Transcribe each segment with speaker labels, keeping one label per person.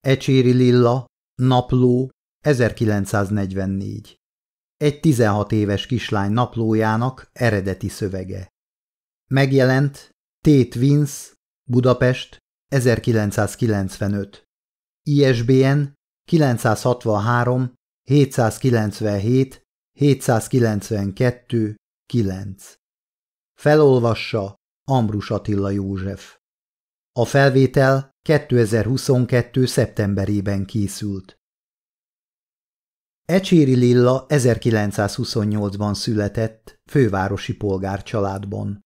Speaker 1: Ecséri Lilla, Napló, 1944. Egy 16 éves kislány naplójának eredeti szövege. Megjelent Tét Vince, Budapest, 1995. ISBN 963 797 792 9. Felolvassa Ambrus Attila József. A felvétel 2022. szeptemberében készült. Ecséri Lilla 1928-ban született, fővárosi polgárcsaládban.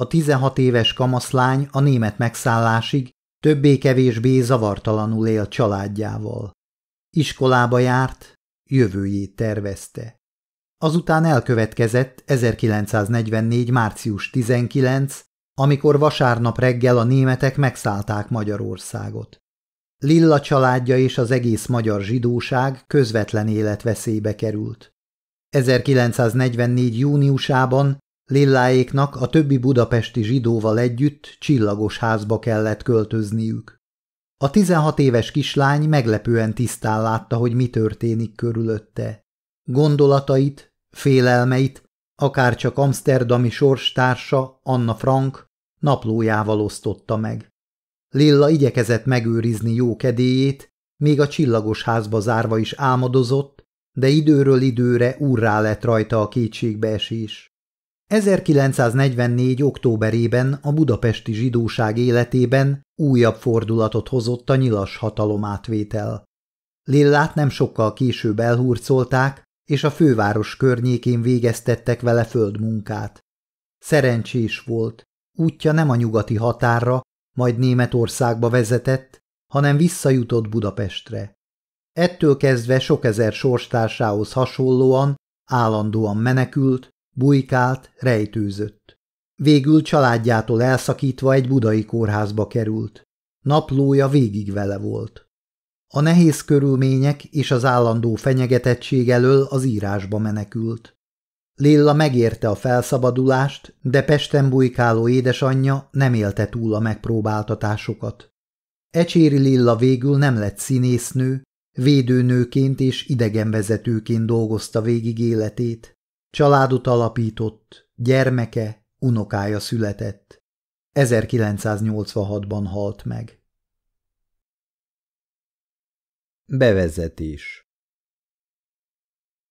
Speaker 1: A 16 éves kamaszlány a német megszállásig többé-kevésbé zavartalanul élt családjával. Iskolába járt, jövőjét tervezte. Azután elkövetkezett 1944. március 19, amikor vasárnap reggel a németek megszállták Magyarországot. Lilla családja és az egész magyar zsidóság közvetlen életveszélybe került. 1944. júniusában Lilláéknak a többi budapesti zsidóval együtt csillagos házba kellett költözniük. A 16 éves kislány meglepően tisztán látta, hogy mi történik körülötte. Gondolatait, félelmeit, akár csak amsterdami sorstársa Anna Frank naplójával osztotta meg. Lilla igyekezett megőrizni jó kedélyét, még a csillagos házba zárva is álmodozott, de időről időre úrrá lett rajta a kétségbeesés. 1944. októberében a budapesti zsidóság életében újabb fordulatot hozott a nyilas hatalomátvétel. Lillát nem sokkal később elhurcolták, és a főváros környékén végeztettek vele földmunkát. Szerencsés volt, útja nem a nyugati határra, majd Németországba vezetett, hanem visszajutott Budapestre. Ettől kezdve sok ezer sorstársához hasonlóan állandóan menekült, bujkált, rejtőzött. Végül családjától elszakítva egy budai kórházba került. Naplója végig vele volt. A nehéz körülmények és az állandó fenyegetettség elől az írásba menekült. Lilla megérte a felszabadulást, de Pesten bujkáló édesanyja nem élte túl a megpróbáltatásokat. Ecséri Lilla végül nem lett színésznő, védőnőként és idegenvezetőként dolgozta végig életét. Családot alapított, gyermeke, unokája született. 1986-ban halt meg. Bevezetés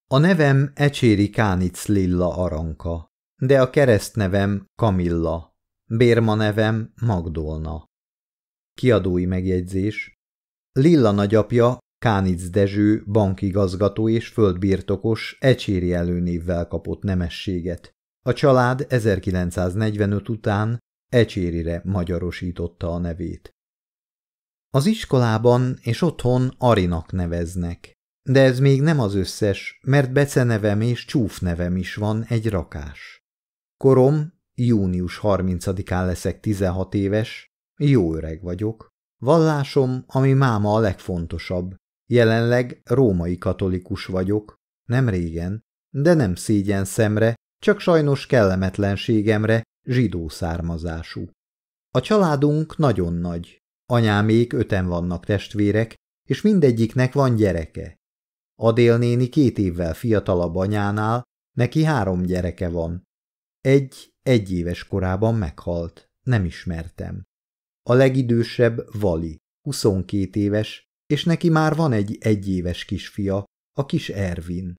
Speaker 1: A nevem Ecséri Kánic Lilla Aranka, de a keresztnevem Kamilla, bérma nevem Magdolna. Kiadói megjegyzés Lilla nagyapja Kánic Dezső bankigazgató és földbirtokos Ecséri előnévvel kapott nemességet. A család 1945 után Ecsérire magyarosította a nevét. Az iskolában és otthon Arinak neveznek. De ez még nem az összes, mert becenevem és csúfnevem is van egy rakás. Korom, június 30-án leszek 16 éves, jó öreg vagyok. Vallásom, ami máma a legfontosabb. Jelenleg római katolikus vagyok, nem régen, de nem szégyen szemre, csak sajnos kellemetlenségemre zsidó származású. A családunk nagyon nagy, Anyámék öten vannak testvérek, és mindegyiknek van gyereke. Adél néni két évvel fiatalabb anyánál, neki három gyereke van. Egy egy éves korában meghalt, nem ismertem. A legidősebb Vali, 22 éves, és neki már van egy egyéves kisfia, a kis Ervin.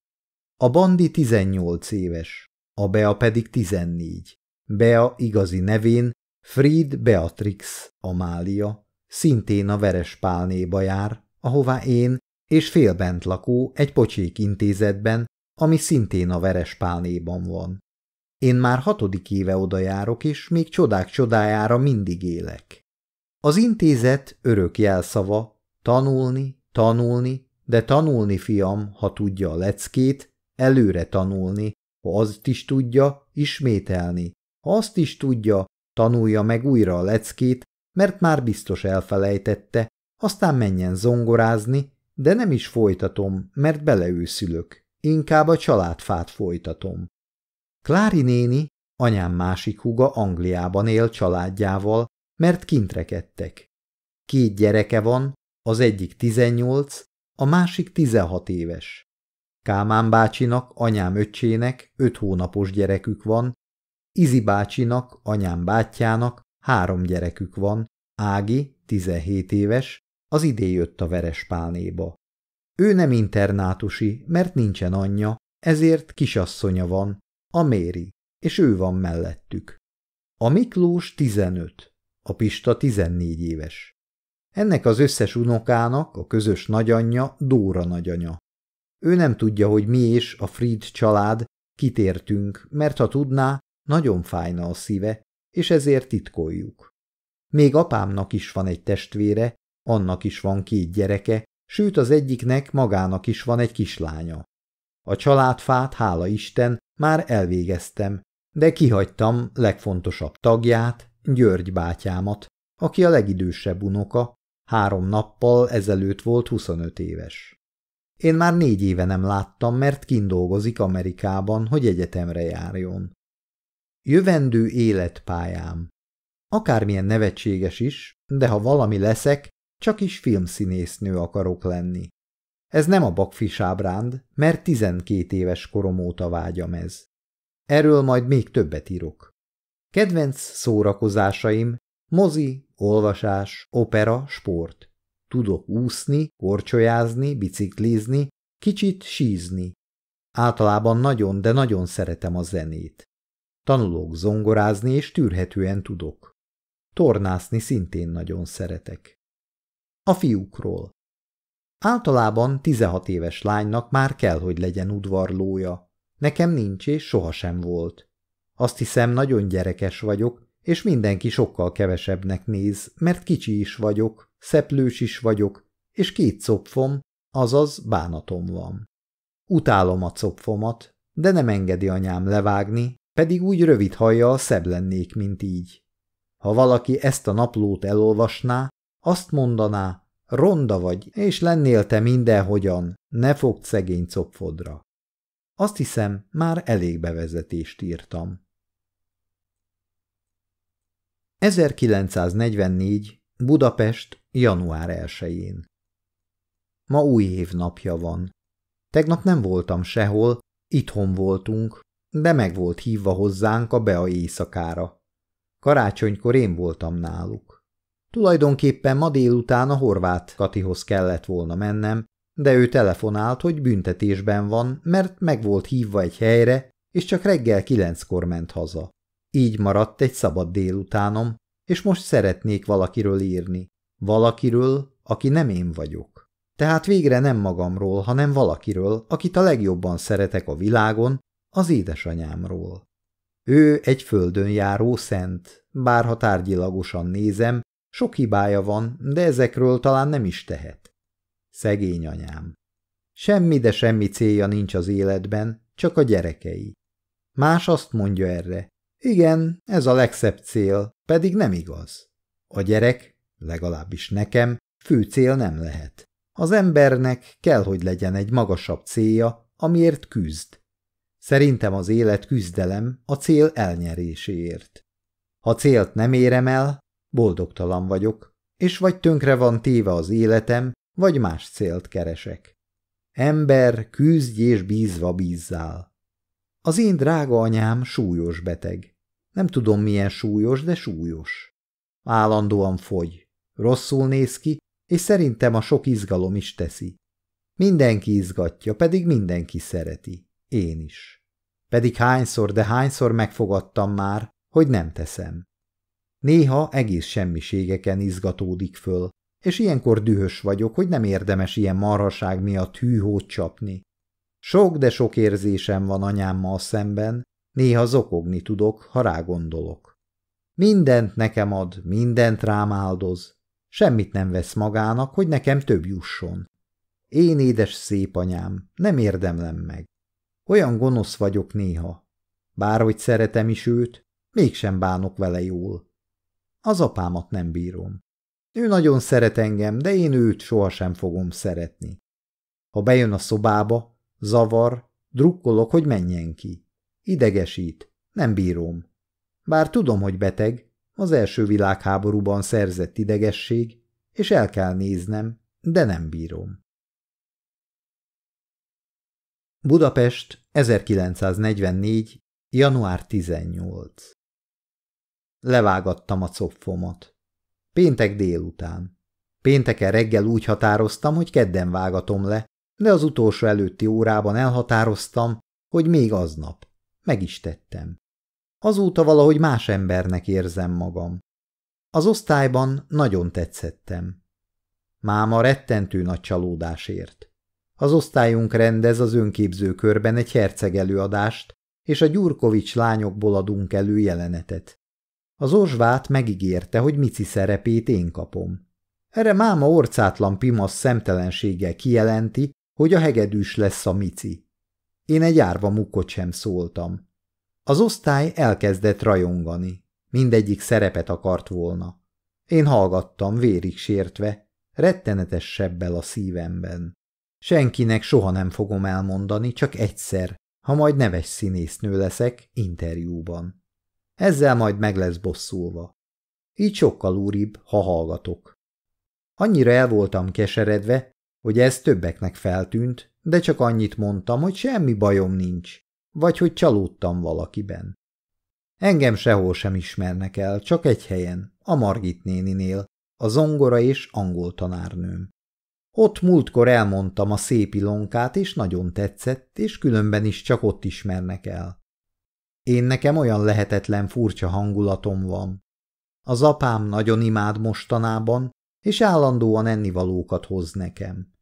Speaker 1: A Bandi 18 éves, a Bea pedig 14. Bea igazi nevén Fried Beatrix Amália szintén a Verespálnéba jár, ahová én és félbent lakó egy pocsék intézetben, ami szintén a Verespálnéban van. Én már hatodik éve oda járok, és még csodák csodájára mindig élek. Az intézet örök jelszava, tanulni, tanulni, de tanulni, fiam, ha tudja a leckét, előre tanulni, ha azt is tudja, ismételni, ha azt is tudja, tanulja meg újra a leckét, mert már biztos elfelejtette, aztán menjen zongorázni, de nem is folytatom, mert beleőszülök, inkább a családfát folytatom. Klári néni, anyám másik huga Angliában él családjával, mert kintrekedtek. Két gyereke van, Az egyik 18, a másik 16 éves. Kálmán bácsinak, anyám öccsének öt hónapos gyerekük van, Izi bácsinak, anyám bátyjának három gyerekük van, Ági, 17 éves, az idé jött a Verespálnéba. Ő nem internátusi, mert nincsen anyja, ezért kisasszonya van, a Méri, és ő van mellettük. A Miklós 15, a Pista 14 éves. Ennek az összes unokának a közös nagyanyja Dóra nagyanya. Ő nem tudja, hogy mi és a Fried család kitértünk, mert ha tudná, nagyon fájna a szíve, és ezért titkoljuk. Még apámnak is van egy testvére, annak is van két gyereke, sőt az egyiknek magának is van egy kislánya. A családfát, hála Isten, már elvégeztem, de kihagytam legfontosabb tagját, György bátyámat, aki a legidősebb unoka, három nappal ezelőtt volt 25 éves. Én már négy éve nem láttam, mert kindolgozik Amerikában, hogy egyetemre járjon. Jövendő életpályám. Akármilyen nevetséges is, de ha valami leszek, csak is filmszínésznő akarok lenni. Ez nem a bakfis ábránd, mert 12 éves korom óta vágyam ez. Erről majd még többet írok. Kedvenc szórakozásaim mozi, olvasás, opera, sport. Tudok úszni, korcsolyázni, biciklizni, kicsit sízni. Általában nagyon, de nagyon szeretem a zenét. Tanulok zongorázni, és tűrhetően tudok. Tornászni szintén nagyon szeretek. A fiúkról. Általában 16 éves lánynak már kell, hogy legyen udvarlója. Nekem nincs, és sohasem volt. Azt hiszem, nagyon gyerekes vagyok, és mindenki sokkal kevesebbnek néz, mert kicsi is vagyok, szeplős is vagyok, és két copfom, azaz bánatom van. Utálom a copfomat, de nem engedi anyám levágni, pedig úgy rövid hajjal szebb lennék, mint így. Ha valaki ezt a naplót elolvasná, azt mondaná, ronda vagy, és lennél te mindenhogyan, ne fogd szegény copfodra. Azt hiszem, már elég bevezetést írtam. 1944. Budapest. január 1-én. Ma új év napja van. Tegnap nem voltam sehol, itthon voltunk, de meg volt hívva hozzánk a Bea éjszakára. Karácsonykor én voltam náluk. Tulajdonképpen ma délután a horvát Katihoz kellett volna mennem, de ő telefonált, hogy büntetésben van, mert meg volt hívva egy helyre, és csak reggel kilenckor ment haza. Így maradt egy szabad délutánom, és most szeretnék valakiről írni. Valakiről, aki nem én vagyok. Tehát végre nem magamról, hanem valakiről, akit a legjobban szeretek a világon, az édesanyámról. Ő egy földön járó szent, bár ha tárgyilagosan nézem, sok hibája van, de ezekről talán nem is tehet. Szegény anyám. Semmi, de semmi célja nincs az életben, csak a gyerekei. Más azt mondja erre. Igen, ez a legszebb cél, pedig nem igaz. A gyerek, legalábbis nekem, fő cél nem lehet. Az embernek kell, hogy legyen egy magasabb célja, amiért küzd. Szerintem az élet küzdelem a cél elnyeréséért. Ha célt nem érem el, boldogtalan vagyok, és vagy tönkre van téve az életem, vagy más célt keresek. Ember, küzdj és bízva bízzál. Az én drága anyám súlyos beteg. Nem tudom milyen súlyos, de súlyos. Állandóan fogy. Rosszul néz ki, és szerintem a sok izgalom is teszi. Mindenki izgatja, pedig mindenki szereti. Én is. Pedig hányszor, de hányszor megfogadtam már, hogy nem teszem. Néha egész semmiségeken izgatódik föl, és ilyenkor dühös vagyok, hogy nem érdemes ilyen marhaság miatt hűhót csapni. Sok, de sok érzésem van anyámmal szemben, néha zokogni tudok, ha rágondolok. Mindent nekem ad, mindent rám áldoz, semmit nem vesz magának, hogy nekem több jusson. Én édes szép anyám, nem érdemlem meg. Olyan gonosz vagyok néha. Bárhogy szeretem is őt, mégsem bánok vele jól. Az apámat nem bírom. Ő nagyon szeret engem, de én őt sohasem fogom szeretni. Ha bejön a szobába, zavar, drukkolok, hogy menjen ki. Idegesít, nem bírom. Bár tudom, hogy beteg, az első világháborúban szerzett idegesség, és el kell néznem, de nem bírom. Budapest, 1944. január 18. Levágattam a copfomat. Péntek délután. Pénteken reggel úgy határoztam, hogy kedden vágatom le, de az utolsó előtti órában elhatároztam, hogy még aznap. Meg is tettem. Azóta valahogy más embernek érzem magam. Az osztályban nagyon tetszettem. Máma rettentő nagy csalódásért. Az osztályunk rendez az önképző körben egy herceg előadást, és a Gyurkovics lányokból adunk elő jelenetet. Az ozsvát megígérte, hogy Mici szerepét én kapom. Erre máma orcátlan pimasz szemtelenséggel kijelenti, hogy a hegedűs lesz a Mici. Én egy árva mukkot sem szóltam. Az osztály elkezdett rajongani. Mindegyik szerepet akart volna. Én hallgattam, vérig sértve, rettenetes sebbel a szívemben. Senkinek soha nem fogom elmondani, csak egyszer, ha majd neves színésznő leszek interjúban. Ezzel majd meg lesz bosszulva. Így sokkal úribb, ha hallgatok. Annyira el voltam keseredve, hogy ez többeknek feltűnt, de csak annyit mondtam, hogy semmi bajom nincs, vagy hogy csalódtam valakiben. Engem sehol sem ismernek el, csak egy helyen, a Margit néninél, a zongora és angol tanárnőm. Ott múltkor elmondtam a szép ilonkát, és nagyon tetszett, és különben is csak ott ismernek el. Én nekem olyan lehetetlen furcsa hangulatom van. Az apám nagyon imád mostanában, és állandóan ennivalókat hoz nekem.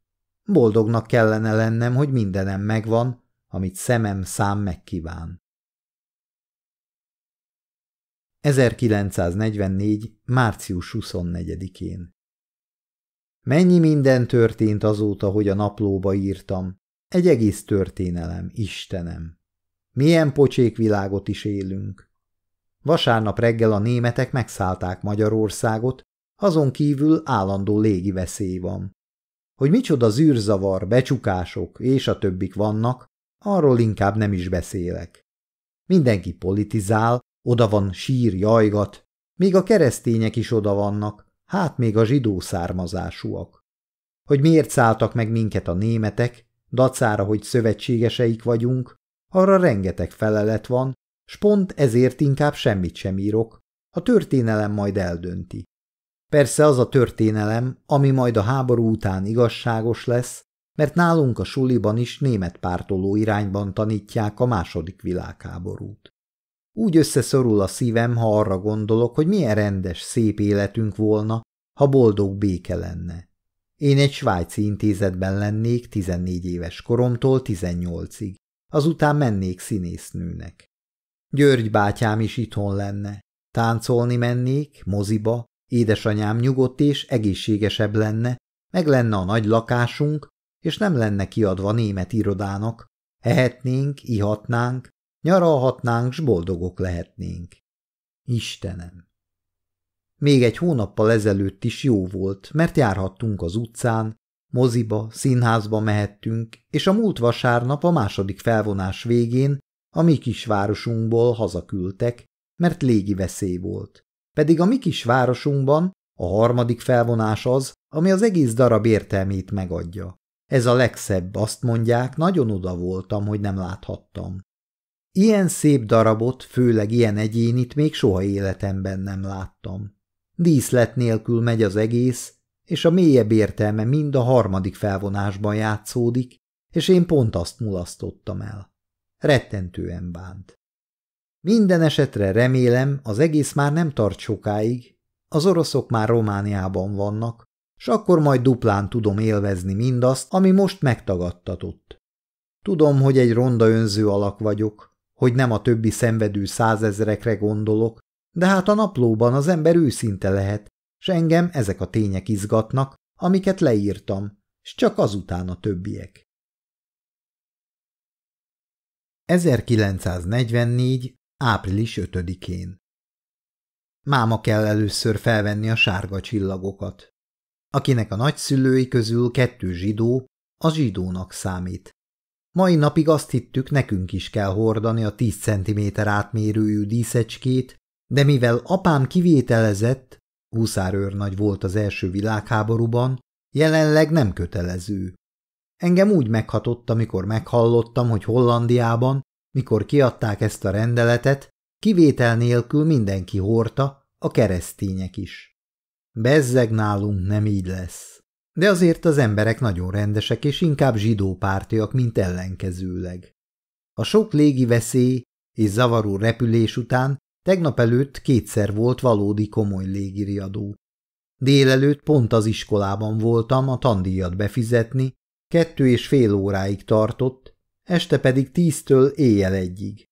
Speaker 1: Boldognak kellene lennem, hogy mindenem megvan, amit szemem szám megkíván. 1944. március 24-én Mennyi minden történt azóta, hogy a naplóba írtam. Egy egész történelem, Istenem. Milyen pocsék világot is élünk. Vasárnap reggel a németek megszállták Magyarországot, azon kívül állandó légi veszély van. Hogy micsoda zűrzavar, becsukások és a többik vannak, arról inkább nem is beszélek. Mindenki politizál, oda van sír, jajgat, még a keresztények is oda vannak, hát még a zsidó származásúak. Hogy miért szálltak meg minket a németek, dacára, hogy szövetségeseik vagyunk, arra rengeteg felelet van, s pont ezért inkább semmit sem írok, a történelem majd eldönti. Persze az a történelem, ami majd a háború után igazságos lesz, mert nálunk a suliban is német pártoló irányban tanítják a második világháborút. Úgy összeszorul a szívem, ha arra gondolok, hogy milyen rendes, szép életünk volna, ha boldog béke lenne. Én egy svájci intézetben lennék 14 éves koromtól 18-ig, azután mennék színésznőnek. György bátyám is itthon lenne, táncolni mennék, moziba, édesanyám nyugodt és egészségesebb lenne, meg lenne a nagy lakásunk, és nem lenne kiadva német irodának, ehetnénk, ihatnánk, Nyaralhatnánk, s boldogok lehetnénk. Istenem! Még egy hónappal ezelőtt is jó volt, mert járhattunk az utcán, moziba, színházba mehettünk, és a múlt vasárnap a második felvonás végén a mi kisvárosunkból hazaküldtek, mert légi veszély volt. Pedig a mi kisvárosunkban a harmadik felvonás az, ami az egész darab értelmét megadja. Ez a legszebb, azt mondják, nagyon oda voltam, hogy nem láthattam. Ilyen szép darabot, főleg ilyen egyénit még soha életemben nem láttam. Díszlet nélkül megy az egész, és a mélyebb értelme mind a harmadik felvonásban játszódik, és én pont azt mulasztottam el. Rettentően bánt. Minden esetre remélem, az egész már nem tart sokáig, az oroszok már Romániában vannak, s akkor majd duplán tudom élvezni mindazt, ami most megtagadtatott. Tudom, hogy egy ronda önző alak vagyok, hogy nem a többi szenvedő százezrekre gondolok, de hát a naplóban az ember őszinte lehet, s engem ezek a tények izgatnak, amiket leírtam, s csak azután a többiek. 1944. április 5-én Máma kell először felvenni a sárga csillagokat. Akinek a nagyszülői közül kettő zsidó, az zsidónak számít. Mai napig azt hittük, nekünk is kell hordani a 10 cm átmérőjű díszecskét, de mivel apám kivételezett, huszárőrnagy volt az első világháborúban, Jelenleg nem kötelező. Engem úgy meghatott, amikor meghallottam, hogy Hollandiában, mikor kiadták ezt a rendeletet, kivétel nélkül mindenki hordta, a keresztények is. Bezzeg nálunk nem így lesz. De azért az emberek nagyon rendesek és inkább zsidópártiak, mint ellenkezőleg. A sok légi veszély és zavaró repülés után tegnap előtt kétszer volt valódi komoly légiriadó. Délelőtt pont az iskolában voltam a tandíjat befizetni, kettő és fél óráig tartott, este pedig tíztől éjjel egyig.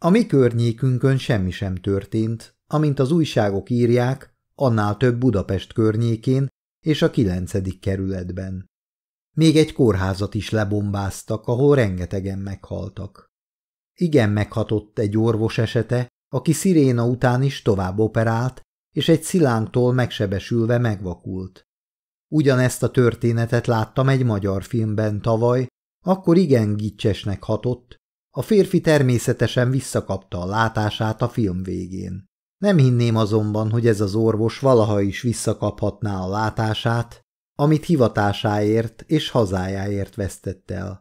Speaker 1: A mi környékünkön semmi sem történt, amint az újságok írják, annál több Budapest környékén és a kilencedik kerületben. Még egy kórházat is lebombáztak, ahol rengetegen meghaltak. Igen meghatott egy orvos esete, aki sziréna után is tovább operált, és egy szilánktól megsebesülve megvakult. Ugyanezt a történetet láttam egy magyar filmben tavaly, akkor igen gicsesnek hatott, a férfi természetesen visszakapta a látását a film végén. Nem hinném azonban, hogy ez az orvos valaha is visszakaphatná a látását, amit hivatásáért és hazájáért vesztett el.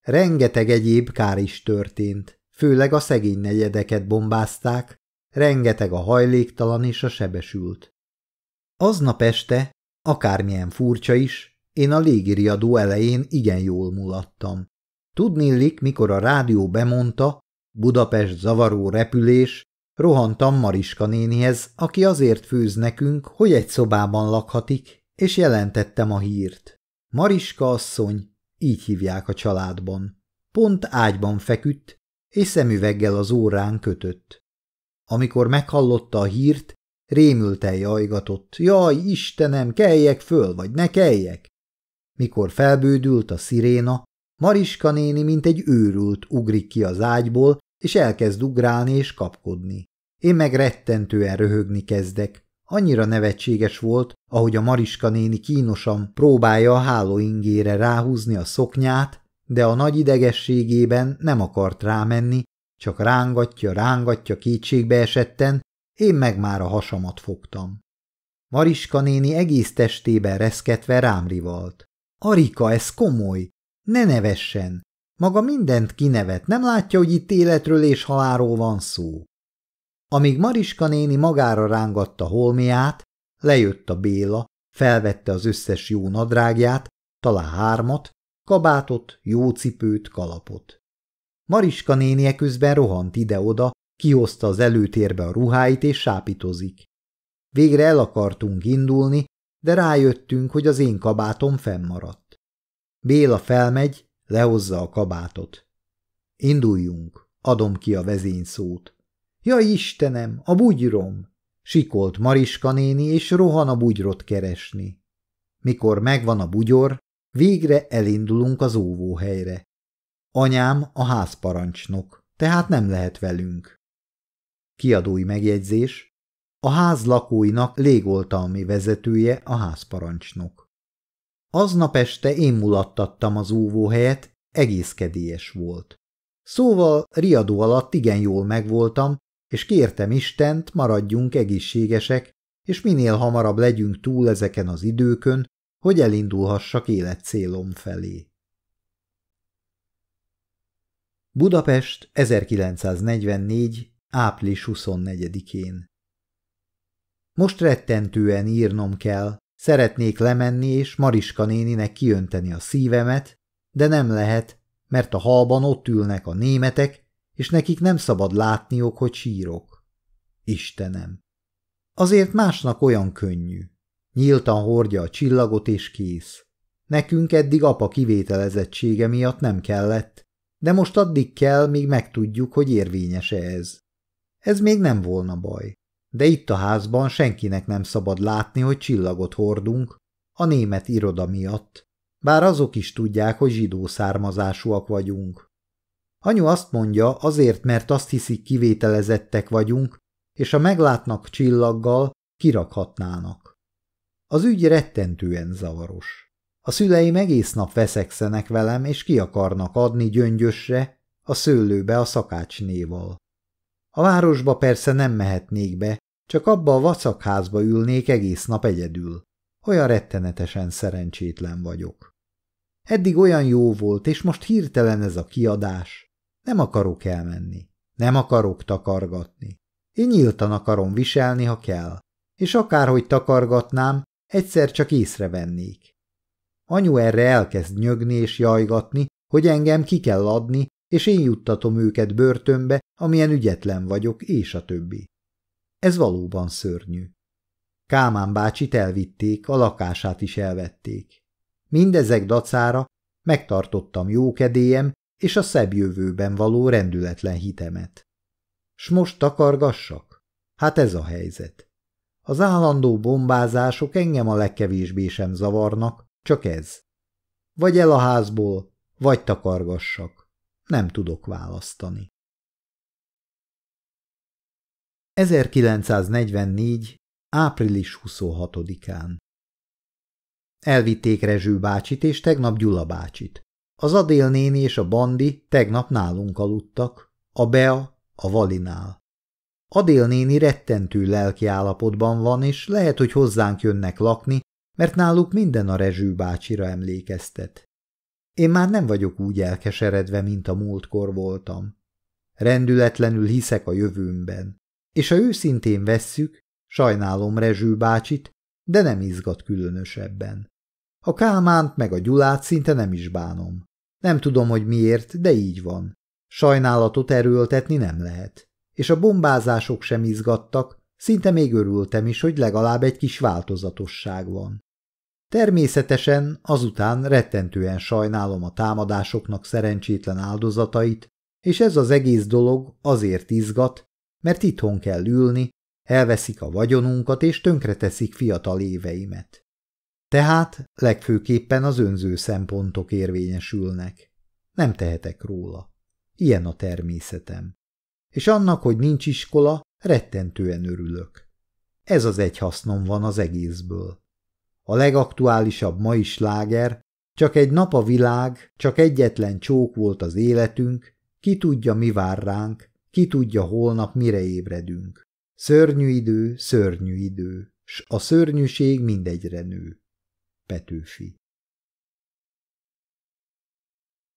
Speaker 1: Rengeteg egyéb kár is történt, főleg a szegény negyedeket bombázták, rengeteg a hajléktalan és a sebesült. Aznap este, akármilyen furcsa is, én a légiriadó elején igen jól mulattam. Tudnillik, mikor a rádió bemondta, Budapest zavaró repülés, rohantam Mariska nénihez, aki azért főz nekünk, hogy egy szobában lakhatik, és jelentettem a hírt. Mariska asszony, így hívják a családban. Pont ágyban feküdt, és szemüveggel az órán kötött. Amikor meghallotta a hírt, rémülten jajgatott. Jaj, Istenem, keljek föl, vagy ne keljek? Mikor felbődült a sziréna, Mariska néni, mint egy őrült, ugrik ki az ágyból, és elkezd ugrálni és kapkodni. Én meg rettentően röhögni kezdek. Annyira nevetséges volt, ahogy a Mariska néni kínosan próbálja a hálóingére ráhúzni a szoknyát, de a nagy idegességében nem akart rámenni, csak rángatja, rángatja kétségbe esetten, én meg már a hasamat fogtam. Mariska néni egész testében reszketve rám rivalt. Arika, ez komoly! Ne nevessen! Maga mindent kinevet, nem látja, hogy itt életről és halálról van szó. Amíg Mariska néni magára rángatta holmiát, lejött a Béla, felvette az összes jó nadrágját, talán hármat, kabátot, jó cipőt, kalapot. Mariska nénie közben rohant ide-oda, kihozta az előtérbe a ruháit és sápitozik. Végre el akartunk indulni, de rájöttünk, hogy az én kabátom fennmaradt. Béla felmegy, lehozza a kabátot. Induljunk, adom ki a vezényszót. Ja Istenem, a bugyrom! Sikolt Mariska néni, és rohan a bugyrot keresni. Mikor megvan a bugyor, végre elindulunk az óvóhelyre. Anyám a házparancsnok, tehát nem lehet velünk. Kiadói megjegyzés. A ház lakóinak légoltalmi vezetője a házparancsnok. Aznap este én mulattattam az óvóhelyet, egész kedélyes volt. Szóval riadó alatt igen jól megvoltam, és kértem Istent, maradjunk egészségesek, és minél hamarabb legyünk túl ezeken az időkön, hogy elindulhassak életcélom felé. Budapest 1944. április 24-én Most rettentően írnom kell, szeretnék lemenni és Mariska néninek kiönteni a szívemet, de nem lehet, mert a halban ott ülnek a németek, és nekik nem szabad látniok, hogy sírok. Istenem! Azért másnak olyan könnyű. Nyíltan hordja a csillagot és kész. Nekünk eddig apa kivételezettsége miatt nem kellett, de most addig kell, míg megtudjuk, hogy érvényes-e ez. Ez még nem volna baj. De itt a házban senkinek nem szabad látni, hogy csillagot hordunk, a német iroda miatt, bár azok is tudják, hogy zsidó származásúak vagyunk. Anyu azt mondja, azért, mert azt hiszik kivételezettek vagyunk, és ha meglátnak csillaggal, kirakhatnának. Az ügy rettentően zavaros. A szüleim egész nap veszekszenek velem, és ki akarnak adni gyöngyösre, a szőlőbe a szakácsnéval. A városba persze nem mehetnék be, csak abba a vacakházba ülnék egész nap egyedül. olyan rettenetesen szerencsétlen vagyok. Eddig olyan jó volt, és most hirtelen ez a kiadás. Nem akarok elmenni. Nem akarok takargatni. Én nyíltan akarom viselni, ha kell. És akárhogy takargatnám, egyszer csak észrevennék. Anyu erre elkezd nyögni és jajgatni, hogy engem ki kell adni, és én juttatom őket börtönbe, amilyen ügyetlen vagyok, és a többi. Ez valóban szörnyű. Kálmán bácsit elvitték, a lakását is elvették. Mindezek dacára megtartottam jókedélyem és a szebb jövőben való rendületlen hitemet. S most takargassak? Hát ez a helyzet. Az állandó bombázások engem a legkevésbé sem zavarnak, csak ez. Vagy el a házból, vagy takargassak. Nem tudok választani. 1944. április 26-án Elvitték Rezső bácsit és tegnap Gyula bácsit. Az Adél néni és a Bandi tegnap nálunk aludtak, a Bea a Valinál. Adél néni rettentő lelki állapotban van, és lehet, hogy hozzánk jönnek lakni, mert náluk minden a Rezső bácsira emlékeztet. Én már nem vagyok úgy elkeseredve, mint a múltkor voltam. Rendületlenül hiszek a jövőmben. És ha őszintén vesszük, sajnálom Rezső bácsit, de nem izgat különösebben. A Kálmánt meg a Gyulát szinte nem is bánom. Nem tudom, hogy miért, de így van. Sajnálatot erőltetni nem lehet. És a bombázások sem izgattak, szinte még örültem is, hogy legalább egy kis változatosság van. Természetesen azután rettentően sajnálom a támadásoknak szerencsétlen áldozatait, és ez az egész dolog azért izgat, mert itthon kell ülni, elveszik a vagyonunkat és tönkreteszik fiatal éveimet. Tehát legfőképpen az önző szempontok érvényesülnek. Nem tehetek róla. Ilyen a természetem. És annak, hogy nincs iskola, rettentően örülök. Ez az egy hasznom van az egészből. A legaktuálisabb mai sláger, csak egy nap a világ, csak egyetlen csók volt az életünk, ki tudja, mi vár ránk, ki tudja, holnap mire ébredünk. Szörnyű idő, szörnyű idő, s a szörnyűség mindegyre nő. Petőfi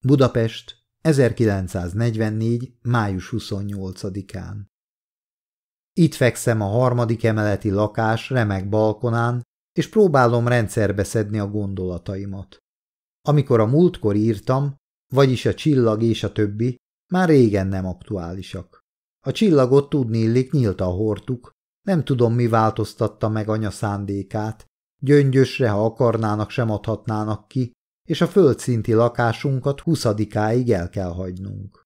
Speaker 1: Budapest, 1944. május 28-án Itt fekszem a harmadik emeleti lakás remek balkonán, és próbálom rendszerbe szedni a gondolataimat. Amikor a múltkor írtam, vagyis a csillag és a többi, már régen nem aktuálisak. A csillagot tudni illik nyílt a hortuk, nem tudom, mi változtatta meg anya szándékát, Gyöngyösre, ha akarnának, sem adhatnának ki, és a földszinti lakásunkat huszadikáig el kell hagynunk.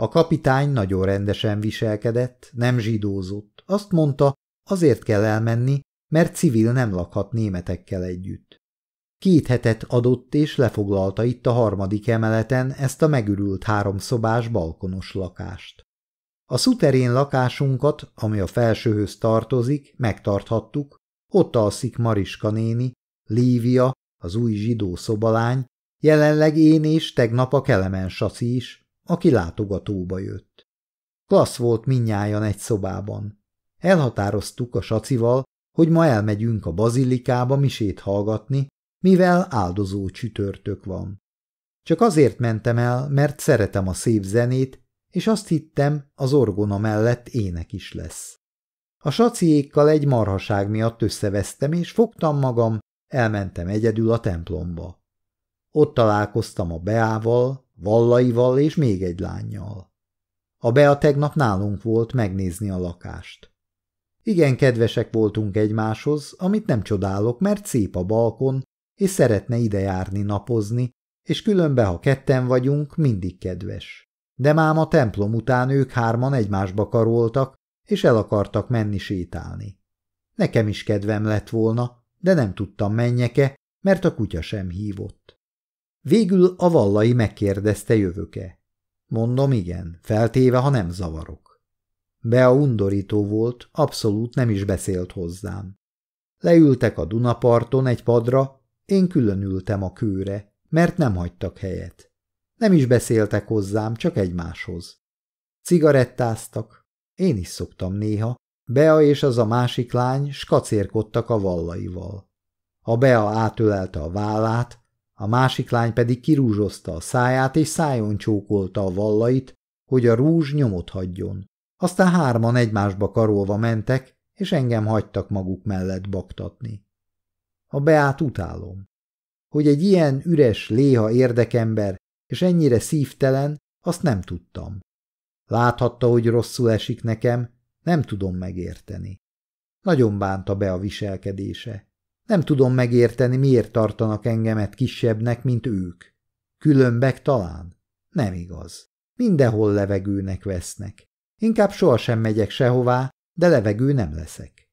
Speaker 1: A kapitány nagyon rendesen viselkedett, nem zsidózott. Azt mondta, azért kell elmenni, mert civil nem lakhat németekkel együtt. Két hetet adott és lefoglalta itt a harmadik emeleten ezt a megürült háromszobás balkonos lakást. A szuterén lakásunkat, ami a felsőhöz tartozik, megtarthattuk, ott alszik Mariska néni, Lívia, az új zsidó szobalány, jelenleg én és tegnap a Kelemen Saci is, aki látogatóba jött. Klassz volt minnyájan egy szobában. Elhatároztuk a sacival, hogy ma elmegyünk a bazilikába misét hallgatni, mivel áldozó csütörtök van. Csak azért mentem el, mert szeretem a szép zenét, és azt hittem, az orgona mellett ének is lesz. A saciékkal egy marhaság miatt összevesztem, és fogtam magam, elmentem egyedül a templomba. Ott találkoztam a Beával, Vallaival és még egy lányjal. A Bea tegnap nálunk volt megnézni a lakást. Igen kedvesek voltunk egymáshoz, amit nem csodálok, mert szép a balkon, és szeretne ide járni napozni, és különben, ha ketten vagyunk, mindig kedves. De mám a templom után ők hárman egymásba karoltak, és el akartak menni sétálni. Nekem is kedvem lett volna, de nem tudtam menjeke, mert a kutya sem hívott. Végül a vallai megkérdezte jövöke. Mondom igen, feltéve, ha nem zavarok. Bea undorító volt, abszolút nem is beszélt hozzám. Leültek a Dunaparton egy padra, én külön ültem a kőre, mert nem hagytak helyet. Nem is beszéltek hozzám, csak egymáshoz. Cigarettáztak, én is szoktam néha. Bea és az a másik lány skacérkodtak a vallaival. A Bea átölelte a vállát, a másik lány pedig kirúzsozta a száját, és szájon csókolta a vallait, hogy a rúzs nyomot hagyjon. Aztán hárman egymásba karolva mentek, és engem hagytak maguk mellett baktatni. A Beát utálom. Hogy egy ilyen üres, léha érdekember, és ennyire szívtelen, azt nem tudtam. Láthatta, hogy rosszul esik nekem, nem tudom megérteni. Nagyon bánta be a viselkedése. Nem tudom megérteni, miért tartanak engemet kisebbnek, mint ők. Különbek talán? Nem igaz. Mindenhol levegőnek vesznek. Inkább sohasem megyek sehová, de levegő nem leszek.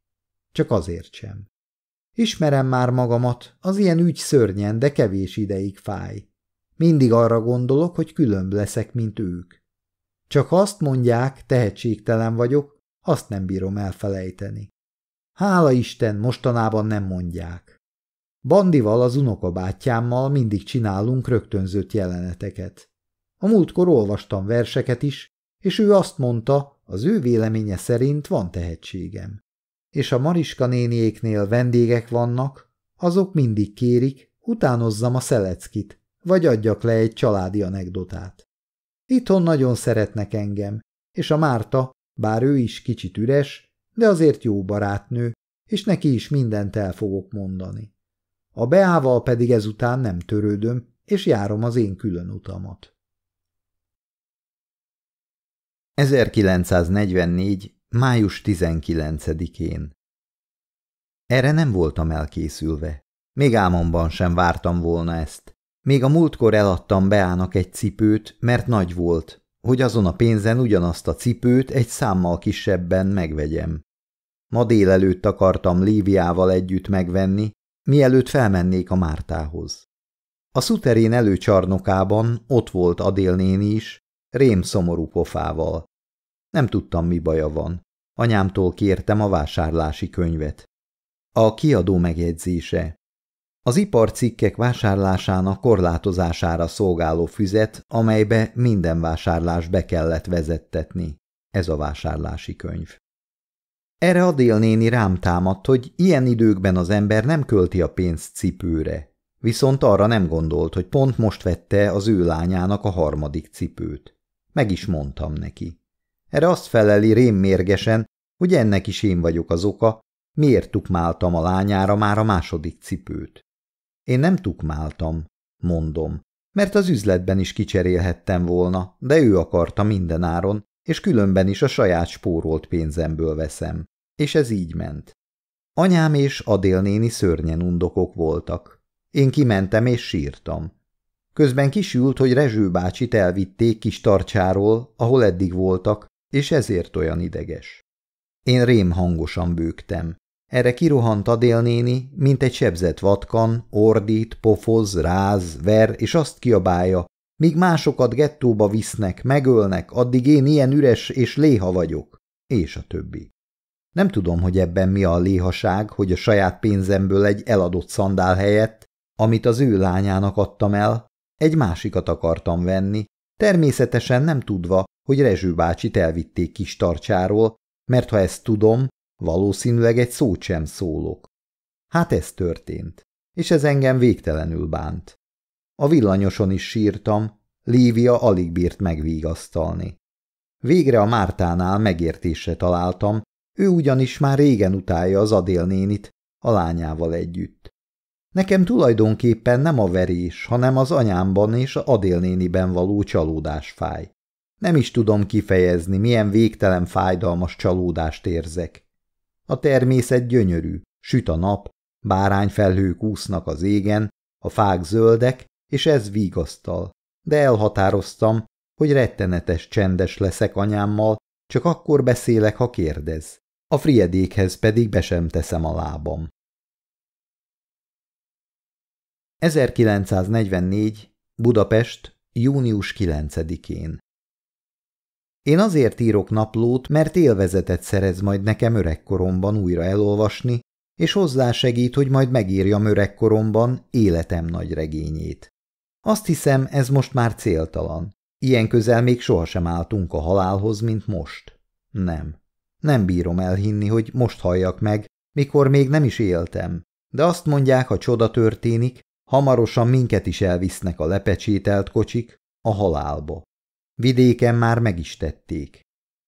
Speaker 1: Csak azért sem. Ismerem már magamat, az ilyen ügy szörnyen, de kevés ideig fáj. Mindig arra gondolok, hogy különb leszek, mint ők. Csak azt mondják, tehetségtelen vagyok, azt nem bírom elfelejteni. Hála Isten, mostanában nem mondják. Bandival, az unokabátyámmal mindig csinálunk rögtönzött jeleneteket. A múltkor olvastam verseket is, és ő azt mondta, az ő véleménye szerint van tehetségem. És a Mariska néniéknél vendégek vannak, azok mindig kérik, utánozzam a szeleckit, vagy adjak le egy családi anekdotát. Itthon nagyon szeretnek engem, és a Márta, bár ő is kicsit üres, de azért jó barátnő, és neki is mindent el fogok mondani. A Beával pedig ezután nem törődöm, és járom az én külön utamat. 1944. május 19-én Erre nem voltam elkészülve. Még álmomban sem vártam volna ezt. Még a múltkor eladtam Beának egy cipőt, mert nagy volt, hogy azon a pénzen ugyanazt a cipőt egy számmal kisebben megvegyem. Ma délelőtt akartam Líviával együtt megvenni, mielőtt felmennék a Mártához. A szuterén előcsarnokában ott volt Adél néni is, rém szomorú pofával. Nem tudtam, mi baja van. Anyámtól kértem a vásárlási könyvet. A kiadó megjegyzése. Az iparcikkek vásárlásának korlátozására szolgáló füzet, amelybe minden vásárlás be kellett vezettetni. Ez a vásárlási könyv. Erre a délnéni rám támadt, hogy ilyen időkben az ember nem költi a pénzt cipőre. Viszont arra nem gondolt, hogy pont most vette az ő lányának a harmadik cipőt. Meg is mondtam neki. Erre azt feleli rém mérgesen, hogy ennek is én vagyok az oka, miért tukmáltam a lányára már a második cipőt. Én nem tukmáltam, mondom, mert az üzletben is kicserélhettem volna, de ő akarta mindenáron, és különben is a saját spórolt pénzemből veszem. És ez így ment. Anyám és Adél néni szörnyen undokok voltak. Én kimentem és sírtam. Közben kisült, hogy Rezső bácsit elvitték kis tarcsáról, ahol eddig voltak, és ezért olyan ideges. Én rém hangosan bőgtem. Erre kirohant Adél néni, mint egy sebzett vatkan, ordít, pofoz, ráz, ver, és azt kiabálja, míg másokat gettóba visznek, megölnek, addig én ilyen üres és léha vagyok, és a többi. Nem tudom, hogy ebben mi a léhaság, hogy a saját pénzemből egy eladott szandál helyett, amit az ő lányának adtam el, egy másikat akartam venni, természetesen nem tudva, hogy Rezső bácsit elvitték kis tarcsáról, mert ha ezt tudom, valószínűleg egy szót sem szólok. Hát ez történt, és ez engem végtelenül bánt. A villanyoson is sírtam, Lívia alig bírt megvigasztalni. Végre a Mártánál megértésre találtam, ő ugyanis már régen utálja az Adél nénit, a lányával együtt. Nekem tulajdonképpen nem a verés, hanem az anyámban és a Adél néniben való csalódás fáj. Nem is tudom kifejezni, milyen végtelen fájdalmas csalódást érzek. A természet gyönyörű, süt a nap, bárányfelhők úsznak az égen, a fák zöldek, és ez vigasztal. De elhatároztam, hogy rettenetes csendes leszek anyámmal, csak akkor beszélek, ha kérdez. A friedékhez pedig be sem teszem a lábam. 1944. Budapest. június 9-én Én azért írok naplót, mert élvezetet szerez majd nekem öregkoromban újra elolvasni, és hozzásegít, hogy majd megírjam öregkoromban életem nagy regényét. Azt hiszem, ez most már céltalan. Ilyen közel még sohasem álltunk a halálhoz, mint most. Nem. Nem bírom elhinni, hogy most halljak meg, mikor még nem is éltem, De azt mondják, ha csoda történik, hamarosan minket is elvisznek a lepecsételt kocsik a halálba. Vidéken már meg is tették.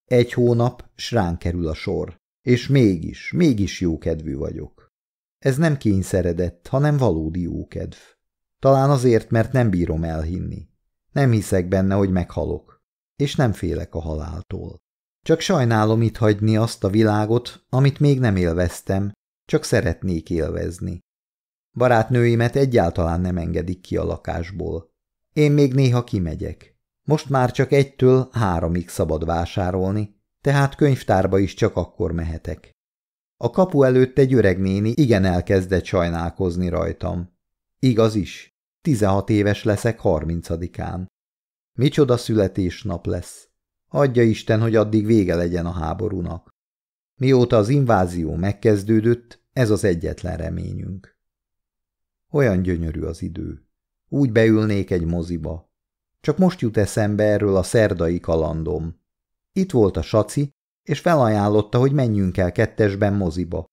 Speaker 1: Egy hónap, s ránk kerül a sor. És mégis, mégis jókedvű vagyok. Ez nem kényszeredett, hanem valódi jókedv. Talán azért, mert nem bírom elhinni. Nem hiszek benne, hogy meghalok. És nem félek a haláltól. Csak sajnálom itt hagyni azt a világot, amit még nem élveztem, csak szeretnék élvezni. Barátnőimet egyáltalán nem engedik ki a lakásból. Én még néha kimegyek. Most már csak egytől háromig szabad vásárolni, tehát könyvtárba is csak akkor mehetek. A kapu előtt egy öreg néni igen elkezdett sajnálkozni rajtam. Igaz is, tizenhat éves leszek harmincadikán. Micsoda születésnap lesz. Adja Isten, hogy addig vége legyen a háborúnak. Mióta az invázió megkezdődött, ez az egyetlen reményünk. Olyan gyönyörű az idő. Úgy beülnék egy moziba. Csak most jut eszembe erről a szerdai kalandom. Itt volt a saci, és felajánlotta, hogy menjünk el kettesben moziba.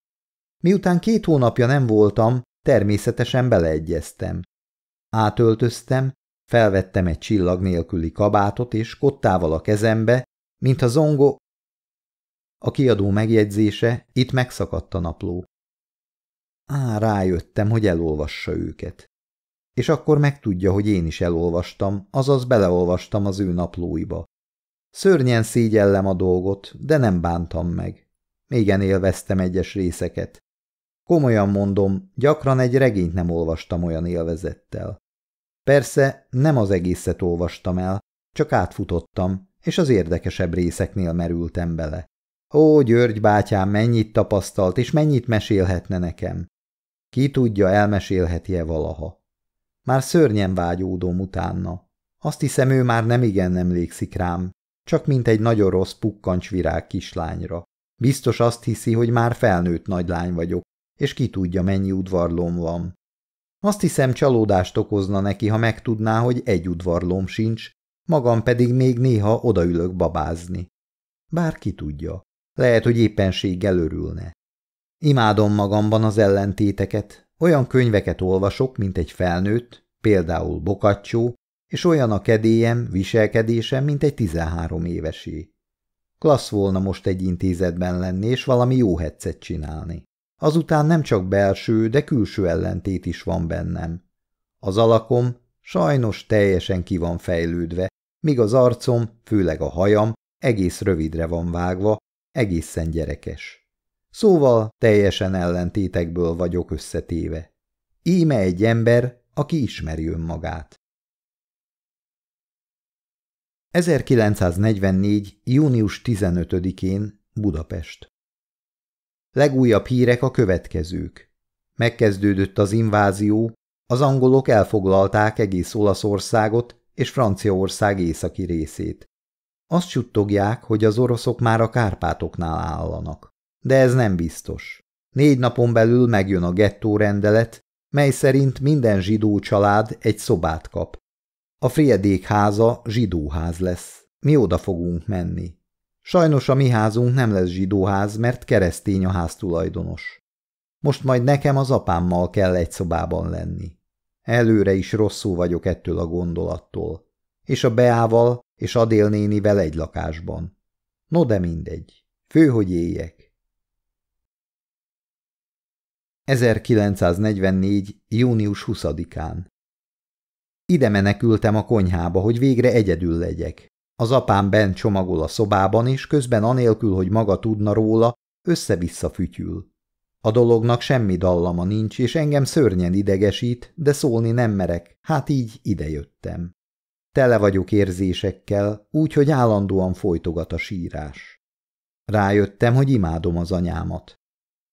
Speaker 1: Miután két hónapja nem voltam, természetesen beleegyeztem. Átöltöztem, felvettem egy csillag nélküli kabátot, és kottával a kezembe, mint a zongo... A kiadó megjegyzése, itt megszakadt a napló. Á, rájöttem, hogy elolvassa őket. És akkor megtudja, hogy én is elolvastam, azaz beleolvastam az ő naplóiba. Szörnyen szégyellem a dolgot, de nem bántam meg. Mégen élveztem egyes részeket. Komolyan mondom, gyakran egy regényt nem olvastam olyan élvezettel. Persze nem az egészet olvastam el, csak átfutottam, és az érdekesebb részeknél merültem bele. Ó, György bátyám, mennyit tapasztalt, és mennyit mesélhetne nekem. Ki tudja, elmesélheti-e valaha. Már szörnyen vágyódom utána. Azt hiszem, ő már nem igen emlékszik rám, csak mint egy nagyon rossz pukkancsvirág kislányra. Biztos azt hiszi, hogy már felnőtt nagylány vagyok, és ki tudja, mennyi udvarlóm van. Azt hiszem, csalódást okozna neki, ha megtudná, hogy egy udvarlóm sincs, magam pedig még néha odaülök babázni. Bár ki tudja, lehet, hogy éppenséggel örülne. Imádom magamban az ellentéteket, olyan könyveket olvasok, mint egy felnőtt, például Bokacsó, és olyan a kedélyem, viselkedésem, mint egy tizenhárom évesé. Klassz volna most egy intézetben lenni, és valami jó hetszet csinálni. Azután nem csak belső, de külső ellentét is van bennem. Az alakom sajnos teljesen ki van fejlődve, míg az arcom, főleg a hajam, egész rövidre van vágva, egészen gyerekes. Szóval teljesen ellentétekből vagyok összetéve. Íme egy ember, aki ismeri önmagát. 1944. június 15-én Budapest Legújabb hírek a következők. Megkezdődött az invázió, az angolok elfoglalták egész Olaszországot és Franciaország északi részét. Azt suttogják, hogy az oroszok már a Kárpátoknál állanak. De ez nem biztos. Négy napon belül megjön a gettó rendelet, mely szerint minden zsidó család egy szobát kap. A Friedék háza zsidóház lesz. Mi oda fogunk menni. Sajnos a mi házunk nem lesz zsidóház, mert keresztény a ház tulajdonos. Most majd nekem az apámmal kell egy szobában lenni. Előre is rosszul vagyok ettől a gondolattól. És a Beával és Adél nénivel egy lakásban. No de mindegy. Fő, hogy éljek. 1944. június 20-án Ide menekültem a konyhába, hogy végre egyedül legyek. Az apám bent csomagol a szobában, és közben anélkül, hogy maga tudna róla, össze-vissza fütyül. A dolognak semmi dallama nincs, és engem szörnyen idegesít, de szólni nem merek, hát így idejöttem. Tele vagyok érzésekkel, úgy, hogy állandóan folytogat a sírás. Rájöttem, hogy imádom az anyámat.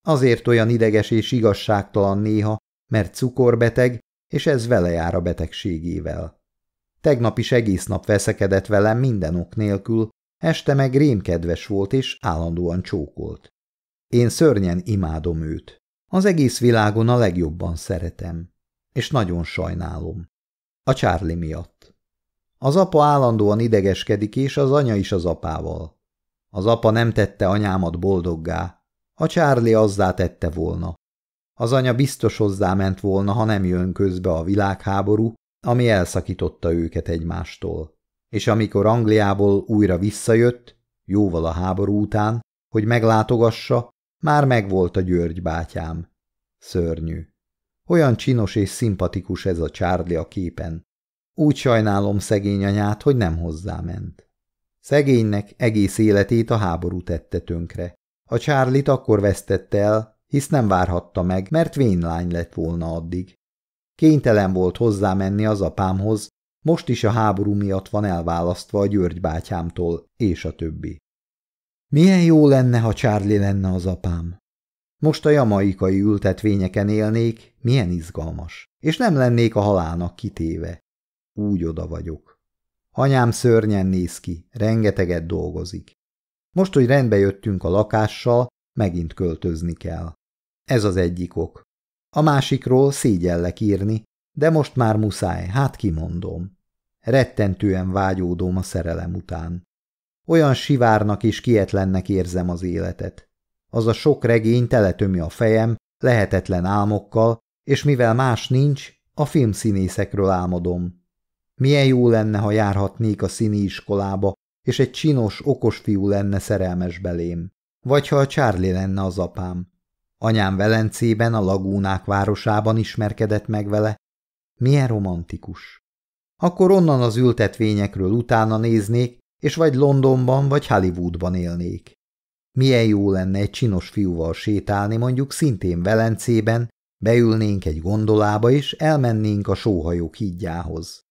Speaker 1: Azért olyan ideges és igazságtalan néha, mert cukorbeteg, és ez vele jár a betegségével. Tegnap is egész nap veszekedett velem minden ok nélkül, este meg rémkedves volt és állandóan csókolt. Én szörnyen imádom őt. Az egész világon a legjobban szeretem. És nagyon sajnálom. A Charlie miatt. Az apa állandóan idegeskedik, és az anya is az apával. Az apa nem tette anyámat boldoggá. A Charlie azzá tette volna. Az anya biztos hozzáment volna, ha nem jön közbe a világháború, ami elszakította őket egymástól. És amikor Angliából újra visszajött, jóval a háború után, hogy meglátogassa, már megvolt a György bátyám. Szörnyű. Olyan csinos és szimpatikus ez a Charlie a képen. Úgy sajnálom szegény anyát, hogy nem hozzáment. Szegénynek egész életét a háború tette tönkre. A Charlie-t akkor vesztette el, hisz nem várhatta meg, mert vénlány lett volna addig. Kénytelen volt hozzámenni az apámhoz, most is a háború miatt van elválasztva a György bátyámtól, és a többi. Milyen jó lenne, ha Charlie lenne az apám. Most a jamaikai ültetvényeken élnék, milyen izgalmas, és nem lennék a halálnak kitéve. Úgy oda vagyok. Anyám szörnyen néz ki, rengeteget dolgozik. Most, hogy rendbe jöttünk a lakással, megint költözni kell. Ez az egyik ok. A másikról szégyellek írni, de most már muszáj, hát kimondom. Rettentően vágyódom a szerelem után. Olyan sivárnak és kietlennek érzem az életet. Az a sok regény teletömi a fejem, lehetetlen álmokkal, és mivel más nincs, a filmszínészekről álmodom. Milyen jó lenne, ha járhatnék a színi iskolába, és egy csinos, okos fiú lenne szerelmes belém. Vagy ha a Charlie lenne az apám. Anyám Velencében, a lagúnák városában ismerkedett meg vele. Milyen romantikus. Akkor onnan az ültetvényekről utána néznék, és vagy Londonban, vagy Hollywoodban élnék. Milyen jó lenne egy csinos fiúval sétálni, mondjuk szintén Velencében, beülnénk egy gondolába, és elmennénk a sóhajók hídjához.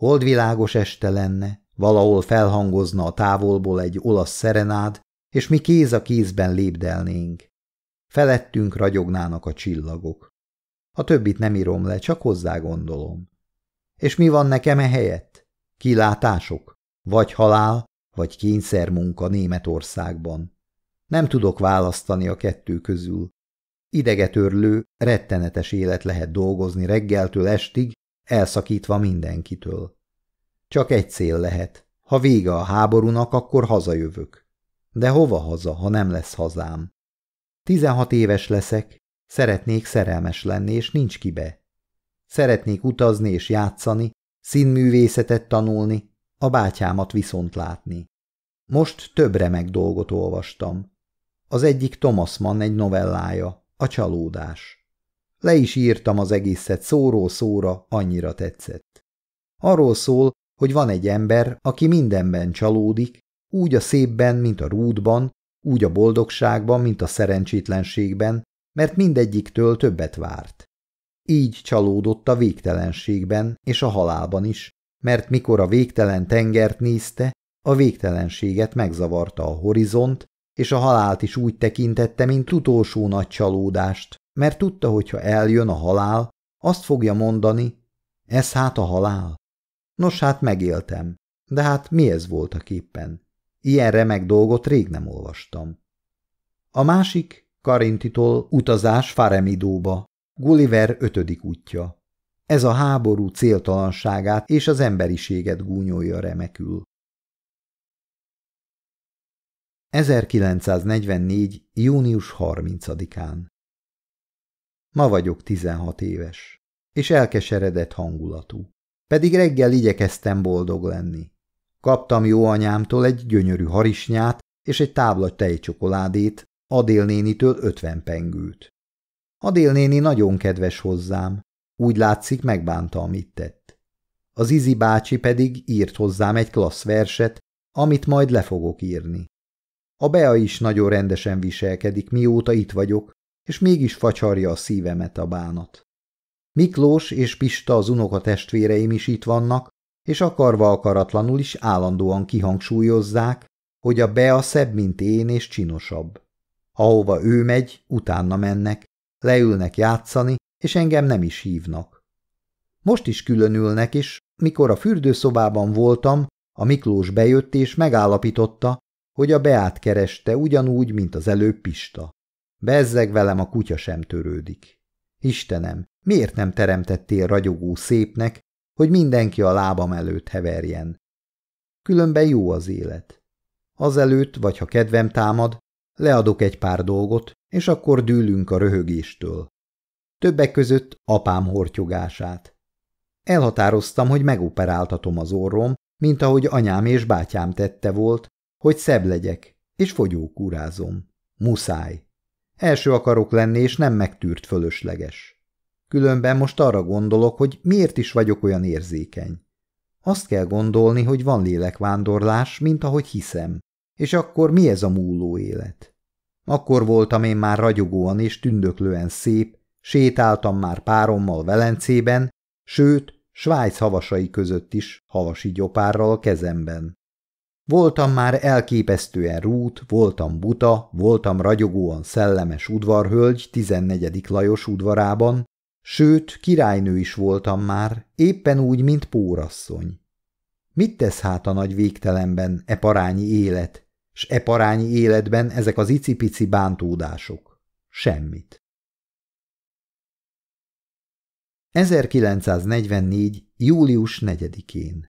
Speaker 1: Holdvilágos este lenne, valahol felhangozna a távolból egy olasz szerenád, és mi kéz a kézben lépdelnénk. Felettünk ragyognának a csillagok. A többit nem írom le, csak hozzá gondolom. És mi van nekem e helyett? Kilátások? Vagy halál, vagy kényszermunka Németországban. Nem tudok választani a kettő közül. Idegetörlő, rettenetes élet lehet dolgozni reggeltől estig, elszakítva mindenkitől. Csak egy cél lehet. Ha vége a háborúnak, akkor hazajövök. De hova haza, ha nem lesz hazám? Tizenhat éves leszek, szeretnék szerelmes lenni, és nincs kibe. Szeretnék utazni és játszani, színművészetet tanulni, a bátyámat viszont látni. Most több remek dolgot olvastam. Az egyik Thomas Mann egy novellája, a csalódás. Le is írtam az egészet szóról szóra, annyira tetszett. Arról szól, hogy van egy ember, aki mindenben csalódik, úgy a szépben, mint a rúdban, úgy a boldogságban, mint a szerencsétlenségben, mert mindegyiktől többet várt. Így csalódott a végtelenségben és a halálban is, mert mikor a végtelen tengert nézte, a végtelenséget megzavarta a horizont, és a halált is úgy tekintette, mint utolsó nagy csalódást, mert tudta, hogy ha eljön a halál, azt fogja mondani, ez hát a halál. Nos, hát megéltem, de hát mi ez voltak éppen? Ilyen remek dolgot rég nem olvastam. A másik, Karintitól utazás Faremidóba, Gulliver ötödik útja. Ez a háború céltalanságát és az emberiséget gúnyolja remekül. 1944. június 30-án Ma vagyok 16 éves, és elkeseredett hangulatú. Pedig reggel igyekeztem boldog lenni. Kaptam jó anyámtól egy gyönyörű harisnyát és egy tábla tejcsokoládét, Adél nénitől ötven pengőt. Adél néni nagyon kedves hozzám, úgy látszik, megbánta, amit tett. Az Izi bácsi pedig írt hozzám egy klassz verset, amit majd le fogok írni. A Bea is nagyon rendesen viselkedik, mióta itt vagyok, és mégis facsarja a szívemet a bánat. Miklós és Pista az unoka testvéreim is itt vannak, és akarva akaratlanul is állandóan kihangsúlyozzák, hogy a Bea szebb, mint én, és csinosabb. Ahova ő megy, utána mennek, leülnek játszani, és engem nem is hívnak. Most is különülnek, és mikor a fürdőszobában voltam, a Miklós bejött és megállapította, hogy a Beát kereste ugyanúgy, mint az előbb Pista. Bezzeg velem a kutya sem törődik. Istenem, miért nem teremtettél ragyogó szépnek, hogy mindenki a lábam előtt heverjen? Különben jó az élet. Azelőtt, vagy ha kedvem támad, leadok egy pár dolgot, és akkor dűlünk a röhögéstől. többek között apám hortyogását. Elhatároztam, hogy megoperáltatom az orrom, mint ahogy anyám és bátyám tette volt, hogy szebb legyek, és fogyókúrázom. Muszáj. Első akarok lenni, és nem megtűrt fölösleges. Különben most arra gondolok, hogy miért is vagyok olyan érzékeny. Azt kell gondolni, hogy van lélekvándorlás, mint ahogy hiszem. És akkor mi ez a múló élet? Akkor voltam én már ragyogóan és tündöklően szép, sétáltam már párommal Velencében, sőt, Svájc havasai között is, havasi gyopárral a kezemben. Voltam már elképesztően rút, voltam buta, voltam ragyogóan szellemes udvarhölgy 14. Lajos udvarában, sőt, királynő is voltam már, éppen úgy, mint pórasszony. Mit tesz hát a nagy végtelenben e parányi élet, s e parányi életben ezek az icipici bántódások? Semmit. 1944. július 4-én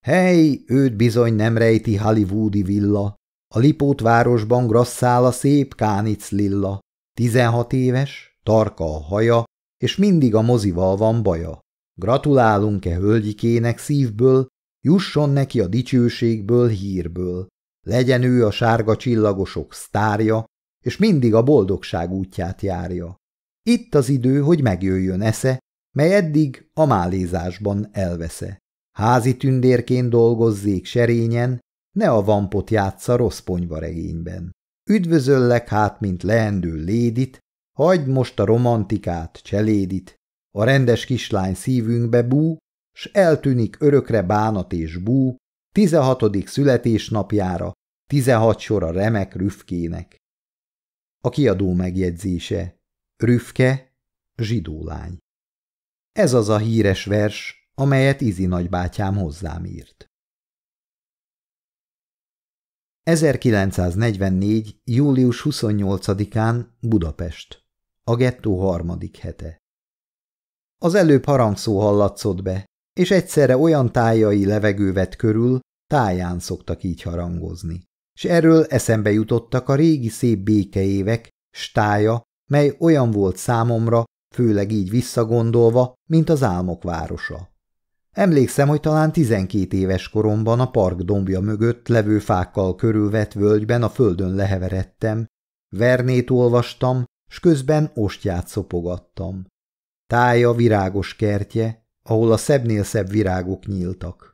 Speaker 1: Hely, őt bizony nem rejti hollywoodi villa, a Lipót városban grasszál a szép kánic lilla, tizenhat éves, tarka a haja, és mindig a mozival van baja. Gratulálunk-e hölgyikének szívből, jusson neki a dicsőségből, hírből. Legyen ő a sárga csillagosok sztárja, és mindig a boldogság útját járja. Itt az idő, hogy megjöjjön esze, mely eddig a málézásban elvesze. Házi tündérként dolgozzék serényen, ne a vampot játsza rossz ponyvaregényben. Üdvözöllek hát, mint leendő lédit, hagyd most a romantikát, cselédit, a rendes kislány szívünkbe bú, s eltűnik örökre bánat és bú, tizenhatodik születésnapjára, tizenhat sora remek rüfkének. A kiadó megjegyzése. Rüfke, zsidó lány. Ez az a híres vers, amelyet Izi nagybátyám hozzám írt. 1944. július 28-án Budapest. A gettó harmadik hete. Az előbb harangszó hallatszott be, és egyszerre olyan tájai levegő vett körül, táján szoktak így harangozni. És erről eszembe jutottak a régi szép békeévek, stája, mely olyan volt számomra, főleg így visszagondolva, mint az álmok városa. Emlékszem, hogy talán tizenkét éves koromban a park dombja mögött levő fákkal körülvett völgyben a földön leheveredtem, vernét olvastam, s közben ostját szopogattam. Tája virágos kertje, ahol a szebbnél szebb virágok nyíltak.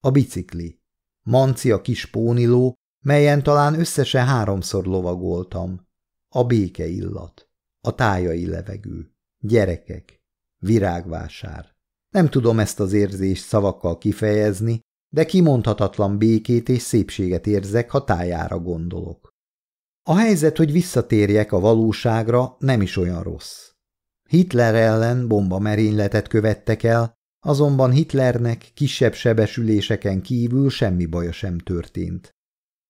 Speaker 1: A bicikli. Manci a kis póniló, melyen talán összesen háromszor lovagoltam. A béke illat. A tájai levegő. Gyerekek. Virágvásár. Nem tudom ezt az érzést szavakkal kifejezni, de kimondhatatlan békét és szépséget érzek, ha tájára gondolok. A helyzet, hogy visszatérjek a valóságra, nem is olyan rossz. Hitler ellen bomba merényletet követtek el, azonban Hitlernek kisebb sebesüléseken kívül semmi baja sem történt.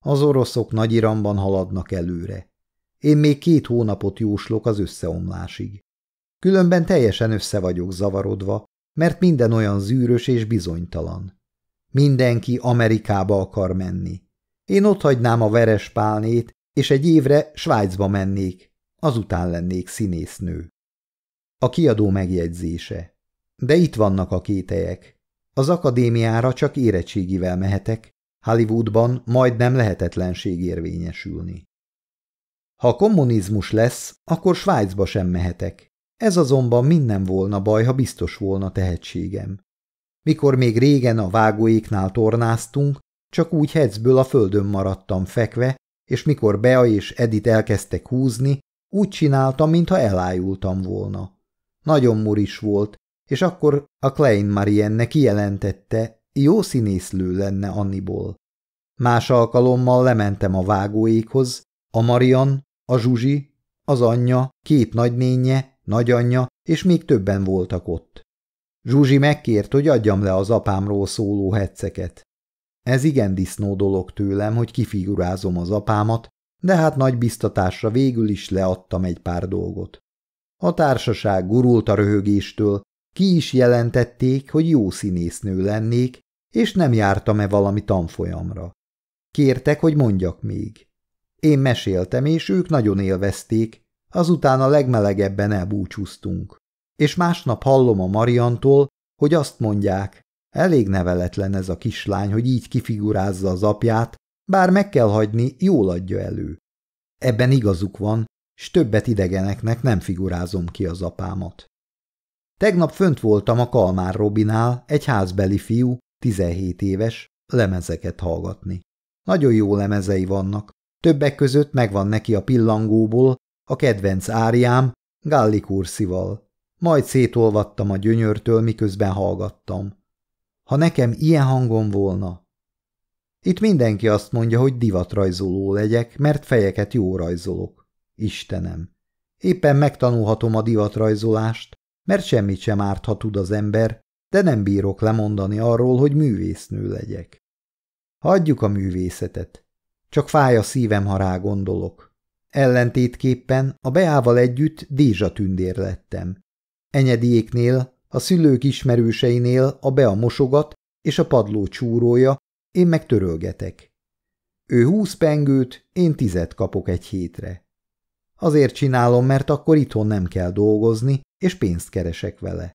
Speaker 1: Az oroszok nagy iramban haladnak előre. Én még két hónapot jóslok az összeomlásig. Különben teljesen össze vagyok zavarodva, mert minden olyan zűrös és bizonytalan. Mindenki Amerikába akar menni. Én ott hagynám a veres pálnét, és egy évre Svájcba mennék, azután lennék színésznő. A kiadó megjegyzése. De itt vannak a kételyek. Az akadémiára csak érettségivel mehetek, Hollywoodban majd nem lehetetlenség érvényesülni. Ha kommunizmus lesz, akkor Svájcba sem mehetek. Ez azonban minden volna baj, ha biztos volna tehetségem. Mikor még régen a vágóéknál tornáztunk, csak úgy hecből a földön maradtam fekve, és mikor Bea és Edit elkezdtek húzni, úgy csináltam, mintha elájultam volna. Nagyon muris volt, és akkor a Klein Marienne kijelentette, jó színészlő lenne Anniból. Más alkalommal lementem a vágóékhoz, a Marian, a Zsuzsi, az anyja, két nagynénye, nagyanyja, és még többen voltak ott. Zsuzsi megkért, hogy adjam le az apámról szóló hetszeket. Ez igen disznó dolog tőlem, hogy kifigurázom az apámat, de hát nagy biztatásra végül is leadtam egy pár dolgot. A társaság gurult a röhögéstől, ki is jelentették, hogy jó színésznő lennék, és nem jártam-e valami tanfolyamra. Kértek, hogy mondjak még. Én meséltem, és ők nagyon élvezték, Azután a legmelegebben elbúcsúztunk. És másnap hallom a Mariantól, hogy azt mondják, elég neveletlen ez a kislány, hogy így kifigurázza az apját, bár meg kell hagyni, jól adja elő. Ebben igazuk van, s többet idegeneknek nem figurázom ki az apámat. Tegnap fönt voltam a Kalmár Robinál, egy házbeli fiú, 17 éves, lemezeket hallgatni. Nagyon jó lemezei vannak. Többek között megvan neki a pillangóból a kedvenc áriám Galli Kurszival. Majd szétolvattam a gyönyörtől, miközben hallgattam. Ha nekem ilyen hangom volna... Itt mindenki azt mondja, hogy divatrajzoló legyek, mert fejeket jó rajzolok. Istenem! Éppen megtanulhatom a divatrajzolást, mert semmit sem árt, ha tud az ember, de nem bírok lemondani arról, hogy művésznő legyek. Hagyjuk a művészetet. Csak fáj a szívem, ha rá gondolok. Ellentétképpen a Beával együtt Dézsa tündér lettem. Enyediéknél, a szülők ismerőseinél a Bea mosogat és a padló csúrója, én meg törölgetek. Ő húsz pengőt, én tizet kapok egy hétre. Azért csinálom, mert akkor itthon nem kell dolgozni, és pénzt keresek vele.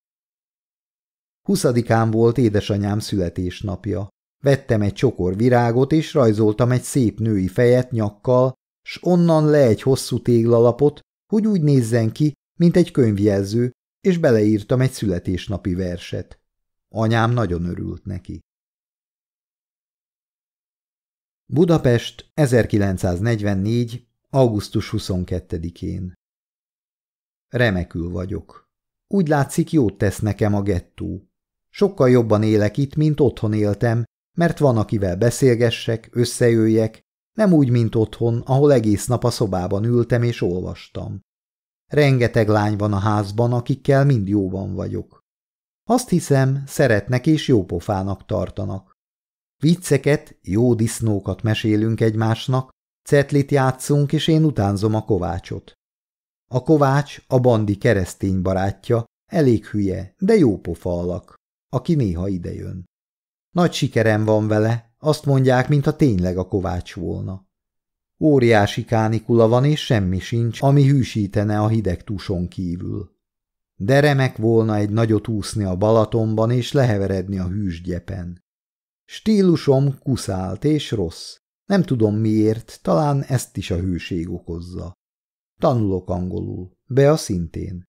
Speaker 1: Huszadikán volt édesanyám születésnapja. Vettem egy csokor virágot, és rajzoltam egy szép női fejet nyakkal, s onnan le egy hosszú téglalapot, hogy úgy nézzen ki, mint egy könyvjelző, és beleírtam egy születésnapi verset. Anyám nagyon örült neki. Budapest, 1944. augusztus 22-én Remekül vagyok. Úgy látszik, jót tesz nekem a gettó. Sokkal jobban élek itt, mint otthon éltem, mert van, akivel beszélgessek, összejöjjek, nem úgy, mint otthon, ahol egész nap a szobában ültem és olvastam. Rengeteg lány van a házban, akikkel mind jóban vagyok. Azt hiszem, szeretnek és jópofának tartanak. Vicceket, jó disznókat mesélünk egymásnak, cetlit játszunk, és én utánzom a kovácsot. A kovács, a bandi keresztény barátja, elég hülye, de jó pofa alak, aki néha idejön. Nagy sikerem van vele, azt mondják, mintha tényleg a kovács volna. Óriási kánikula van, és semmi sincs, ami hűsítene a hideg túson kívül. De remek volna egy nagyot úszni a Balatonban, és leheveredni a hűsgyepen. Stílusom kuszált és rossz. Nem tudom miért, talán ezt is a hűség okozza. Tanulok angolul, Bea szintén.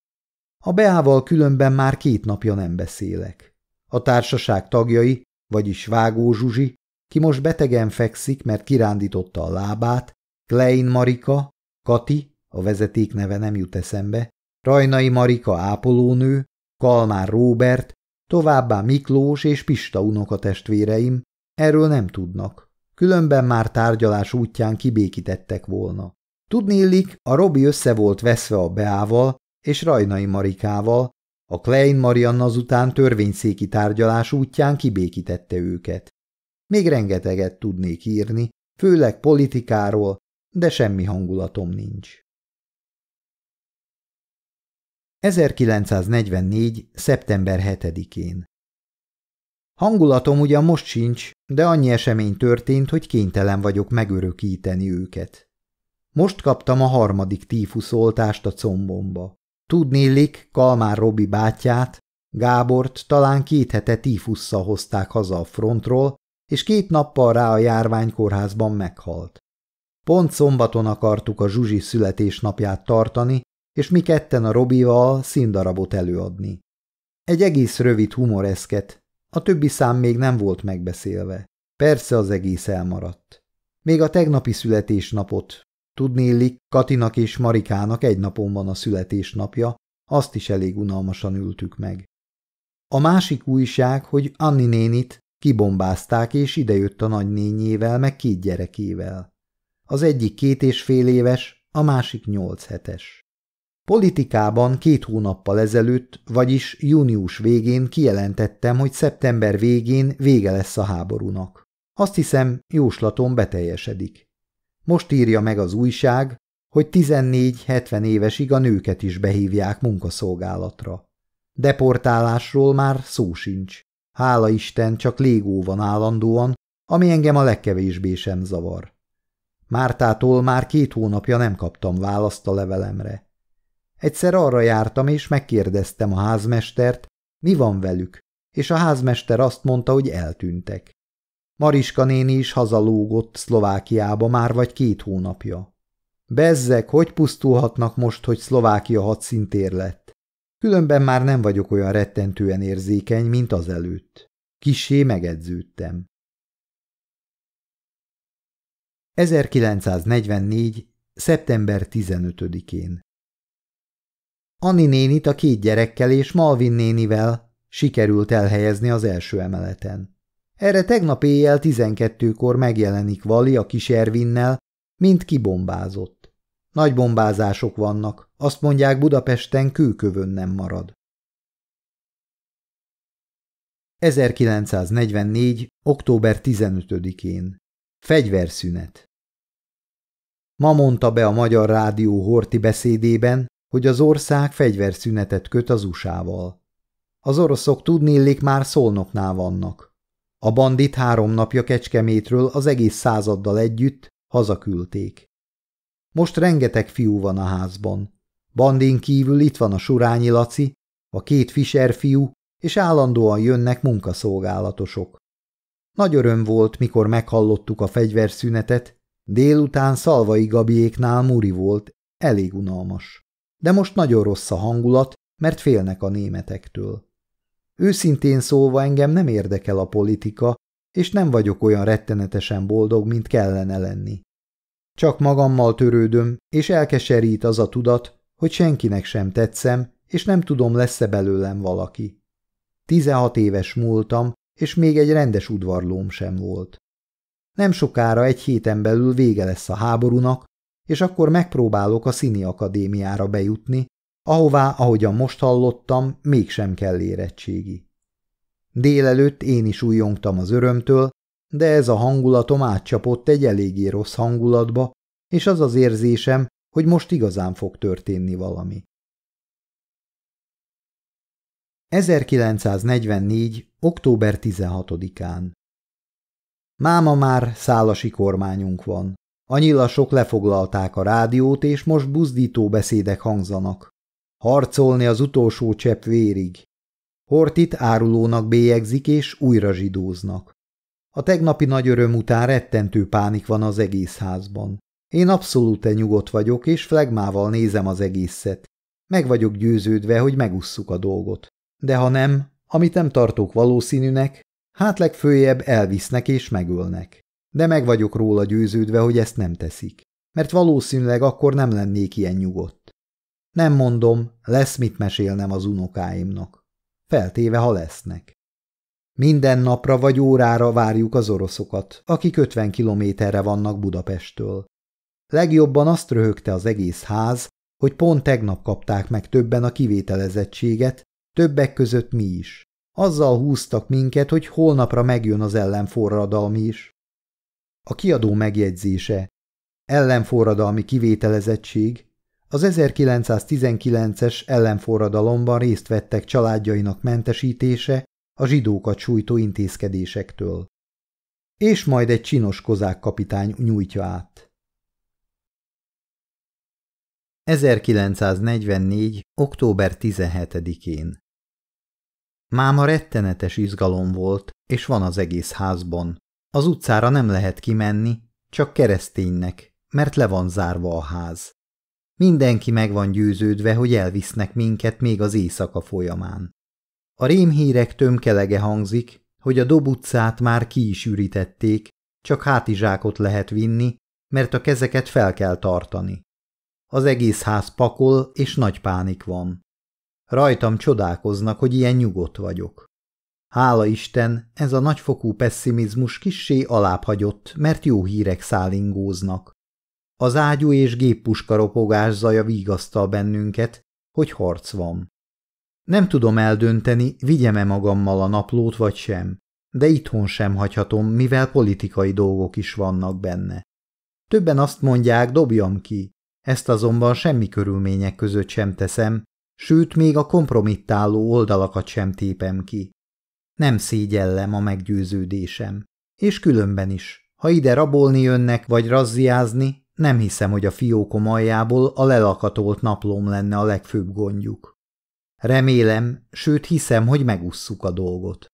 Speaker 1: A Beával különben már két napja nem beszélek. A társaság tagjai, vagyis Vágó Zsuzsi, ki most betegen fekszik, mert kirándította a lábát, Klein Marika, Kati, a vezeték neve nem jut eszembe, Rajnai Marika ápolónő, Kalmár Róbert, továbbá Miklós és Pista unokatestvéreim, erről nem tudnak. Különben már tárgyalás útján kibékítettek volna. Tudni illik, a Robi össze volt veszve a Beával és Rajnai Marikával, a Klein Marianna azután törvényszéki tárgyalás útján kibékítette őket. Még rengeteget tudnék írni, főleg politikáról, de semmi hangulatom nincs. 1944. szeptember 7-én Hangulatom ugyan most sincs, de annyi esemény történt, hogy kénytelen vagyok megörökíteni őket. Most kaptam a harmadik tífuszoltást a combomba. Tudnélik, Kalmár Robi bátyját, Gábort talán két hete tífusszal hozták haza a frontról, és két nappal rá a járványkórházban meghalt. Pont szombaton akartuk a Zsuzsi születésnapját tartani, és mi ketten a Robival színdarabot előadni. Egy egész rövid humoreszket, a többi szám még nem volt megbeszélve. Persze az egész elmaradt. Még a tegnapi születésnapot, tudnélik, Katinak és Marikának egy napon van a születésnapja, azt is elég unalmasan ültük meg. A másik újság, hogy Anni nénit kibombázták, és idejött a nagynényével, meg két gyerekével. Az egyik két és fél éves, a másik nyolc hetes. Politikában két hónappal ezelőtt, vagyis június végén kijelentettem, hogy szeptember végén vége lesz a háborúnak. Azt hiszem, jóslatom beteljesedik. Most írja meg az újság, hogy 14-70 évesig a nőket is behívják munkaszolgálatra. Deportálásról már szó sincs. Hála Isten, csak légó van állandóan, ami engem a legkevésbé sem zavar. Mártától már két hónapja nem kaptam választ a levelemre. Egyszer arra jártam, és megkérdeztem a házmestert, mi van velük, és a házmester azt mondta, hogy eltűntek. Mariska néni is hazalógott Szlovákiába már vagy két hónapja. Bezzek, hogy pusztulhatnak most, hogy Szlovákia hadszintér lett? Különben már nem vagyok olyan rettentően érzékeny, mint az előtt. Kissé megedződtem. 1944. szeptember 15-én Anni nénit a két gyerekkel és Malvin nénivel sikerült elhelyezni az első emeleten. Erre tegnap éjjel 12-kor megjelenik Vali a kis Ervinnel, mint kibombázott. Nagy bombázások vannak, azt mondják Budapesten kőkövön nem marad. 1944. október 15-én. Fegyverszünet. Ma mondta be a Magyar Rádió Horti beszédében, hogy az ország fegyverszünetet köt az USA-val. Az oroszok tudnélik már szolnoknál vannak. A bandit három napja Kecskemétről az egész századdal együtt hazaküldték. Most rengeteg fiú van a házban. Bandin kívül itt van a Surányi Laci, a két Fischer fiú, és állandóan jönnek munkaszolgálatosok. Nagy öröm volt, mikor meghallottuk a fegyverszünetet, délután Szalvai Gabiéknál Muri volt, elég unalmas. De most nagyon rossz a hangulat, mert félnek a németektől. Őszintén szólva engem nem érdekel a politika, és nem vagyok olyan rettenetesen boldog, mint kellene lenni. Csak magammal törődöm, és elkeserít az a tudat, hogy senkinek sem tetszem, és nem tudom, lesz-e belőlem valaki. Tizenhat éves múltam, és még egy rendes udvarlóm sem volt. Nem sokára egy héten belül vége lesz a háborúnak, és akkor megpróbálok a színi akadémiára bejutni, ahová, ahogyan most hallottam, mégsem kell érettségi. Délelőtt én is újjongtam az örömtől, de ez a hangulatom átcsapott egy eléggé rossz hangulatba, és az az érzésem, hogy most igazán fog történni valami. 1944. október 16-án Máma már szálasi kormányunk van. A nyilasok lefoglalták a rádiót, és most buzdító beszédek hangzanak. Harcolni az utolsó csepp vérig. Hortit árulónak bélyegzik, és újra zsidóznak. A tegnapi nagy öröm után rettentő pánik van az egész házban. Én abszolút nyugodt vagyok, és flegmával nézem az egészet. Meg vagyok győződve, hogy megusszuk a dolgot. De ha nem, amit nem tartok valószínűnek, hát legfőjebb elvisznek és megölnek. De meg vagyok róla győződve, hogy ezt nem teszik. Mert valószínűleg akkor nem lennék ilyen nyugodt. Nem mondom, lesz mit mesélnem az unokáimnak. Feltéve, ha lesznek. Minden napra vagy órára várjuk az oroszokat, akik 50 kilométerre vannak Budapesttől. Legjobban azt röhögte az egész ház, hogy pont tegnap kapták meg többen a kivételezettséget, többek között mi is. Azzal húztak minket, hogy holnapra megjön az ellenforradalmi is. A kiadó megjegyzése ellenforradalmi kivételezettség az 1919-es ellenforradalomban részt vettek családjainak mentesítése a zsidókat sújtó intézkedésektől. És majd egy csinos kozák kapitány nyújtja át. 1944. október 17-én Máma rettenetes izgalom volt, és van az egész házban. Az utcára nem lehet kimenni, csak kereszténynek, mert le van zárva a ház. Mindenki meg van győződve, hogy elvisznek minket még az éjszaka folyamán. A rémhírek tömkelege hangzik, hogy a Dob utcát már ki is ürítették, csak hátizsákot lehet vinni, mert a kezeket fel kell tartani. Az egész ház pakol, és nagy pánik van. Rajtam csodálkoznak, hogy ilyen nyugodt vagyok. Hála Isten, ez a nagyfokú pessimizmus kissé alábbhagyott, mert jó hírek szálingóznak. Az ágyú és géppuska ropogás zaja vigasztal bennünket, hogy harc van. Nem tudom eldönteni, vigyem-e magammal a naplót vagy sem, de itthon sem hagyhatom, mivel politikai dolgok is vannak benne. Többen azt mondják, dobjam ki, ezt azonban semmi körülmények között sem teszem, sőt még a kompromittáló oldalakat sem tépem ki. Nem szégyellem a meggyőződésem. És különben is, ha ide rabolni jönnek vagy razziázni, Nem hiszem, hogy a fiókom aljából a lelakatolt naplóm lenne a legfőbb gondjuk. Remélem, sőt hiszem, hogy megusszuk a dolgot.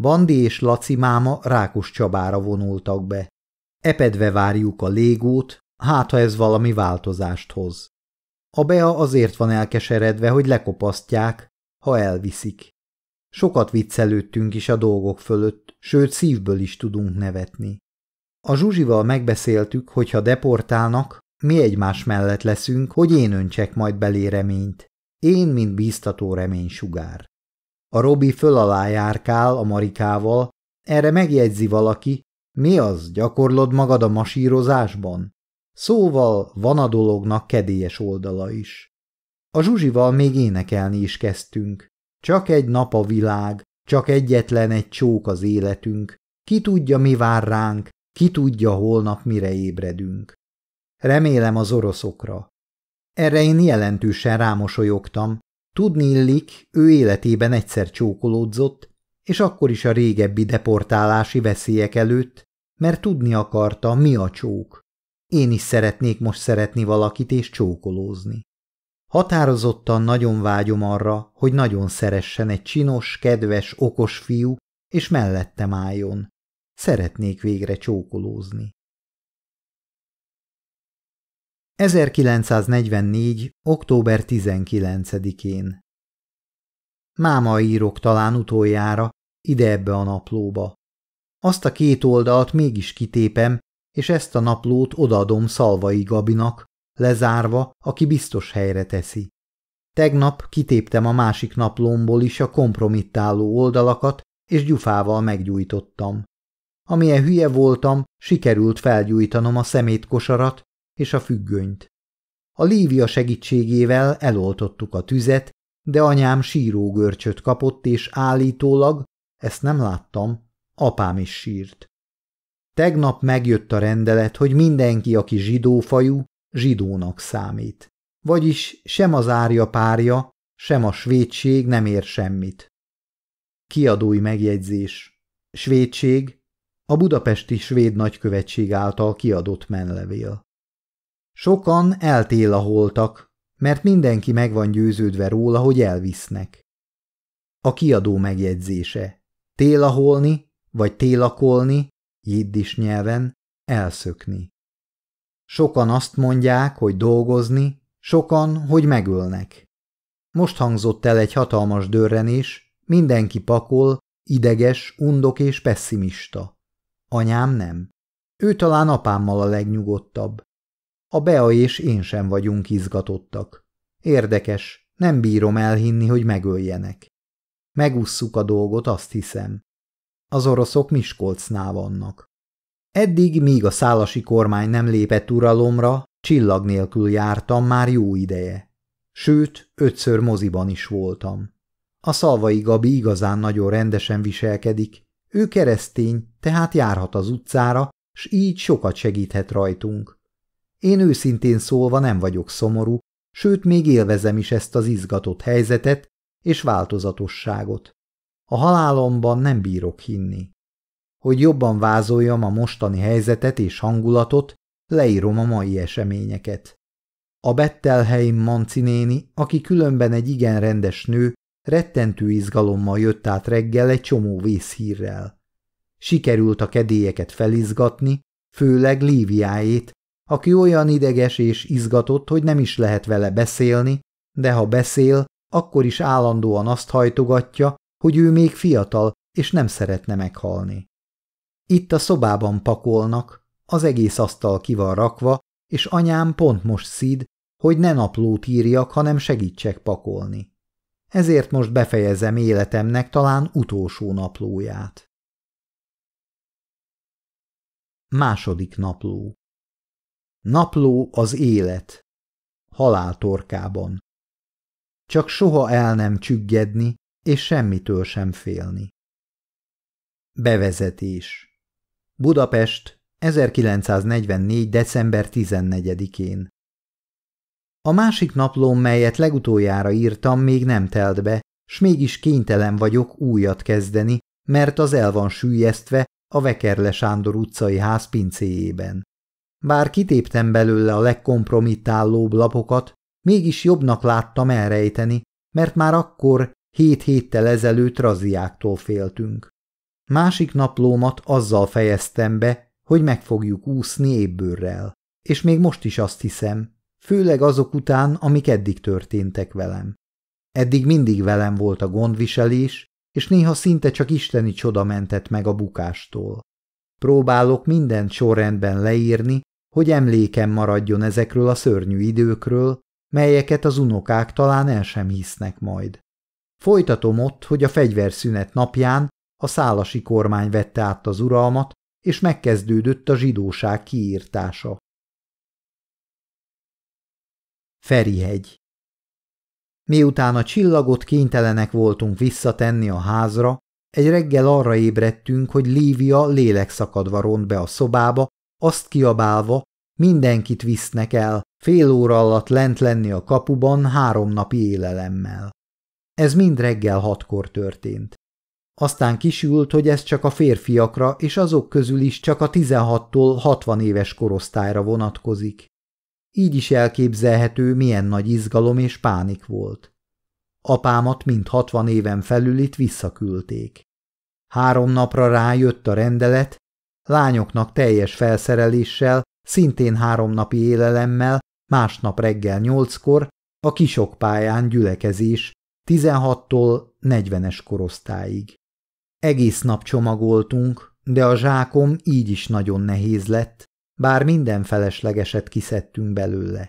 Speaker 1: Bandi és Laci máma Rákos Csabára vonultak be. Epedve várjuk a légót, hát ha ez valami változást hoz. A Bea azért van elkeseredve, hogy lekopasztják, ha elviszik. Sokat viccelődtünk is a dolgok fölött, sőt szívből is tudunk nevetni. A Zsuzsival megbeszéltük, hogy ha deportálnak, mi egymás mellett leszünk, hogy én öntsek majd belé reményt. Én, mint bíztató reménysugár. A Robi föl alá járkál a Marikával, erre megjegyzi valaki, mi az, gyakorlod magad a masírozásban? Szóval van a dolognak kedélyes oldala is. A Zsuzsival még énekelni is kezdtünk. Csak egy nap a világ, csak egyetlen egy csók az életünk. Ki tudja, mi vár ránk, ki tudja, holnap mire ébredünk. Remélem az oroszokra. Erre én jelentősen rámosolyogtam. Tudni illik, ő életében egyszer csókolódzott, és akkor is a régebbi deportálási veszélyek előtt, mert tudni akarta, mi a csók. Én is szeretnék most szeretni valakit és csókolózni. Határozottan nagyon vágyom arra, hogy nagyon szeressen egy csinos, kedves, okos fiú, és mellettem álljon. Szeretnék végre csókolózni. 1944. október 19-én Máma írok talán utoljára, ide ebbe a naplóba. Azt a két oldalt mégis kitépem, és ezt a naplót odaadom Szalvai Gabinak, lezárva, aki biztos helyre teszi. Tegnap kitéptem a másik naplomból is a kompromittáló oldalakat, és gyufával meggyújtottam. Amilyen hülye voltam, sikerült felgyújtanom a szemétkosarat és a függönyt. A Lívia segítségével eloltottuk a tüzet, de anyám sírógörcsöt kapott, és állítólag, ezt nem láttam, apám is sírt. Tegnap megjött a rendelet, hogy mindenki, aki zsidófajú, zsidónak számít. Vagyis sem az árja párja, sem a svédség nem ér semmit. Kiadói megjegyzés. Svédség, a budapesti svéd nagykövetség által kiadott menlevél. Sokan eltélaholtak, mert mindenki meg van győződve róla, hogy elvisznek. A kiadó megjegyzése. Télaholni, vagy télakolni, jiddis nyelven, elszökni. Sokan azt mondják, hogy dolgozni, sokan, hogy megölnek. Most hangzott el egy hatalmas dörrenés, mindenki pakol, ideges, undok és pessimista. Anyám nem. Ő talán apámmal a legnyugodtabb. A Bea és én sem vagyunk izgatottak. Érdekes, nem bírom elhinni, hogy megöljenek. Megusszuk a dolgot, azt hiszem. Az oroszok Miskolcnál vannak. Eddig, míg a szálasi kormány nem lépett uralomra, csillag nélkül jártam már jó ideje. Sőt, ötször moziban is voltam. A szalvai Gabi igazán nagyon rendesen viselkedik, ő keresztény, tehát járhat az utcára, s így sokat segíthet rajtunk. Én őszintén szólva nem vagyok szomorú, sőt még élvezem is ezt az izgatott helyzetet és változatosságot. A halálomban nem bírok hinni. Hogy jobban vázoljam a mostani helyzetet és hangulatot, leírom a mai eseményeket. A Bettelheim Manci néni, aki különben egy igen rendes nő, rettentő izgalommal jött át reggel egy csomó vészhírrel. Sikerült a kedélyeket felizgatni, főleg Líviáét, aki olyan ideges és izgatott, hogy nem is lehet vele beszélni, de ha beszél, akkor is állandóan azt hajtogatja, hogy ő még fiatal, és nem szeretne meghalni. Itt a szobában pakolnak, az egész asztal ki van rakva, és anyám pont most szíd, hogy ne naplót írjak, hanem segítsek pakolni. Ezért most befejezem életemnek talán utolsó naplóját. Második napló Napló az élet. Halál torkában. Csak soha el nem csüggedni, és semmitől sem félni. Bevezetés Budapest, 1944. december 14-én A másik naplóm, melyet legutoljára írtam, még nem telt be, s mégis kénytelen vagyok újat kezdeni, mert az el van sűjesztve a Vekerle Sándor utcai ház pincéjében. Bár kitéptem belőle a legkompromittálóbb lapokat, mégis jobbnak láttam elrejteni, mert már akkor hét héttel ezelőtt raziáktól féltünk. Másik naplómat azzal fejeztem be, hogy meg fogjuk úszni ébbőrrel, és még most is azt hiszem, főleg azok után, amik eddig történtek velem. Eddig mindig velem volt a gondviselés, és néha szinte csak isteni csoda mentett meg a bukástól. Próbálok mindent sorrendben leírni, hogy emlékem maradjon ezekről a szörnyű időkről, melyeket az unokák talán el sem hisznek majd. Folytatom ott, hogy a fegyverszünet napján a szálasi kormány vette át az uralmat, és megkezdődött a zsidóság kiírtása. Ferihegy Miután a csillagot kénytelenek voltunk visszatenni a házra, egy reggel arra ébredtünk, hogy Lívia lélekszakadva ront be a szobába, azt kiabálva, mindenkit visznek el, fél óra alatt lent lenni a kapuban három napi élelemmel. Ez mind reggel hatkor történt. Aztán kisült, hogy ez csak a férfiakra, és azok közül is csak a 16-tól 60 éves korosztályra vonatkozik. Így is elképzelhető, milyen nagy izgalom és pánik volt. Apámat mind 60 éven felülit visszaküldték. Három napra rájött a rendelet, lányoknak teljes felszereléssel, szintén három napi élelemmel, másnap reggel nyolckor, a kisok pályán gyülekezés, 16-tól 40-es korosztályig. Egész nap csomagoltunk, de a zsákom így is nagyon nehéz lett, bár minden feleslegeset kiszedtünk belőle.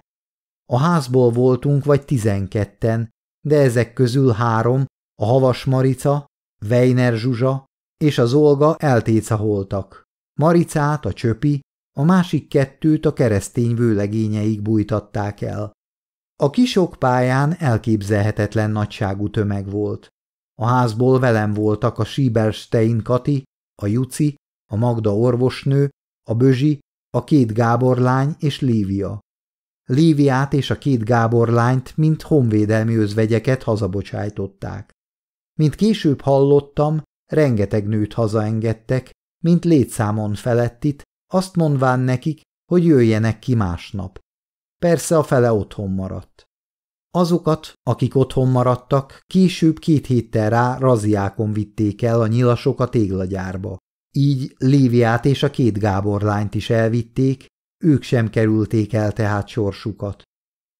Speaker 1: A házból voltunk vagy tizenketten, de ezek közül három, a Havas Marica, Weiner Zsuzsa és az Olga eltécaholtak. Maricát, a csöpi, a másik kettőt a keresztény vőlegényeik bújtatták el. A kisok pályán elképzelhetetlen nagyságú tömeg volt. A házból velem voltak a Sieberstein Kati, a Juci, a Magda orvosnő, a Bözsi, a két Gábor lány és Lívia. Líviát és a két Gábor lányt, mint honvédelmi özvegyeket hazabocsájtották. Mint később hallottam, rengeteg nőt hazaengedtek, mint létszámon felettit, azt mondván nekik, hogy jöjjenek ki másnap. Persze a fele otthon maradt. Azokat, akik otthon maradtak, később két héttel rá raziákon vitték el a nyilasok a téglagyárba. Így Léviát és a két Gábor lányt is elvitték, ők sem kerülték el tehát sorsukat.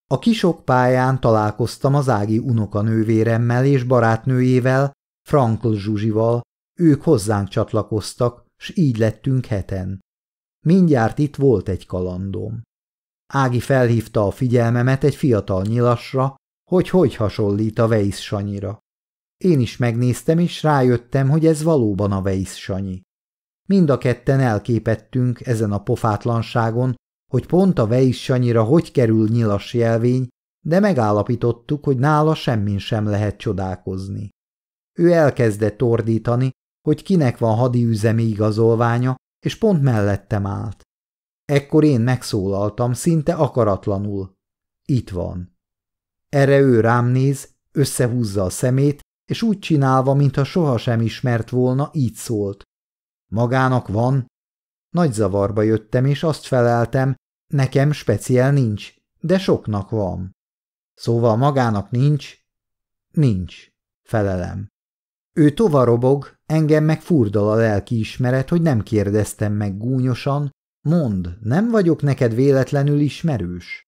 Speaker 1: A kisok pályán találkoztam az ági unokanővéremmel és barátnőjével, Frankl Zsuzsival, ők hozzánk csatlakoztak, s így lettünk heten. Mindjárt itt volt egy kalandom. Ági felhívta a figyelmemet egy fiatal nyilasra, hogy hogy hasonlít a Weiss Sanyira. Én is megnéztem, és rájöttem, hogy ez valóban a Weiss Sanyi. Mind a ketten elképettünk ezen a pofátlanságon, hogy pont a Weiss Sanyira hogy kerül nyilas jelvény, de megállapítottuk, hogy nála semmin sem lehet csodálkozni. Ő elkezdett ordítani, hogy kinek van hadiüzemi igazolványa, és pont mellettem állt. Ekkor én megszólaltam, szinte akaratlanul. Itt van. Erre ő rám néz, összehúzza a szemét, és úgy csinálva, mintha sohasem ismert volna, így szólt. Magának van? Nagy zavarba jöttem, és azt feleltem, nekem speciál nincs, de soknak van. Szóval magának nincs? Nincs, felelem. Ő tovarobog, engem meg furdal a lelki ismeret, hogy nem kérdeztem meg gúnyosan, Mond, nem vagyok neked véletlenül ismerős?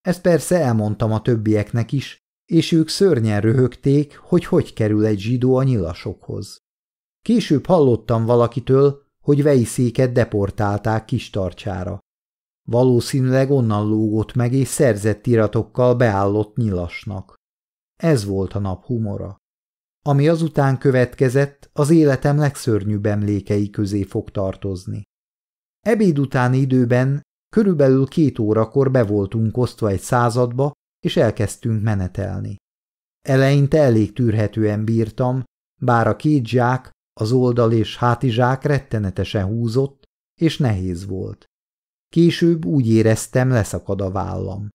Speaker 1: Ezt persze elmondtam a többieknek is, és ők szörnyen röhögték, hogy hogy kerül egy zsidó a nyilasokhoz. Később hallottam valakitől, hogy vejszéket deportálták kis tartsára. Valószínűleg onnan lógott meg és szerzett iratokkal beállott nyilasnak. Ez volt a nap humora. Ami azután következett, az életem legszörnyűbb emlékei közé fog tartozni. Ebéd utáni időben körülbelül két órakor be voltunk osztva egy századba, és elkezdtünk menetelni. Eleinte elég tűrhetően bírtam, bár a két zsák, az oldal és hátizsák rettenetesen húzott, és nehéz volt. Később úgy éreztem, leszakad a vállam.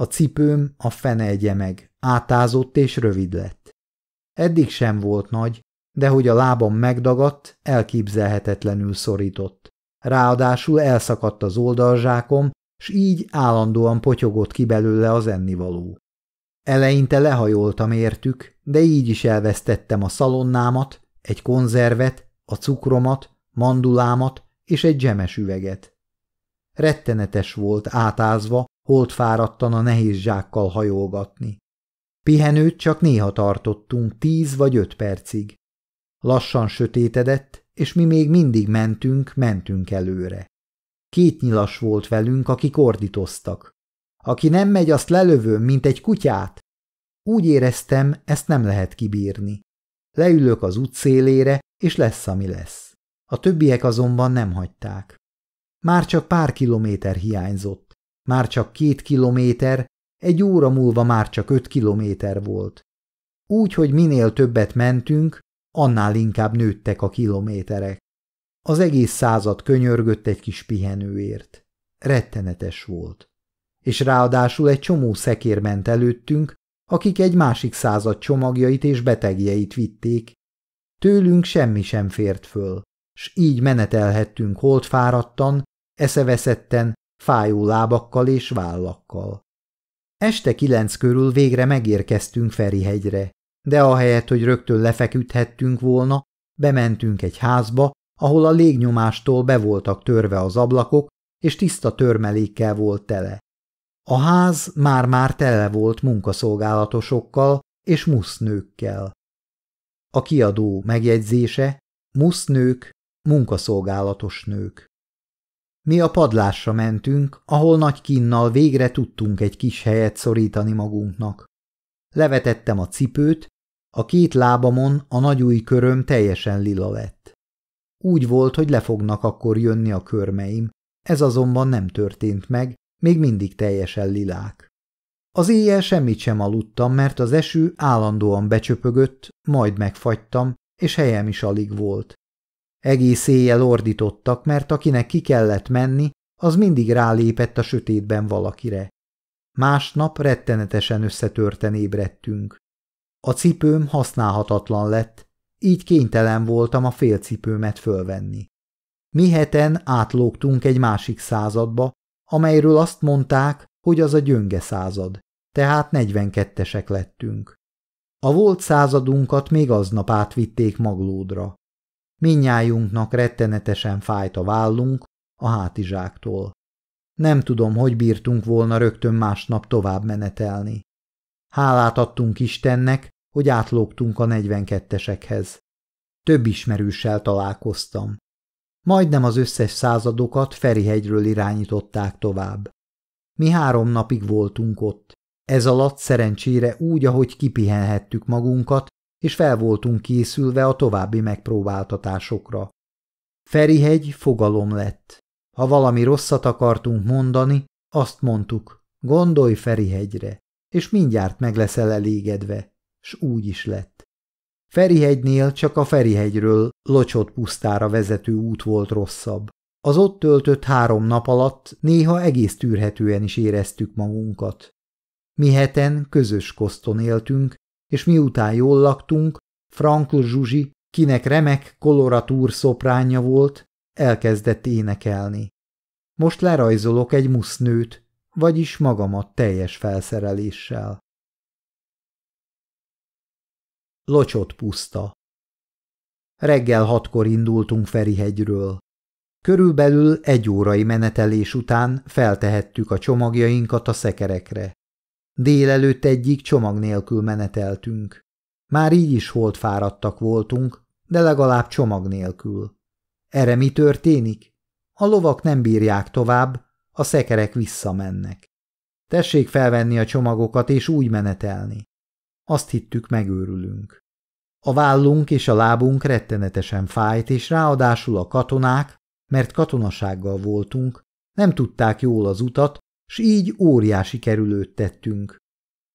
Speaker 1: A cipőm a fene egye meg, átázott és rövid lett. Eddig sem volt nagy, de hogy a lábam megdagadt, elképzelhetetlenül szorított. Ráadásul elszakadt az oldalzsákom, s így állandóan potyogott ki belőle az ennivaló. Eleinte lehajoltam értük, de így is elvesztettem a szalonnámat, egy konzervet, a cukromat, mandulámat és egy zsemes üveget. Rettenetes volt átázva, holt fáradtan a nehéz zsákkal hajolgatni. Pihenőt csak néha tartottunk, tíz vagy öt percig. Lassan sötétedett, és mi még mindig mentünk, mentünk előre. Két nyilas volt velünk, akik ordítoztak. Aki nem megy, azt lelövöm, mint egy kutyát. Úgy éreztem, ezt nem lehet kibírni. Leülök az útszélére, és lesz, ami lesz. A többiek azonban nem hagyták. Már csak pár kilométer hiányzott. Már csak két kilométer, egy óra múlva már csak öt kilométer volt. Úgy, hogy minél többet mentünk, annál inkább nőttek a kilométerek. Az egész század könyörgött egy kis pihenőért. Rettenetes volt. És ráadásul egy csomó szekér ment előttünk, akik egy másik század csomagjait és betegjeit vitték. Tőlünk semmi sem fért föl, s így menetelhettünk holdfáradtan, eszeveszetten, fájó lábakkal és vállakkal. Este kilenc körül végre megérkeztünk Ferihegyre, de ahelyett, hogy rögtön lefeküdhettünk volna, bementünk egy házba, ahol a légnyomástól be voltak törve az ablakok, és tiszta törmelékkel volt tele. A ház már-már tele volt munkaszolgálatosokkal és musznőkkel. A kiadó megjegyzése musznők, munkaszolgálatos nők. Mi a padlásra mentünk, ahol nagy kinnal végre tudtunk egy kis helyet szorítani magunknak. Levetettem a cipőt, a két lábamon a nagy új köröm teljesen lila lett. Úgy volt, hogy le fognak akkor jönni a körmeim, ez azonban nem történt meg, még mindig teljesen lilák. Az éjjel semmit sem aludtam, mert az eső állandóan becsöpögött, majd megfagytam, és helyem is alig volt. Egész éjjel ordítottak, mert akinek ki kellett menni, az mindig rálépett a sötétben valakire. Másnap rettenetesen összetörten ébredtünk. A cipőm használhatatlan lett, így kénytelen voltam a félcipőmet fölvenni. Mi heten átlógtunk egy másik századba, amelyről azt mondták, hogy az a gyönge század, tehát 42-esek lettünk. A volt századunkat még aznap átvitték maglódra. Minnyájunknak rettenetesen fájt a vállunk a hátizsáktól. Nem tudom, hogy bírtunk volna rögtön másnap tovább menetelni. Hálát adtunk Istennek, hogy átlógtunk a 42-esekhez. Több ismerőssel találkoztam. Majdnem az összes századokat Ferihegyről irányították tovább. Mi három napig voltunk ott. Ez alatt szerencsére úgy, ahogy kipihenhettük magunkat, és fel voltunk készülve a további megpróbáltatásokra. Ferihegy fogalom lett. Ha valami rosszat akartunk mondani, azt mondtuk, gondolj Ferihegyre, és mindjárt meg leszel elégedve, s úgy is lett. Ferihegynél csak a Ferihegyről locsott pusztára vezető út volt rosszabb. Az ott töltött három nap alatt néha egész tűrhetően is éreztük magunkat. Mi heten közös koszton éltünk, és miután jól laktunk, Frankl Zsuzsi, kinek remek koloratúr szopránja volt, elkezdett énekelni. Most lerajzolok egy musznőt, vagyis magamat teljes felszereléssel. Locsot puszta. Reggel hatkor indultunk Ferihegyről. Körülbelül egy órai menetelés után feltehettük a csomagjainkat a szekerekre. Délelőtt egyik csomag nélkül meneteltünk. Már így is holt fáradtak voltunk, de legalább csomag nélkül. Erre mi történik? A lovak nem bírják tovább, a szekerek visszamennek. Tessék felvenni a csomagokat és úgy menetelni. Azt hittük, megőrülünk. A vállunk és a lábunk rettenetesen fájt, és ráadásul a katonák, mert katonasággal voltunk, nem tudták jól az utat, s így óriási kerülőt tettünk.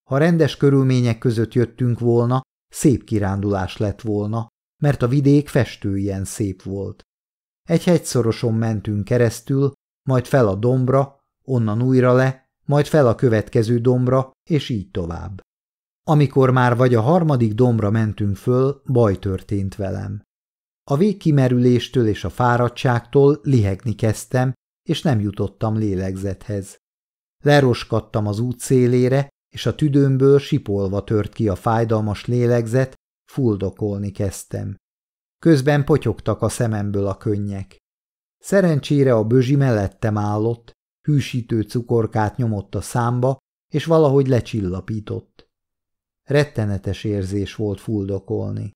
Speaker 1: Ha rendes körülmények között jöttünk volna, szép kirándulás lett volna, mert a vidék festő ilyen szép volt. Egy hegyszoroson mentünk keresztül, majd fel a dombra, onnan újra le, majd fel a következő dombra, és így tovább. Amikor már vagy a harmadik dombra mentünk föl, baj történt velem. A végkimerüléstől és a fáradtságtól lihegni kezdtem, és nem jutottam lélegzethez. Leroskadtam az út szélére, és a tüdőmből sipolva tört ki a fájdalmas lélegzet, fuldokolni kezdtem. Közben potyogtak a szememből a könnyek. Szerencsére a bözsi mellettem állott, hűsítő cukorkát nyomott a számba, és valahogy lecsillapított. Rettenetes érzés volt fuldokolni.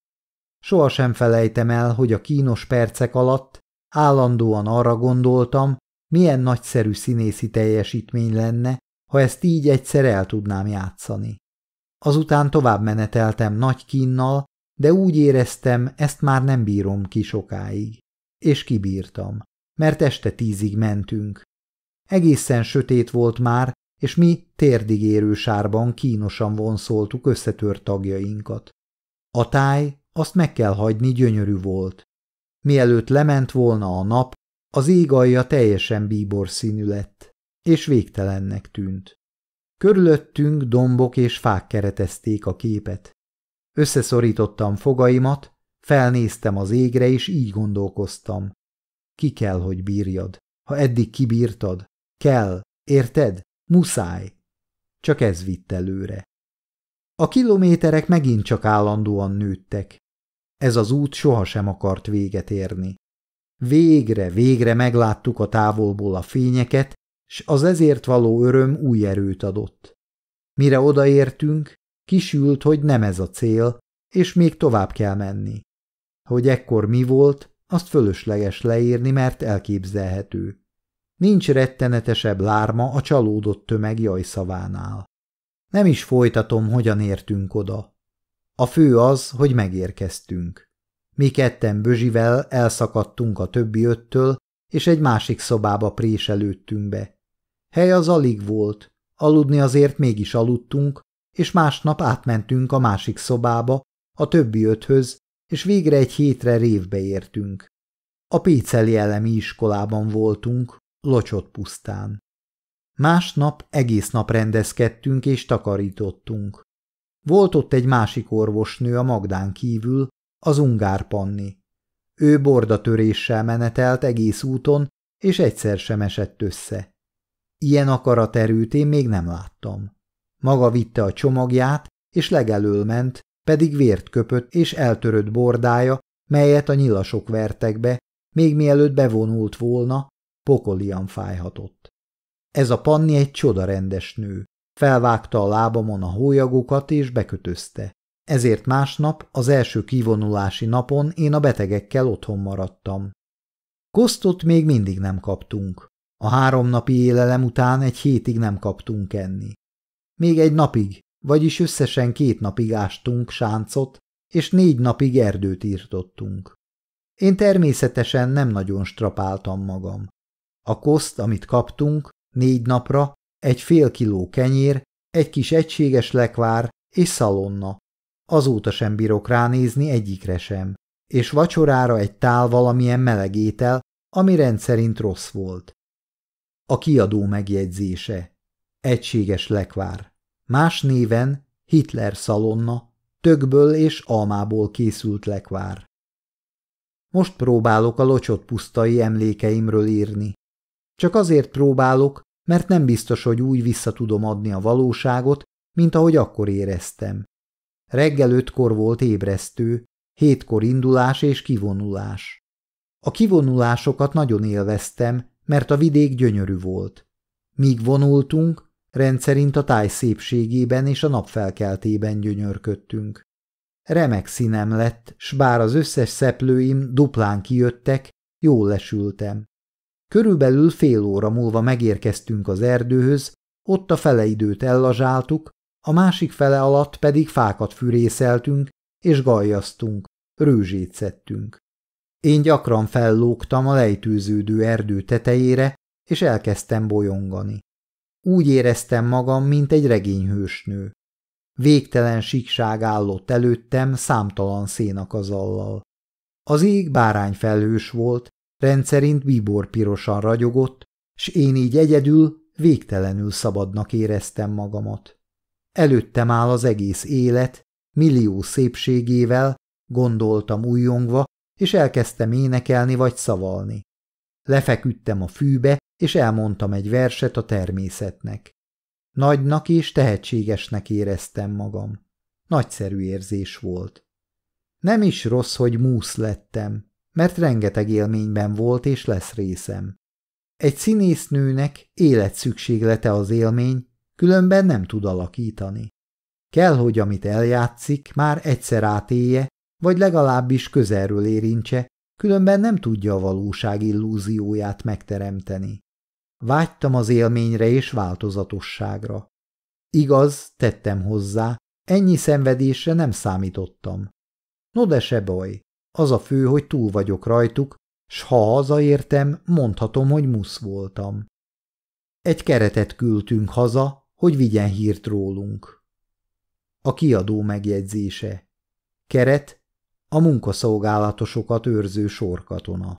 Speaker 1: Sohasem felejtem el, hogy a kínos percek alatt állandóan arra gondoltam, milyen nagyszerű színészi teljesítmény lenne, ha ezt így egyszer el tudnám játszani. Azután tovább meneteltem nagy kínnal, de úgy éreztem, ezt már nem bírom ki sokáig. És kibírtam, mert este tízig mentünk. Egészen sötét volt már, és mi térdigérő sárban kínosan vonszoltuk összetört tagjainkat. A táj, azt meg kell hagyni, gyönyörű volt. Mielőtt lement volna a nap, az ég alja teljesen bíbor színű lett, és végtelennek tűnt. Körülöttünk dombok és fák keretezték a képet. Összeszorítottam fogaimat, felnéztem az égre, és így gondolkoztam. Ki kell, hogy bírjad. Ha eddig kibírtad, kell, érted? Muszáj. Csak ez vitt előre. A kilométerek megint csak állandóan nőttek. Ez az út sohasem akart véget érni. Végre, végre megláttuk a távolból a fényeket, s az ezért való öröm új erőt adott. Mire odaértünk, kisült, hogy nem ez a cél, és még tovább kell menni. Hogy ekkor mi volt, azt fölösleges leírni, mert elképzelhető. Nincs rettenetesebb lárma a csalódott tömeg jajszavánál. Nem is folytatom, hogyan értünk oda. A fő az, hogy megérkeztünk. Mi ketten Bözsivel elszakadtunk a többi öttől, és egy másik szobába préselődtünk be. Hely az alig volt, aludni azért mégis aludtunk, és másnap átmentünk a másik szobába, a többi öthöz, és végre egy hétre révbe értünk. A Péceli elemi iskolában voltunk, locsott pusztán. Másnap egész nap rendezkedtünk és takarítottunk. Volt ott egy másik orvosnő a Magdán kívül, az ungár Panni. Ő bordatöréssel menetelt egész úton, és egyszer sem esett össze. Ilyen akaraterőt én még nem láttam. Maga vitte a csomagját, és legelől ment, pedig vért köpött és eltörött bordája, melyet a nyilasok vertek be, még mielőtt bevonult volna, pokolian fájhatott. Ez a Panni egy csoda rendes nő. Felvágta a lábamon a hólyagokat és bekötözte. Ezért másnap, az első kivonulási napon én a betegekkel otthon maradtam. Kosztot még mindig nem kaptunk. A három napi élelem után egy hétig nem kaptunk enni. Még egy napig, vagyis összesen két napig ástunk sáncot, és négy napig erdőt írtottunk. Én természetesen nem nagyon strapáltam magam. A koszt, amit kaptunk, négy napra, egy fél kiló kenyér, egy kis egységes lekvár és szalonna. Azóta sem bírok ránézni egyikre sem, és vacsorára egy tál valamilyen meleg étel, ami rendszerint rossz volt. A kiadó megjegyzése. Egységes lekvár. Más néven Hitler szalonna, tökből és almából készült lekvár. Most próbálok a locsott pusztai emlékeimről írni. Csak azért próbálok, mert nem biztos, hogy úgy vissza tudom adni a valóságot, mint ahogy akkor éreztem. Reggel ötkor volt ébresztő, hétkor indulás és kivonulás. A kivonulásokat nagyon élveztem, mert a vidék gyönyörű volt. Míg vonultunk, rendszerint a táj szépségében és a napfelkeltében gyönyörködtünk. Remek színem lett, s bár az összes szeplőim duplán kijöttek, jól lesültem. Körülbelül fél óra múlva megérkeztünk az erdőhöz, ott a fele időt ellazsáltuk, a másik fele alatt pedig fákat fűrészeltünk és gajjaztunk, rőzsét szedtünk. Én gyakran fellógtam a lejtőződő erdő tetejére, és elkezdtem bolyongani. Úgy éreztem magam, mint egy regényhősnő. Végtelen síkság állott előttem számtalan szénakazallal. Az ég bárányfelhős volt, rendszerint bíbor pirosan ragyogott, s én így egyedül végtelenül szabadnak éreztem magamat. Előttem áll az egész élet, millió szépségével, gondoltam újongva, és elkezdtem énekelni vagy szavalni. Lefeküdtem a fűbe, és elmondtam egy verset a természetnek. Nagynak és tehetségesnek éreztem magam. Nagyszerű érzés volt. Nem is rossz, hogy músz lettem, mert rengeteg élményben volt és lesz részem. Egy színésznőnek életszükséglete az élmény, különben nem tud alakítani. Kell, hogy amit eljátszik, már egyszer átélje, vagy legalábbis közelről érintse, különben nem tudja a valóság illúzióját megteremteni. Vágytam az élményre és változatosságra. Igaz, tettem hozzá, ennyi szenvedésre nem számítottam. No de se baj, az a fő, hogy túl vagyok rajtuk, s ha hazaértem, mondhatom, hogy musz voltam. Egy keretet küldtünk haza, hogy vigyen hírt rólunk. A kiadó megjegyzése. Keret, a munkaszolgálatosokat őrző sorkatona.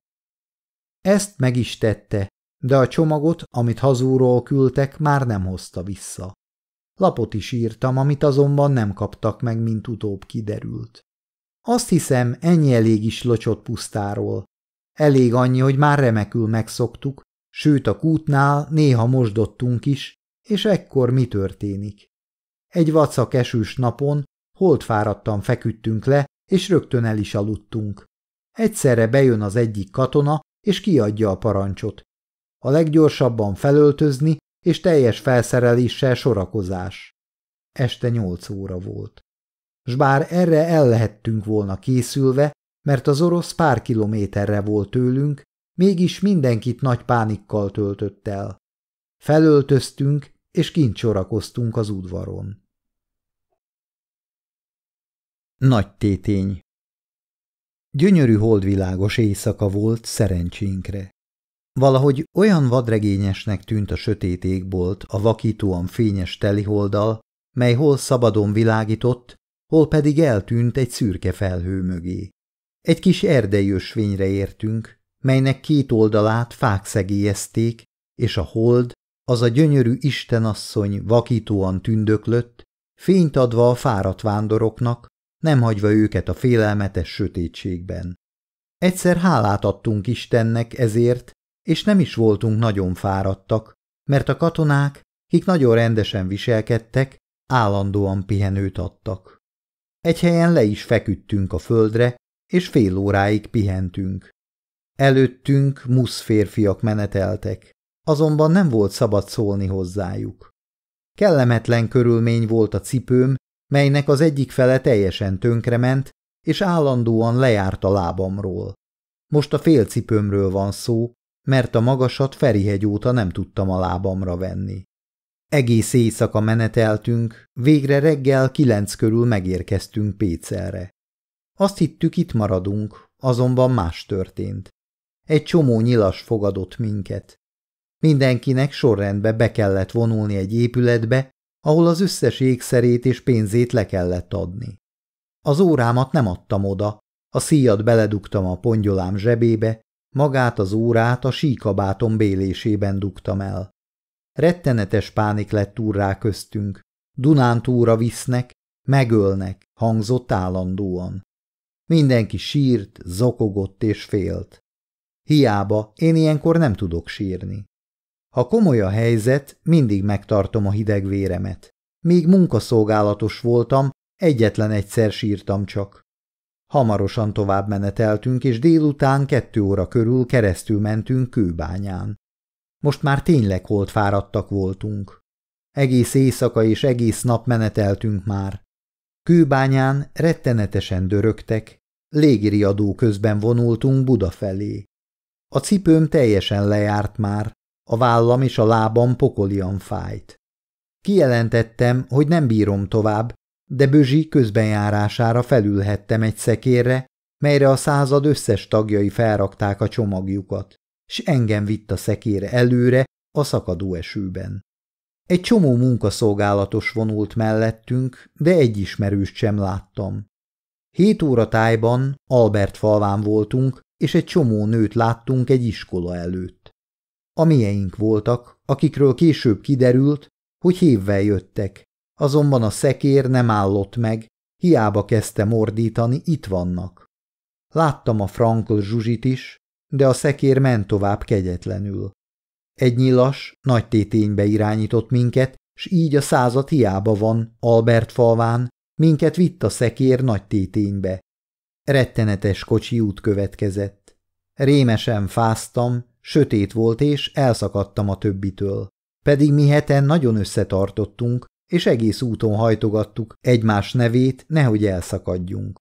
Speaker 1: Ezt meg is tette, de a csomagot, amit hazúról küldtek, már nem hozta vissza. Lapot is írtam, amit azonban nem kaptak meg, mint utóbb kiderült. Azt hiszem, ennyi elég is locsott pusztáról. Elég annyi, hogy már remekül megszoktuk, sőt a kútnál néha mosdottunk is, és ekkor mi történik? Egy vacak esős napon holdfáradtan feküdtünk le, és rögtön el is aludtunk. Egyszerre bejön az egyik katona, és kiadja a parancsot. A leggyorsabban felöltözni, és teljes felszereléssel sorakozás. Este nyolc óra volt. S bár erre el lehettünk volna készülve, mert az orosz pár kilométerre volt tőlünk, mégis mindenkit nagy pánikkal töltött el. Felöltöztünk, és kint sorakoztunk az udvaron. Nagy tétény Gyönyörű holdvilágos éjszaka volt szerencsénkre. Valahogy olyan vadregényesnek tűnt a sötét égbolt a vakítóan fényes teliholdal, mely hol szabadon világított, hol pedig eltűnt egy szürke felhő mögé. Egy kis erdei ösvényre értünk, melynek két oldalát fák szegélyezték, és a hold, az a gyönyörű istenasszony vakítóan tündöklött, fényt adva a fáradt vándoroknak, nem hagyva őket a félelmetes sötétségben. Egyszer hálát adtunk Istennek ezért, és nem is voltunk nagyon fáradtak, mert a katonák, kik nagyon rendesen viselkedtek, állandóan pihenőt adtak. Egy helyen le is feküdtünk a földre, és fél óráig pihentünk. Előttünk musz férfiak meneteltek, azonban nem volt szabad szólni hozzájuk. Kellemetlen körülmény volt a cipőm, melynek az egyik fele teljesen tönkrement, és állandóan lejárt a lábamról. Most a félcipőmről van szó, mert a magasat Ferihegy óta nem tudtam a lábamra venni. Egész éjszaka meneteltünk, végre reggel kilenc körül megérkeztünk Pécelre. Azt hittük, itt maradunk, azonban más történt. Egy csomó nyilas fogadott minket. Mindenkinek sorrendbe be kellett vonulni egy épületbe, ahol az összes ékszerét és pénzét le kellett adni. Az órámat nem adtam oda, a szíjat beledugtam a pongyolám zsebébe, magát az órát a síkabátom bélésében dugtam el. Rettenetes pánik lett úrrá köztünk. Dunántúra visznek, megölnek, hangzott állandóan. Mindenki sírt, zokogott és félt. Hiába, én ilyenkor nem tudok sírni. Ha komoly a helyzet, mindig megtartom a hideg véremet. Míg munkaszolgálatos voltam, egyetlen egyszer sírtam csak. Hamarosan tovább meneteltünk, és délután kettő óra körül keresztül mentünk kőbányán. Most már tényleg fáradtak voltunk. Egész éjszaka és egész nap meneteltünk már. Kőbányán rettenetesen dörögtek, légiriadó közben vonultunk Buda felé. A cipőm teljesen lejárt már, a vállam és a lábam pokolian fájt. Kijelentettem, hogy nem bírom tovább, de Bözsi közbenjárására felülhettem egy szekérre, melyre a század összes tagjai felrakták a csomagjukat s engem vitt a szekére előre a szakadó esőben. Egy csomó munkaszolgálatos vonult mellettünk, de egy ismerőst sem láttam. Hét óra tájban Albert falván voltunk, és egy csomó nőt láttunk egy iskola előtt. A mieink voltak, akikről később kiderült, hogy hévvel jöttek, azonban a szekér nem állott meg, hiába kezdte mordítani, itt vannak. Láttam a Frankl zsuzsit is, de a szekér ment tovább kegyetlenül. Egy nyilas, nagy téténybe irányított minket, s így a század hiába van, Albert falván, minket vitt a szekér nagy téténybe. Rettenetes kocsi út következett. Rémesen fáztam, sötét volt és elszakadtam a többitől. Pedig mi heten nagyon összetartottunk, és egész úton hajtogattuk egymás nevét, nehogy elszakadjunk.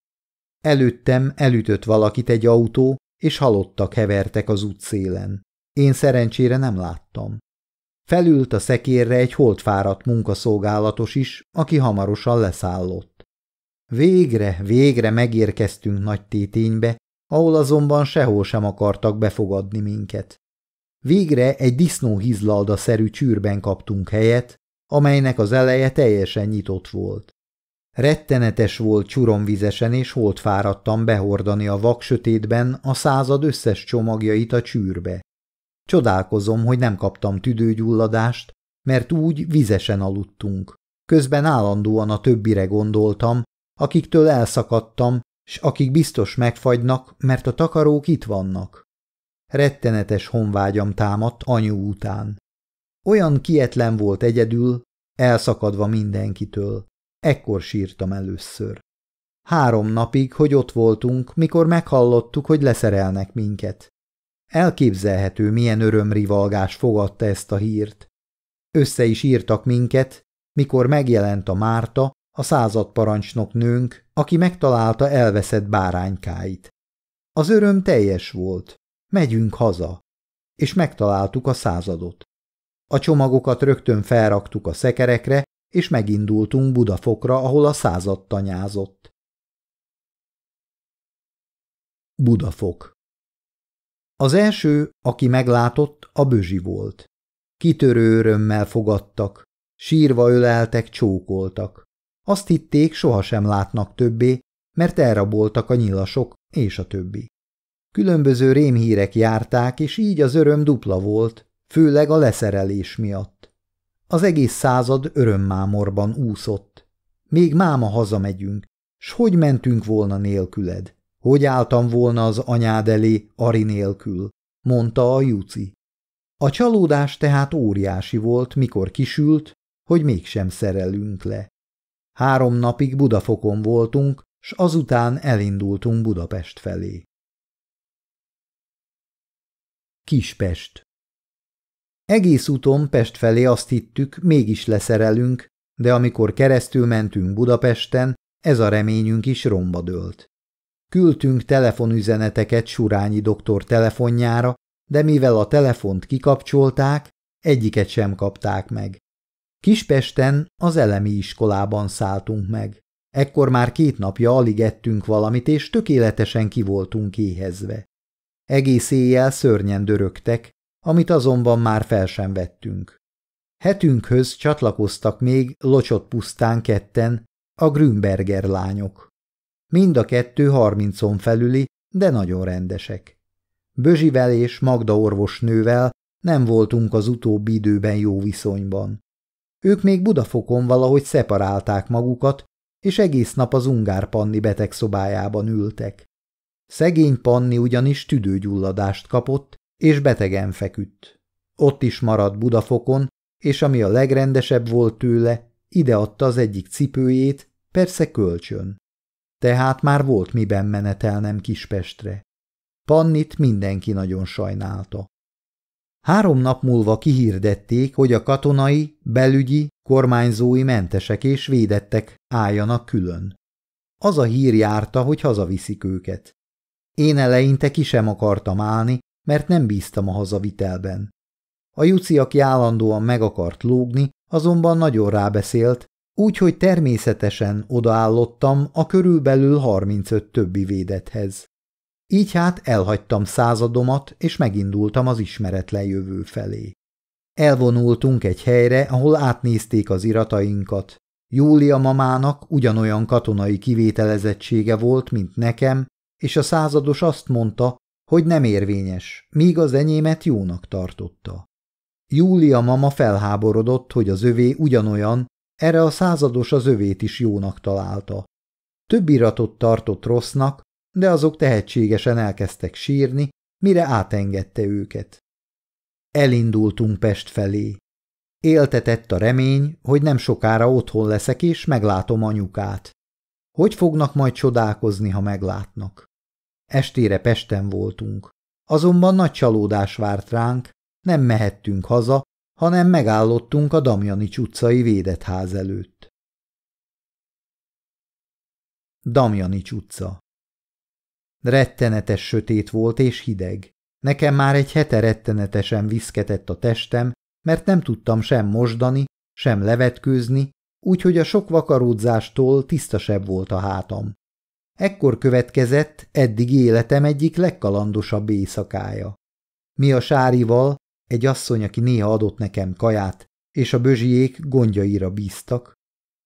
Speaker 1: Előttem elütött valakit egy autó, és halottak hevertek az útszélen. Én szerencsére nem láttam. Felült a szekérre egy holtfáradt munkaszolgálatos is, aki hamarosan leszállott. Végre, végre megérkeztünk nagy téténybe, ahol azonban sehol sem akartak befogadni minket. Végre egy disznóhizlalda-szerű csűrben kaptunk helyet, amelynek az eleje teljesen nyitott volt. Rettenetes volt csuromvizesen és fáradtam behordani a vaksötétben a század összes csomagjait a csűrbe. Csodálkozom, hogy nem kaptam tüdőgyulladást, mert úgy vizesen aludtunk. Közben állandóan a többire gondoltam, akiktől elszakadtam, s akik biztos megfagynak, mert a takarók itt vannak. Rettenetes honvágyam támadt anyu után. Olyan kietlen volt egyedül, elszakadva mindenkitől. Ekkor sírtam először. Három napig, hogy ott voltunk, mikor meghallottuk, hogy leszerelnek minket. Elképzelhető, milyen örömrivalgás fogadta ezt a hírt. Össze is írtak minket, mikor megjelent a Márta, a századparancsnok nőnk, aki megtalálta elveszett báránykáit. Az öröm teljes volt. Megyünk haza. És megtaláltuk a századot. A csomagokat rögtön felraktuk a szekerekre, és megindultunk Budafokra, ahol a század tanyázott. Budafok Az első, aki meglátott, a bözsi volt. Kitörő örömmel fogadtak, sírva öleltek, csókoltak. Azt hitték, sohasem látnak többé, mert elraboltak a nyilasok és a többi. Különböző rémhírek járták, és így az öröm dupla volt, főleg a leszerelés miatt. Az egész század örömmámorban úszott. Még máma hazamegyünk, s hogy mentünk volna nélküled? Hogy álltam volna az anyád elé Ari nélkül? mondta a Juci. A csalódás tehát óriási volt, mikor kisült, hogy mégsem szerelünk le. Három napig Budafokon voltunk, s azután elindultunk Budapest felé. Kispest Egész úton Pest felé azt hittük, mégis leszerelünk, de amikor keresztül mentünk Budapesten, ez a reményünk is romba dőlt. Küldtünk telefonüzeneteket Surányi doktor telefonjára, de mivel a telefont kikapcsolták, egyiket sem kapták meg. Kispesten az elemi iskolában szálltunk meg. Ekkor már két napja alig ettünk valamit, és tökéletesen kivoltunk éhezve. Egész éjjel szörnyen dörögtek, amit azonban már fel sem vettünk. Hetünkhöz csatlakoztak még locsott pusztán ketten, a Grünberger lányok. Mind a kettő harmincon felüli, de nagyon rendesek. Bözsivel és Magda orvosnővel nem voltunk az utóbbi időben jó viszonyban. Ők még Budafokon valahogy szeparálták magukat, és egész nap az ungár Panni betegszobájában ültek. Szegény Panni ugyanis tüdőgyulladást kapott, és betegen feküdt. Ott is maradt Budafokon, és ami a legrendesebb volt tőle, ideadta az egyik cipőjét, persze kölcsön. Tehát már volt miben menetelnem Kispestre. Pannit mindenki nagyon sajnálta. Három nap múlva kihirdették, hogy a katonai, belügyi, kormányzói mentesek és védettek álljanak külön. Az a hír járta, hogy hazaviszik őket. Én eleinte ki sem akartam állni, mert nem bíztam a hazavitelben. A Juci, aki állandóan meg akart lógni, azonban nagyon rábeszélt, úgyhogy természetesen odaállottam a körülbelül 35 többi védethez. Így hát elhagytam századomat, és megindultam az ismeretlen jövő felé. Elvonultunk egy helyre, ahol átnézték az iratainkat. Júlia mamának ugyanolyan katonai kivételezettsége volt, mint nekem, és a százados azt mondta, hogy nem érvényes, míg az enyémet jónak tartotta. Júlia mama felháborodott, hogy az övé ugyanolyan, erre a százados az övét is jónak találta. Több iratot tartott rossznak, de azok tehetségesen elkezdtek sírni, mire átengedte őket. Elindultunk Pest felé. Éltetett a remény, hogy nem sokára otthon leszek és meglátom anyukát. Hogy fognak majd csodálkozni, ha meglátnak? Estére Pesten voltunk. Azonban nagy csalódás várt ránk, nem mehettünk haza, hanem megállottunk a Damjanics utcai védett ház előtt. Damjanics utca Rettenetes sötét volt és hideg. Nekem már egy hete rettenetesen viszketett a testem, mert nem tudtam sem mosdani, sem levetkőzni, úgyhogy a sok vakaródzástól tisztasebb volt a hátam. Ekkor következett eddig életem egyik legkalandosabb éjszakája. Mi a sárival, egy asszony, aki néha adott nekem kaját, és a bözsiék gondjaira bíztak,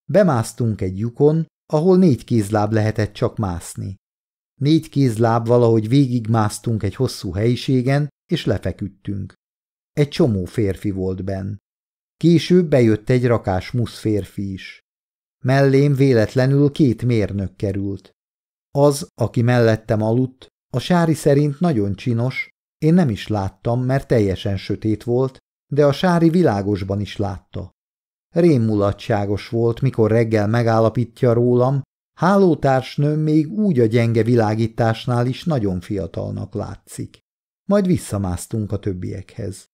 Speaker 1: bemásztunk egy lyukon, ahol négy kézláb lehetett csak mászni. Négy kézláb valahogy végigmásztunk egy hosszú helyiségen, és lefeküdtünk. Egy csomó férfi volt benn. Később bejött egy rakás musz férfi is. Mellém véletlenül két mérnök került. Az, aki mellettem aludt, a sári szerint nagyon csinos, én nem is láttam, mert teljesen sötét volt, de a sári világosban is látta. Rémmulatságos volt, mikor reggel megállapítja rólam, hálótársnőm még úgy a gyenge világításnál is nagyon fiatalnak látszik. Majd visszamásztunk a többiekhez.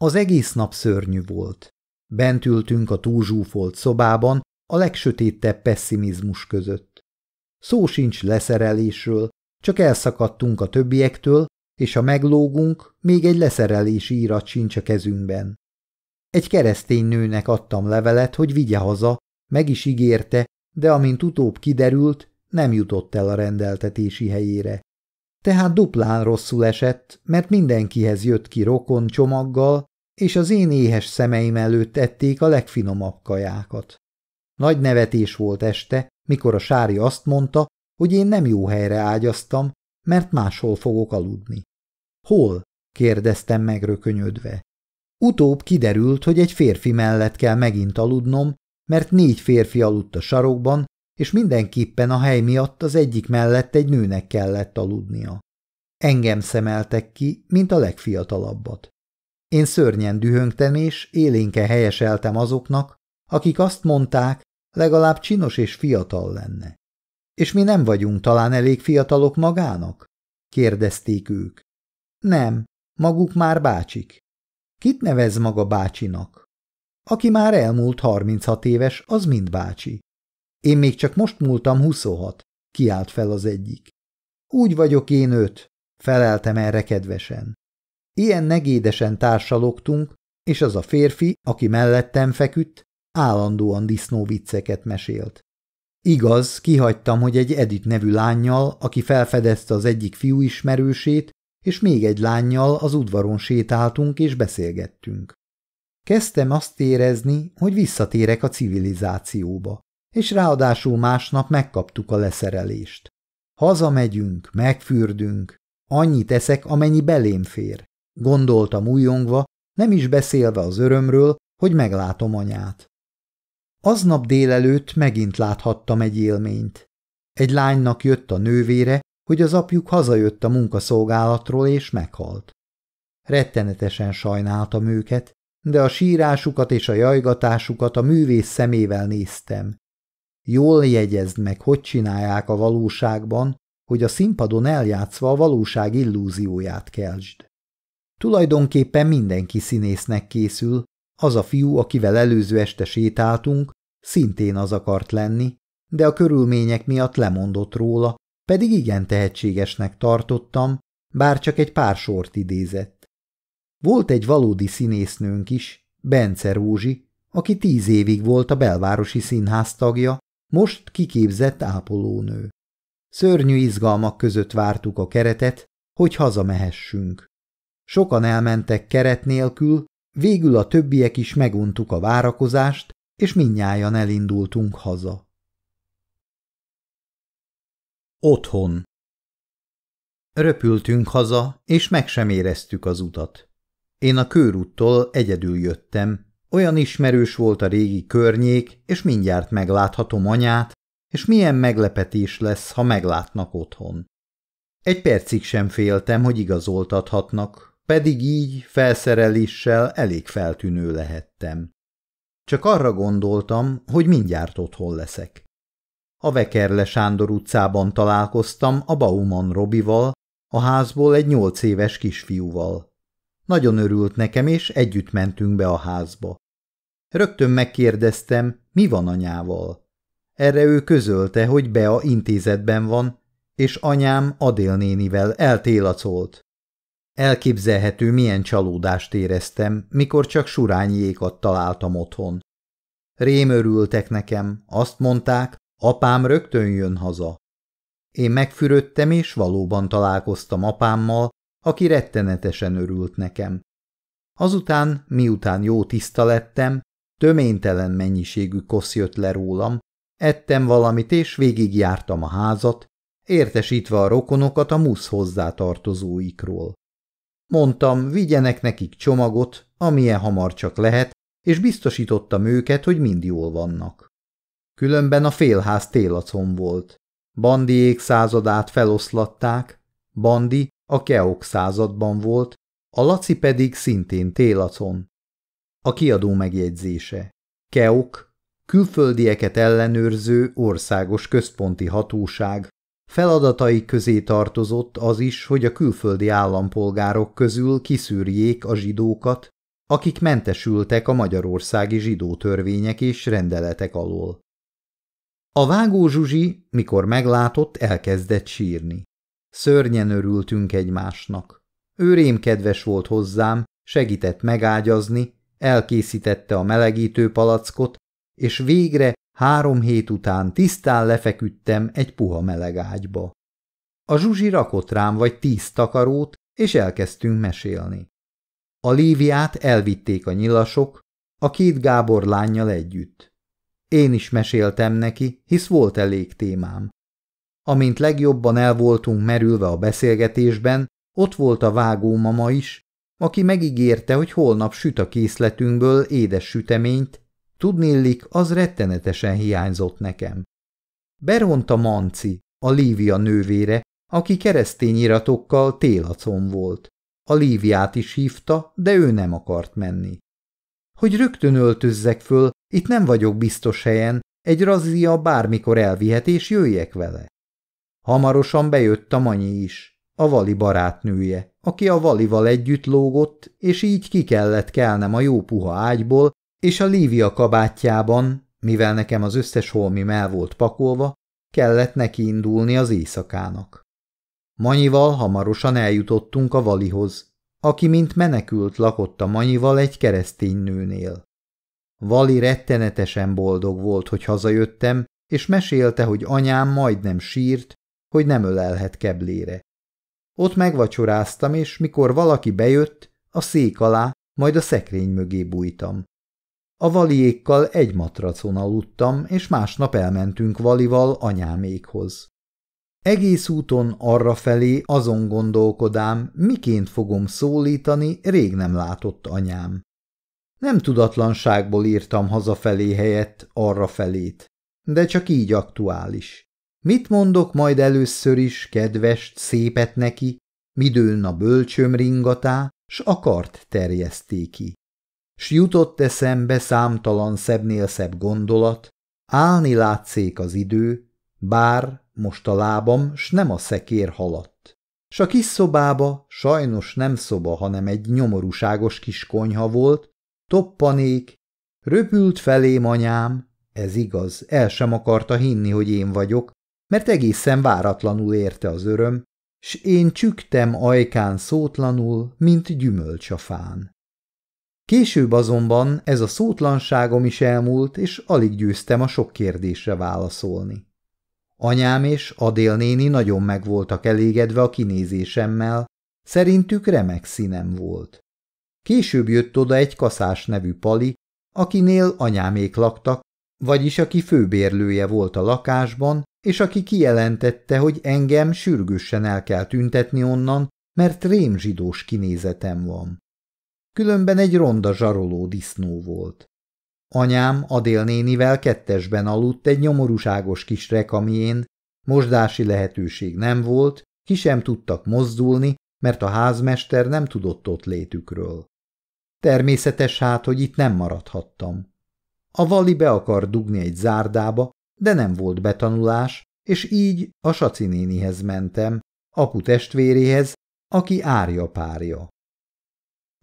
Speaker 1: Az egész nap szörnyű volt. Bent ültünk a túlzsúfolt szobában, a legsötétebb pessimizmus között. Szó sincs leszerelésről, csak elszakadtunk a többiektől, és ha meglógunk, még egy leszerelési írat sincs a kezünkben. Egy keresztény nőnek adtam levelet, hogy vigye haza, meg is ígérte, de amint utóbb kiderült, nem jutott el a rendeltetési helyére. Tehát duplán rosszul esett, mert mindenkihez jött ki rokon csomaggal, és az én éhes szemeim előtt ették a legfinomabb kajákat. Nagy nevetés volt este, mikor a sári azt mondta, hogy én nem jó helyre ágyaztam, mert máshol fogok aludni. Hol? kérdeztem megrökönyödve. Utóbb kiderült, hogy egy férfi mellett kell megint aludnom, mert négy férfi aludt a sarokban, és mindenképpen a hely miatt az egyik mellett egy nőnek kellett aludnia. Engem szemeltek ki, mint a legfiatalabbat. Én szörnyen dühöngtem, és élénke helyeseltem azoknak, akik azt mondták, legalább csinos és fiatal lenne. És mi nem vagyunk talán elég fiatalok magának? kérdezték ők. Nem, maguk már bácsik. Kit nevez maga bácsinak? Aki már elmúlt 36 éves, az mind bácsi. Én még csak most múltam 26, kiált fel az egyik. Úgy vagyok én öt, feleltem erre kedvesen. Ilyen negédesen társalogtunk, és az a férfi, aki mellettem feküdt, állandóan disznóvicceket mesélt. Igaz, kihagytam, hogy egy Edith nevű lányjal, aki felfedezte az egyik fiú ismerősét, és még egy lányjal az udvaron sétáltunk és beszélgettünk. Kezdtem azt érezni, hogy visszatérek a civilizációba, és ráadásul másnap megkaptuk a leszerelést. Hazamegyünk, megfürdünk, annyit eszek, amennyi belém fér. Gondoltam újongva, nem is beszélve az örömről, hogy meglátom anyát. Aznap délelőtt megint láthattam egy élményt. Egy lánynak jött a nővére, hogy az apjuk hazajött a munkaszolgálatról és meghalt. Rettenetesen sajnáltam őket, de a sírásukat és a jajgatásukat a művész szemével néztem. Jól jegyezd meg, hogy csinálják a valóságban, hogy a színpadon eljátszva a valóság illúzióját keltsd. Tulajdonképpen mindenki színésznek készül, az a fiú, akivel előző este sétáltunk, szintén az akart lenni, de a körülmények miatt lemondott róla, pedig igen tehetségesnek tartottam, bár csak egy pár sort idézett. Volt egy valódi színésznőnk is, Bence Rózsi, aki tíz évig volt a belvárosi színház tagja, most kiképzett ápolónő. Szörnyű izgalmak között vártuk a keretet, hogy hazamehessünk. Sokan elmentek keret nélkül, végül a többiek is meguntuk a várakozást, és mindnyájan elindultunk haza. Otthon Röpültünk haza, és meg sem éreztük az utat. Én a körúttól egyedül jöttem, olyan ismerős volt a régi környék, és mindjárt megláthatom anyát, és milyen meglepetés lesz, ha meglátnak otthon. Egy percig sem féltem, hogy igazoltathatnak, pedig így felszereléssel elég feltűnő lehettem. Csak arra gondoltam, hogy mindjárt otthon leszek. A Vekerle Sándor utcában találkoztam a Bauman Robival, a házból egy nyolc éves kisfiúval. Nagyon örült nekem, és együtt mentünk be a házba. Rögtön megkérdeztem, mi van anyával. Erre ő közölte, hogy Bea intézetben van, és anyám Adél nénivel eltélacolt. Elképzelhető, milyen csalódást éreztem, mikor csak surányékat találtam otthon. Rém örültek nekem, azt mondták, apám rögtön jön haza. Én megfürödtem, és valóban találkoztam apámmal, aki rettenetesen örült nekem. Azután, miután jó tiszta lettem, töménytelen mennyiségű kosz jött le rólam, ettem valamit, és végigjártam a házat, értesítve a rokonokat a musz hozzátartozóikról. Mondtam, vigyenek nekik csomagot, amilyen hamar csak lehet, és biztosítottam őket, hogy mind jól vannak. Különben a félház télacon volt. Bandiék századát feloszlatták, Bandi a Keok században volt, a Laci pedig szintén télacon. A kiadó megjegyzése. Keok, külföldieket ellenőrző országos központi hatóság, Feladatai közé tartozott az is, hogy a külföldi állampolgárok közül kiszűrjék a zsidókat, akik mentesültek a magyarországi zsidó törvények és rendeletek alól. A vágó Zsuzsi, mikor meglátott, elkezdett sírni. Szörnyen örültünk egymásnak. Ő rémkedves volt hozzám, segített megágyazni, elkészítette a melegítő palackot, és végre Három hét után tisztán lefeküdtem egy puha meleg ágyba. A zsuzsi rakott rám vagy tíz takarót, és elkezdtünk mesélni. A Líviát elvitték a nyilasok, a két Gábor lányjal együtt. Én is meséltem neki, hisz volt elég témám. Amint legjobban el voltunk merülve a beszélgetésben, ott volt a vágómama is, aki megígérte, hogy holnap süt a készletünkből édes süteményt, Tudnillik, az rettenetesen hiányzott nekem. Beronta Manci, a Lívia nővére, aki keresztény iratokkal télacon volt. A Líviát is hívta, de ő nem akart menni. Hogy rögtön öltözzek föl, itt nem vagyok biztos helyen, egy razzia bármikor elvihet és jöjjek vele. Hamarosan bejött a Manyi is, a Vali barátnője, aki a Valival együtt lógott, és így ki kellett kelnem a jó puha ágyból, és a Lívia kabátjában, mivel nekem az összes holmi el volt pakolva, kellett neki indulni az éjszakának. Manyival hamarosan eljutottunk a Valihoz, aki mint menekült lakott a Manyival egy keresztény nőnél. Vali rettenetesen boldog volt, hogy hazajöttem, és mesélte, hogy anyám majdnem sírt, hogy nem ölelhet keblére. Ott megvacsoráztam, és mikor valaki bejött, a szék alá, majd a szekrény mögé bújtam. A valiékkal egy matracon aludtam, és másnap elmentünk valival anyámékhoz. Egész úton arrafelé azon gondolkodám, miként fogom szólítani rég nem látott anyám. Nem tudatlanságból írtam hazafelé helyett arrafelét, de csak így aktuális. Mit mondok majd először is, kedvest, szépet neki, midőn a bölcsöm ringatá, s akart terjeszté ki. S jutott eszembe számtalan szebbnél szebb gondolat, állni látszék az idő, bár most a lábam, s nem a szekér haladt. S a kis szobába sajnos nem szoba, hanem egy nyomorúságos kis konyha volt, toppanék, röpült felém anyám, ez igaz, el sem akarta hinni, hogy én vagyok, mert egészen váratlanul érte az öröm, s én csüktem ajkán szótlanul, mint gyümölcs a fán. Később azonban ez a szótlanságom is elmúlt, és alig győztem a sok kérdésre válaszolni. Anyám és Adél néni nagyon meg voltak elégedve a kinézésemmel, szerintük remek színem volt. Később jött oda egy kaszás nevű pali, akinél anyámék laktak, vagyis aki főbérlője volt a lakásban, és aki kijelentette, hogy engem sürgősen el kell tüntetni onnan, mert rémzsidós kinézetem van különben egy ronda zsaroló disznó volt. Anyám Adél nénivel kettesben aludt egy nyomorúságos kis rekamién, mosdási lehetőség nem volt, Ki sem tudtak mozdulni, mert a házmester nem tudott ott létükről. Természetes hát, hogy itt nem maradhattam. A vali be akar dugni egy zárdába, de nem volt betanulás, és így a Saci nénihez mentem, apu testvéréhez, aki árja párja.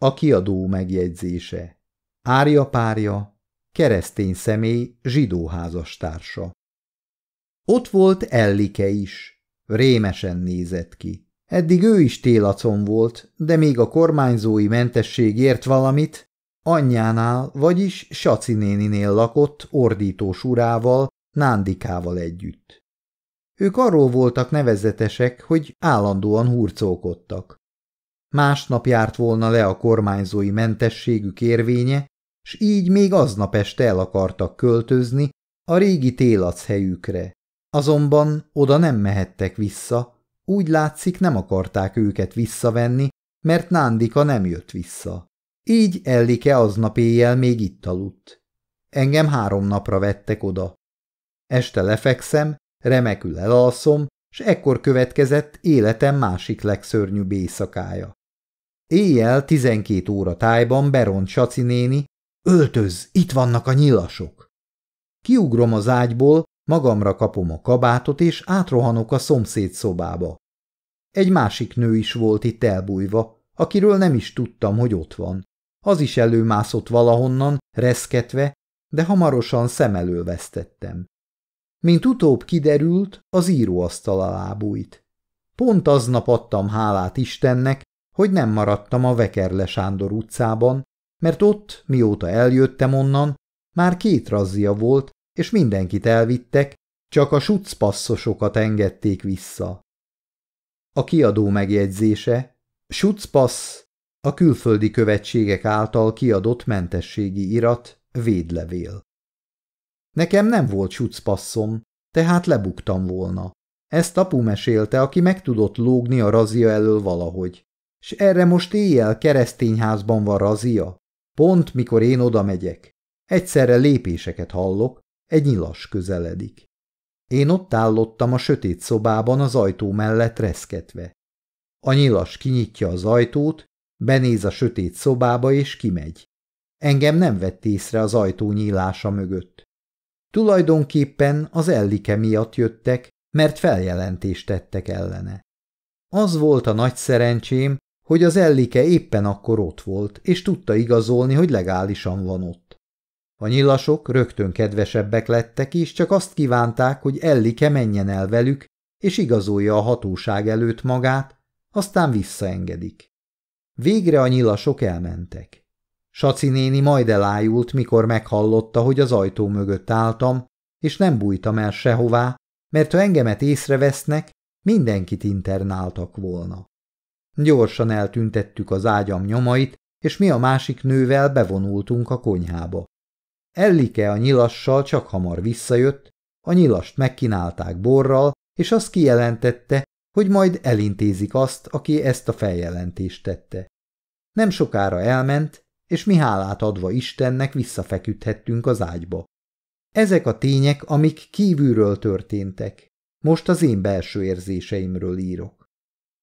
Speaker 1: A kiadó megjegyzése. Árja párja, keresztény személy, zsidó házastársa. Ott volt Ellike is. Rémesen nézett ki. Eddig ő is télacon volt, de még a kormányzói mentesség ért valamit, anyjánál, vagyis Saci néninél lakott ordítós urával, Nándikával együtt. Ők arról voltak nevezetesek, hogy állandóan hurcolkodtak. Másnap járt volna le a kormányzói mentességük érvénye, s így még aznap este el akartak költözni a régi télac helyükre. Azonban oda nem mehettek vissza, úgy látszik nem akarták őket visszavenni, mert Nándika nem jött vissza. Így Ellike aznap éjjel még itt aludt. Engem három napra vettek oda. Este lefekszem, remekül elalszom, s ekkor következett életem másik legszörnyűbb éjszakája. Éjjel tizenkét óra tájban Beront Saci néni, öltöz, itt vannak a nyilasok. Kiugrom az ágyból, magamra kapom a kabátot, és átrohanok a szomszéd szobába. Egy másik nő is volt itt elbújva, akiről nem is tudtam, hogy ott van. Az is előmászott valahonnan, reszketve, de hamarosan szem elől vesztettem. Mint utóbb kiderült, az íróasztal alá bújt. Pont aznap adtam hálát Istennek, hogy nem maradtam a Vekerle Sándor utcában, mert ott, mióta eljöttem onnan, már két razzia volt, és mindenkit elvittek, csak a sucpaszosokat engedték vissza. A kiadó megjegyzése Schutzpass a külföldi követségek által kiadott mentességi irat, védlevél. Nekem nem volt Schutzpasszom, tehát lebuktam volna. Ezt apu mesélte, aki meg tudott lógni a razia elől valahogy. S erre most éjjel keresztényházban van razia? Pont mikor én oda megyek. Egyszerre lépéseket hallok, egy nyilas közeledik. Én ott állottam a sötét szobában az ajtó mellett reszketve. A nyilas kinyitja az ajtót, benéz a sötét szobába és kimegy. Engem nem vett észre az ajtó nyílása mögött. Tulajdonképpen az ellike miatt jöttek, mert feljelentést tettek ellene. Az volt a nagy szerencsém, hogy az ellike éppen akkor ott volt, és tudta igazolni, hogy legálisan van ott. A nyilasok rögtön kedvesebbek lettek, és csak azt kívánták, hogy Ellike menjen el velük, és igazolja a hatóság előtt magát, aztán visszaengedik. Végre a nyilasok elmentek. Saci néni majd elájult, mikor meghallotta, hogy az ajtó mögött álltam, és nem bújtam el sehová, mert ha engemet észrevesznek, mindenkit internáltak volna. Gyorsan eltüntettük az ágyam nyomait, és mi a másik nővel bevonultunk a konyhába. Ellike a nyilassal csak hamar visszajött, a nyilast megkínálták borral, és azt kijelentette, hogy majd elintézik azt, aki ezt a feljelentést tette. Nem sokára elment, és mi hálát adva Istennek visszafeküdhettünk az ágyba. Ezek a tények, amik kívülről történtek. Most az én belső érzéseimről írok.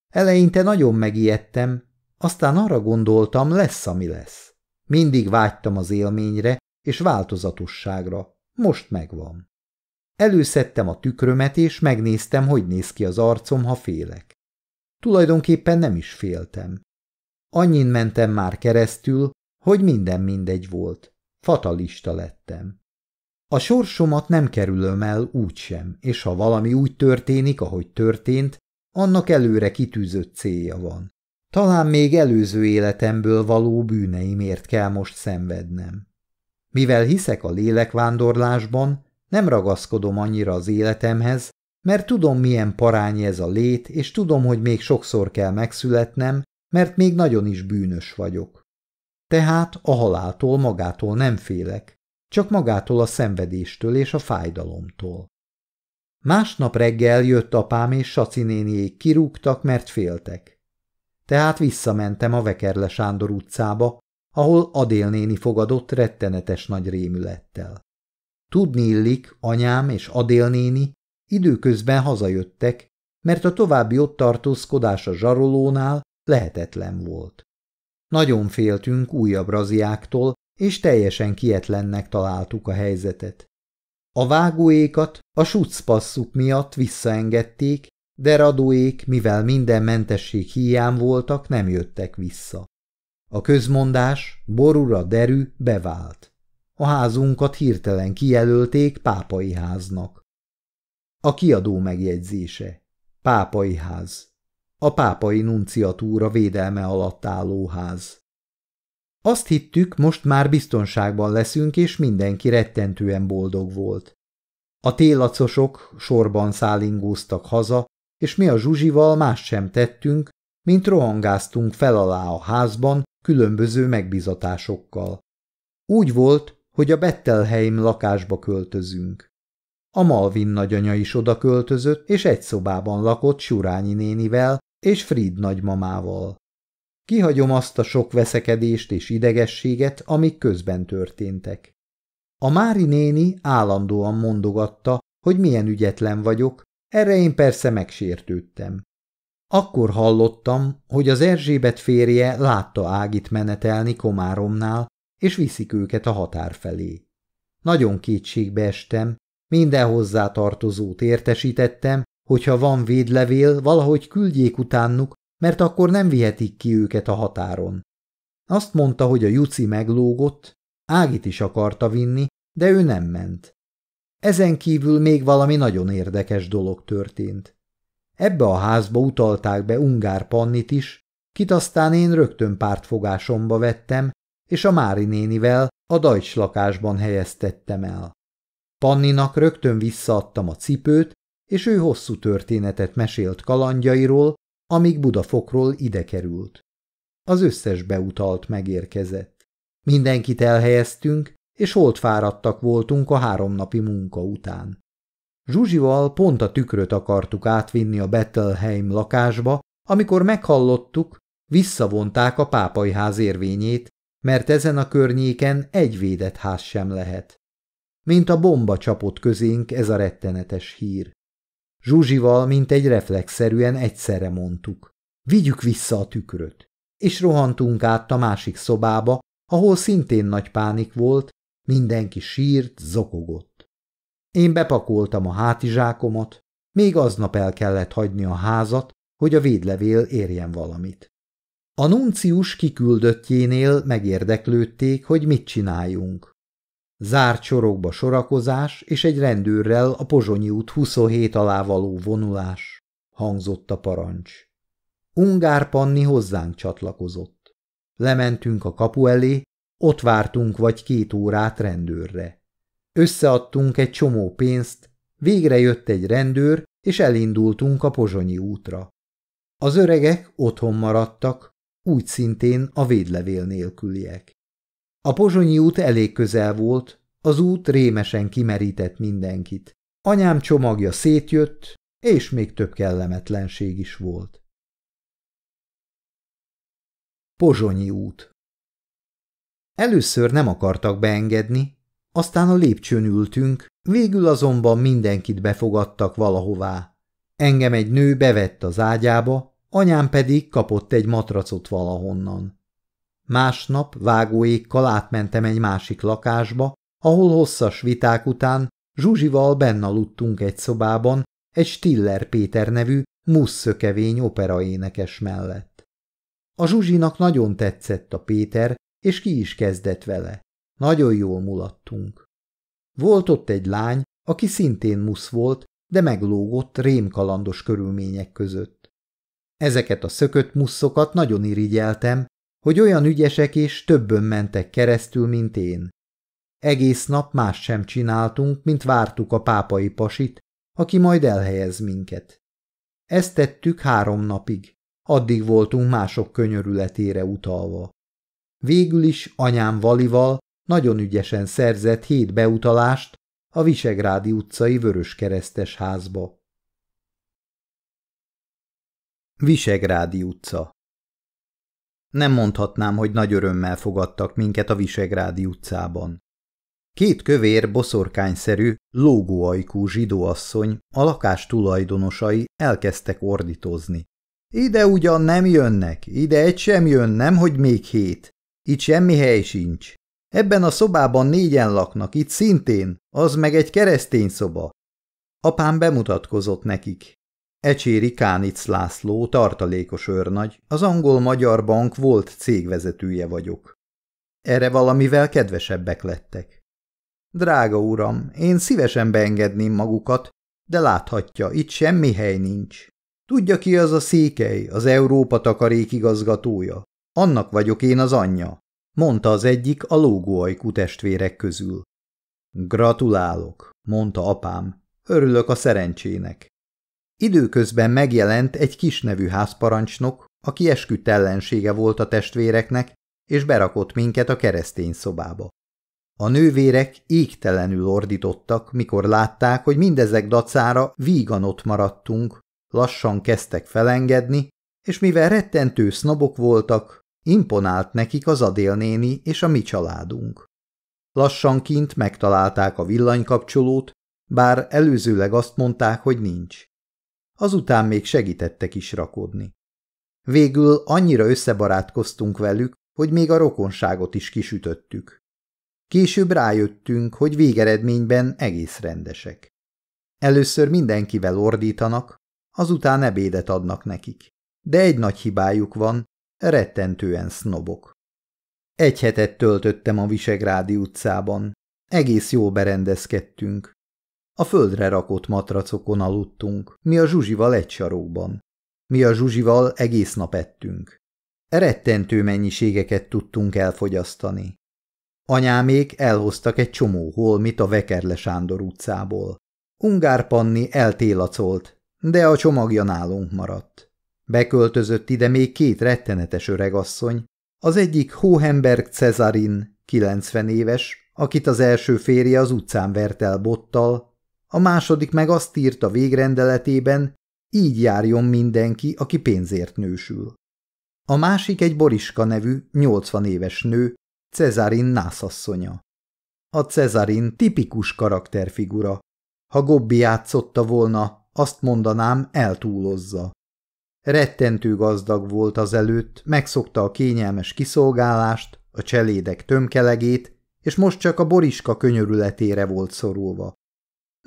Speaker 1: Eleinte nagyon megijedtem, aztán arra gondoltam, lesz, ami lesz. Mindig vágytam az élményre és változatosságra. Most megvan. Előszedtem a tükrömet, és megnéztem, hogy néz ki az arcom, ha félek. Tulajdonképpen nem is féltem. Annyin mentem már keresztül, hogy minden mindegy volt. Fatalista lettem. A sorsomat nem kerülöm el úgysem, és ha valami úgy történik, ahogy történt, annak előre kitűzött célja van. Talán még előző életemből való bűneimért kell most szenvednem. Mivel hiszek a lélekvándorlásban, nem ragaszkodom annyira az életemhez, mert tudom, milyen parányi ez a lét, és tudom, hogy még sokszor kell megszületnem, mert még nagyon is bűnös vagyok. Tehát a haláltól magától nem félek, csak magától a szenvedéstől és a fájdalomtól. Másnap reggel jött apám és Saci néniék kirúgtak, mert féltek. Tehát visszamentem a Vekerle Sándor utcába, ahol Adél néni fogadott rettenetes nagy rémülettel. Tudni illik, anyám és Adél néni időközben hazajöttek, mert a további ott tartózkodás a zsarolónál lehetetlen volt. Nagyon féltünk újabb raziáktól, és teljesen kietlennek találtuk a helyzetet. A vágóékat a sucpasszuk miatt visszaengedték, de radóék, mivel minden mentesség hiány voltak, nem jöttek vissza. A közmondás, borura derű, bevált. A házunkat hirtelen kijelölték pápai háznak. A kiadó megjegyzése. Pápai ház. A pápai nunciatúra védelme alatt álló ház. Azt hittük, most már biztonságban leszünk, és mindenki rettentően boldog volt. A télacosok sorban szállingóztak haza, és mi a zsuzsival más sem tettünk, mint rohangáztunk fel alá a házban különböző megbizatásokkal. Úgy volt, hogy a Bettelheim lakásba költözünk. A Malvin nagyanya is oda költözött, és egy szobában lakott Surányi nénivel és Fried nagymamával. Kihagyom azt a sok veszekedést és idegességet, amik közben történtek. A Mári néni állandóan mondogatta, hogy milyen ügyetlen vagyok, erre én persze megsértődtem. Akkor hallottam, hogy az Erzsébet férje látta Ágit menetelni Komáromnál, és viszik őket a határ felé. Nagyon kétségbe estem, minden hozzá tartozót értesítettem, hogyha van védlevél, valahogy küldjék utánuk, mert akkor nem vihetik ki őket a határon. Azt mondta, hogy a Juci meglógott, Ágit is akarta vinni, de ő nem ment. Ezen kívül még valami nagyon érdekes dolog történt. Ebbe a házba utalták be Ungár Pannit is, kit aztán én rögtön pártfogásomba vettem, és a Mári nénivel a Dajcs lakásban helyeztettem el. Panninak rögtön visszaadtam a cipőt, és ő hosszú történetet mesélt kalandjairól, amíg Budafokról ide került. Az összes beutalt megérkezett. Mindenkit elhelyeztünk, és holt fáradtak voltunk a háromnapi munka után. Zsuzsival pont a tükröt akartuk átvinni a Bettelheim lakásba, amikor meghallottuk, visszavonták a pápai ház érvényét, mert ezen a környéken egy védett ház sem lehet. Mint a bomba csapott közénk ez a rettenetes hír. Zsuzsival, mint egy reflexzerűen egyszerre mondtuk. Vigyük vissza a tükröt. És rohantunk át a másik szobába, ahol szintén nagy pánik volt, mindenki sírt, zokogott. Én bepakoltam a hátizsákomat, még aznap el kellett hagyni a házat, hogy a védlevél érjen valamit. A nuncius kiküldöttjénél megérdeklődték, hogy mit csináljunk. Zárt sorokba sorakozás és egy rendőrrel a Pozsonyi út 27 alá való vonulás, hangzott a parancs. Ungár Panni hozzánk csatlakozott. Lementünk a kapu elé, ott vártunk vagy két órát rendőrre. Összeadtunk egy csomó pénzt, végre jött egy rendőr, és elindultunk a Pozsonyi útra. Az öregek otthon maradtak, úgy szintén a védlevél nélküliek. A pozsonyi út elég közel volt, az út rémesen kimerített mindenkit. Anyám csomagja szétjött, és még több kellemetlenség is volt. Pozsonyi út Először nem akartak beengedni, aztán a lépcsőn ültünk, végül azonban mindenkit befogadtak valahová. Engem egy nő bevett az ágyába, anyám pedig kapott egy matracot valahonnan. Másnap vágóékkal átmentem egy másik lakásba, ahol hosszas viták után Zsuzsival benn aludtunk egy szobában, egy Stiller Péter nevű musszökevény operaénekes mellett. A Zsuzsinak nagyon tetszett a Péter, és ki is kezdett vele. Nagyon jól mulattunk. Volt ott egy lány, aki szintén musz volt, de meglógott rémkalandos körülmények között. Ezeket a szökött muszokat nagyon irigyeltem, hogy olyan ügyesek és többen mentek keresztül, mint én. Egész nap más sem csináltunk, mint vártuk a pápai pasit, aki majd elhelyez minket. Ezt tettük három napig, addig voltunk mások könyörületére utalva. Végül is anyám Valival nagyon ügyesen szerzett hét beutalást a Visegrádi utcai Vöröskeresztes házba. Visegrádi utca nem mondhatnám, hogy nagy örömmel fogadtak minket a Visegrádi utcában. Két kövér, boszorkányszerű, lógóajkú zsidóasszony, a lakás tulajdonosai elkezdtek ordítozni. Ide ugyan nem jönnek, ide egy sem jön, nem hogy még hét. Itt semmi hely sincs. Ebben a szobában négyen laknak, itt szintén, az meg egy keresztény szoba. Apám bemutatkozott nekik. Ecséri Kánic László, tartalékos őrnagy, az angol-magyar bank volt cégvezetője vagyok. Erre valamivel kedvesebbek lettek. Drága uram, én szívesen beengedném magukat, de láthatja, itt semmi hely nincs. Tudja ki az a székely, az Európa takarék igazgatója? Annak vagyok én az anyja, mondta az egyik a lógóajkú testvérek közül. Gratulálok, mondta apám, örülök a szerencsének. Időközben megjelent egy kisnevű házparancsnok, aki esküdt ellensége volt a testvéreknek, és berakott minket a keresztény szobába. A nővérek égtelenül ordítottak, mikor látták, hogy mindezek dacára vígan ott maradtunk, lassan kezdtek felengedni, és mivel rettentő sznobok voltak, imponált nekik az Adélnéni és a mi családunk. Lassan kint megtalálták a villanykapcsolót, bár előzőleg azt mondták, hogy nincs. Azután még segítettek is rakodni. Végül annyira összebarátkoztunk velük, hogy még a rokonságot is kisütöttük. Később rájöttünk, hogy végeredményben egész rendesek. Először mindenkivel ordítanak, azután ebédet adnak nekik. De egy nagy hibájuk van, rettentően sznobok. Egy hetet töltöttem a Visegrádi utcában. Egész jól berendezkedtünk. A földre rakott matracokon aludtunk, mi a Zsuzsival egy sarokban. Mi a Zsuzsival egész nap ettünk. Rettentő mennyiségeket tudtunk elfogyasztani. Anyámék elhoztak egy csomó holmit a Vekerle Sándor utcából. Ungár Panni eltélacolt, de a csomagja nálunk maradt. Beköltözött ide még két rettenetes öregasszony, az egyik Hohenberg Cezarin, 90 éves, akit az első férje az utcán vert el bottal, a második meg azt írta végrendeletében, így járjon mindenki, aki pénzért nősül. A másik egy Boriska nevű, 80 éves nő, Cezarin nászasszonya. A Cezarin tipikus karakterfigura. Ha Gobbi játszotta volna, azt mondanám, eltúlozza. Rettentő gazdag volt az előtt, megszokta a kényelmes kiszolgálást, a cselédek tömkelegét, és most csak a Boriska könyörületére volt szorulva.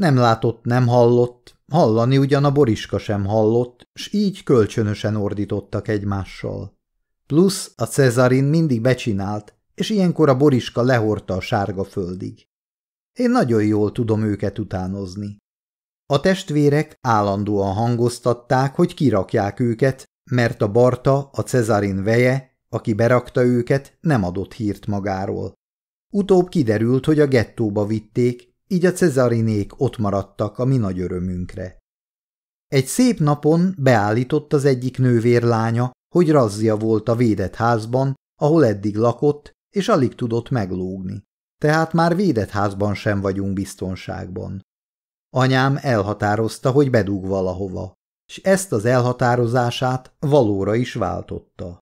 Speaker 1: Nem látott, nem hallott, hallani ugyan a Boriska sem hallott, s így kölcsönösen ordítottak egymással. Plusz a Cezarin mindig becsinált, és ilyenkor a Boriska lehorta a sárga földig. Én nagyon jól tudom őket utánozni. A testvérek állandóan hangoztatták, hogy kirakják őket, mert a Barta, a Cezarin veje, aki berakta őket, nem adott hírt magáról. Utóbb kiderült, hogy a gettóba vitték, így a Cezarinék ott maradtak a mi nagy örömünkre. Egy szép napon beállított az egyik nővérlánya, hogy razzia volt a védett házban, ahol eddig lakott, és alig tudott meglógni. Tehát már védett házban sem vagyunk biztonságban. Anyám elhatározta, hogy bedug valahova, és ezt az elhatározását valóra is váltotta.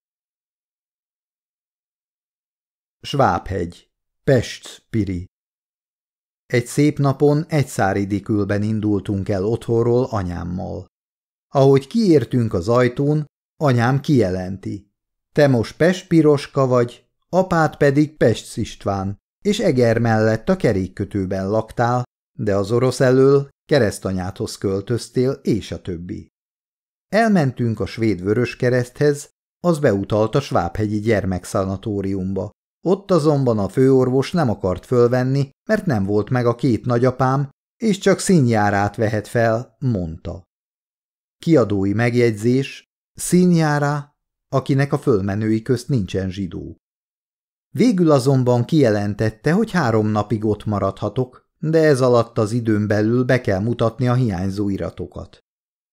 Speaker 1: Svábhegy, Pest, Piri Egy szép napon egy száridikülben indultunk el otthonról anyámmal. Ahogy kiértünk az ajtón, anyám kijelenti. Te most Pest Piroska vagy, apád pedig Pest István, és Eger mellett a kerékkötőben laktál, de az orosz elől keresztanyádhoz költöztél, és a többi. Elmentünk a svéd vörös kereszthez, az beutalt a Svábhegyi gyermekszanatóriumba. Ott azonban a főorvos nem akart fölvenni, mert nem volt meg a két nagyapám, és csak színjárát vehet fel, mondta. Kiadói megjegyzés, színjárá, akinek a fölmenői közt nincsen zsidó. Végül azonban kijelentette, hogy három napig ott maradhatok, de ez alatt az időn belül be kell mutatni a hiányzó iratokat.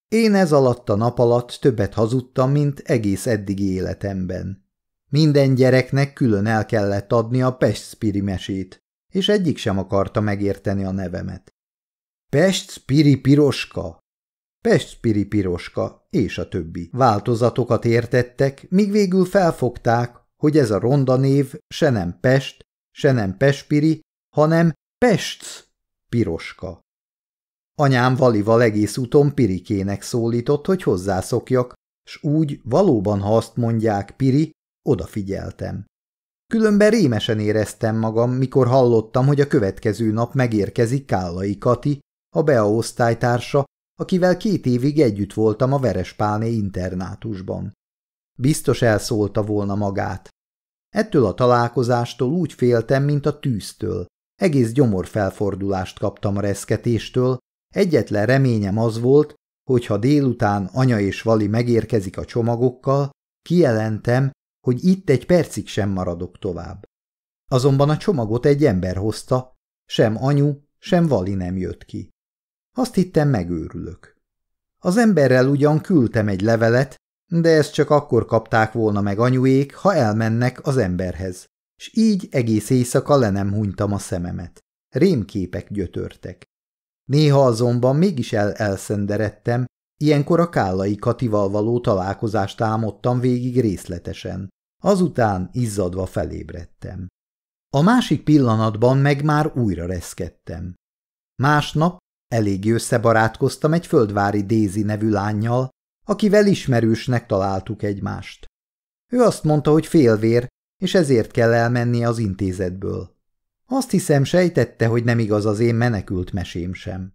Speaker 1: Én ez alatt a nap alatt többet hazudtam, mint egész eddigi életemben. Minden gyereknek külön el kellett adni a Pest-Spiri mesét, és egyik sem akarta megérteni a nevemet. Pest-Spiri piroska, Pest-Spiri piroska, és a többi változatokat értettek, míg végül felfogták, hogy ez a ronda név se nem Pest, se nem Pespiri, hanem Pestc, piroska. Anyám valival egész úton Pirikének szólított, hogy hozzászokjak, s úgy valóban, ha azt mondják Piri, odafigyeltem. Különben rémesen éreztem magam, mikor hallottam, hogy a következő nap megérkezik Kállai Kati, a Bea osztálytársa, akivel két évig együtt voltam a Verespálné internátusban. Biztos elszólta volna magát. Ettől a találkozástól úgy féltem, mint a tűztől. Egész gyomorfelfordulást kaptam a reszketéstől, egyetlen reményem az volt, hogy ha délután anya és Vali megérkezik a csomagokkal, kijelentem, hogy itt egy percig sem maradok tovább. Azonban a csomagot egy ember hozta, sem anyu, sem Vali nem jött ki. Azt hittem megőrülök. Az emberrel ugyan küldtem egy levelet, de ezt csak akkor kapták volna meg anyuék, ha elmennek az emberhez, s így egész éjszaka le nem hunytam a szememet. Rémképek gyötörtek. Néha azonban mégis el-elszenderedtem, ilyenkor a Kállai Katival való találkozást álmodtam végig részletesen. Azután izzadva felébredtem. A másik pillanatban meg már újra reszkedtem. Másnap elég összebarátkoztam egy földvári Dézi nevű lányjal, akivel ismerősnek találtuk egymást. Ő azt mondta, hogy félvér, és ezért kell elmenni az intézetből. Azt hiszem, sejtette, hogy nem igaz az én menekült mesém sem.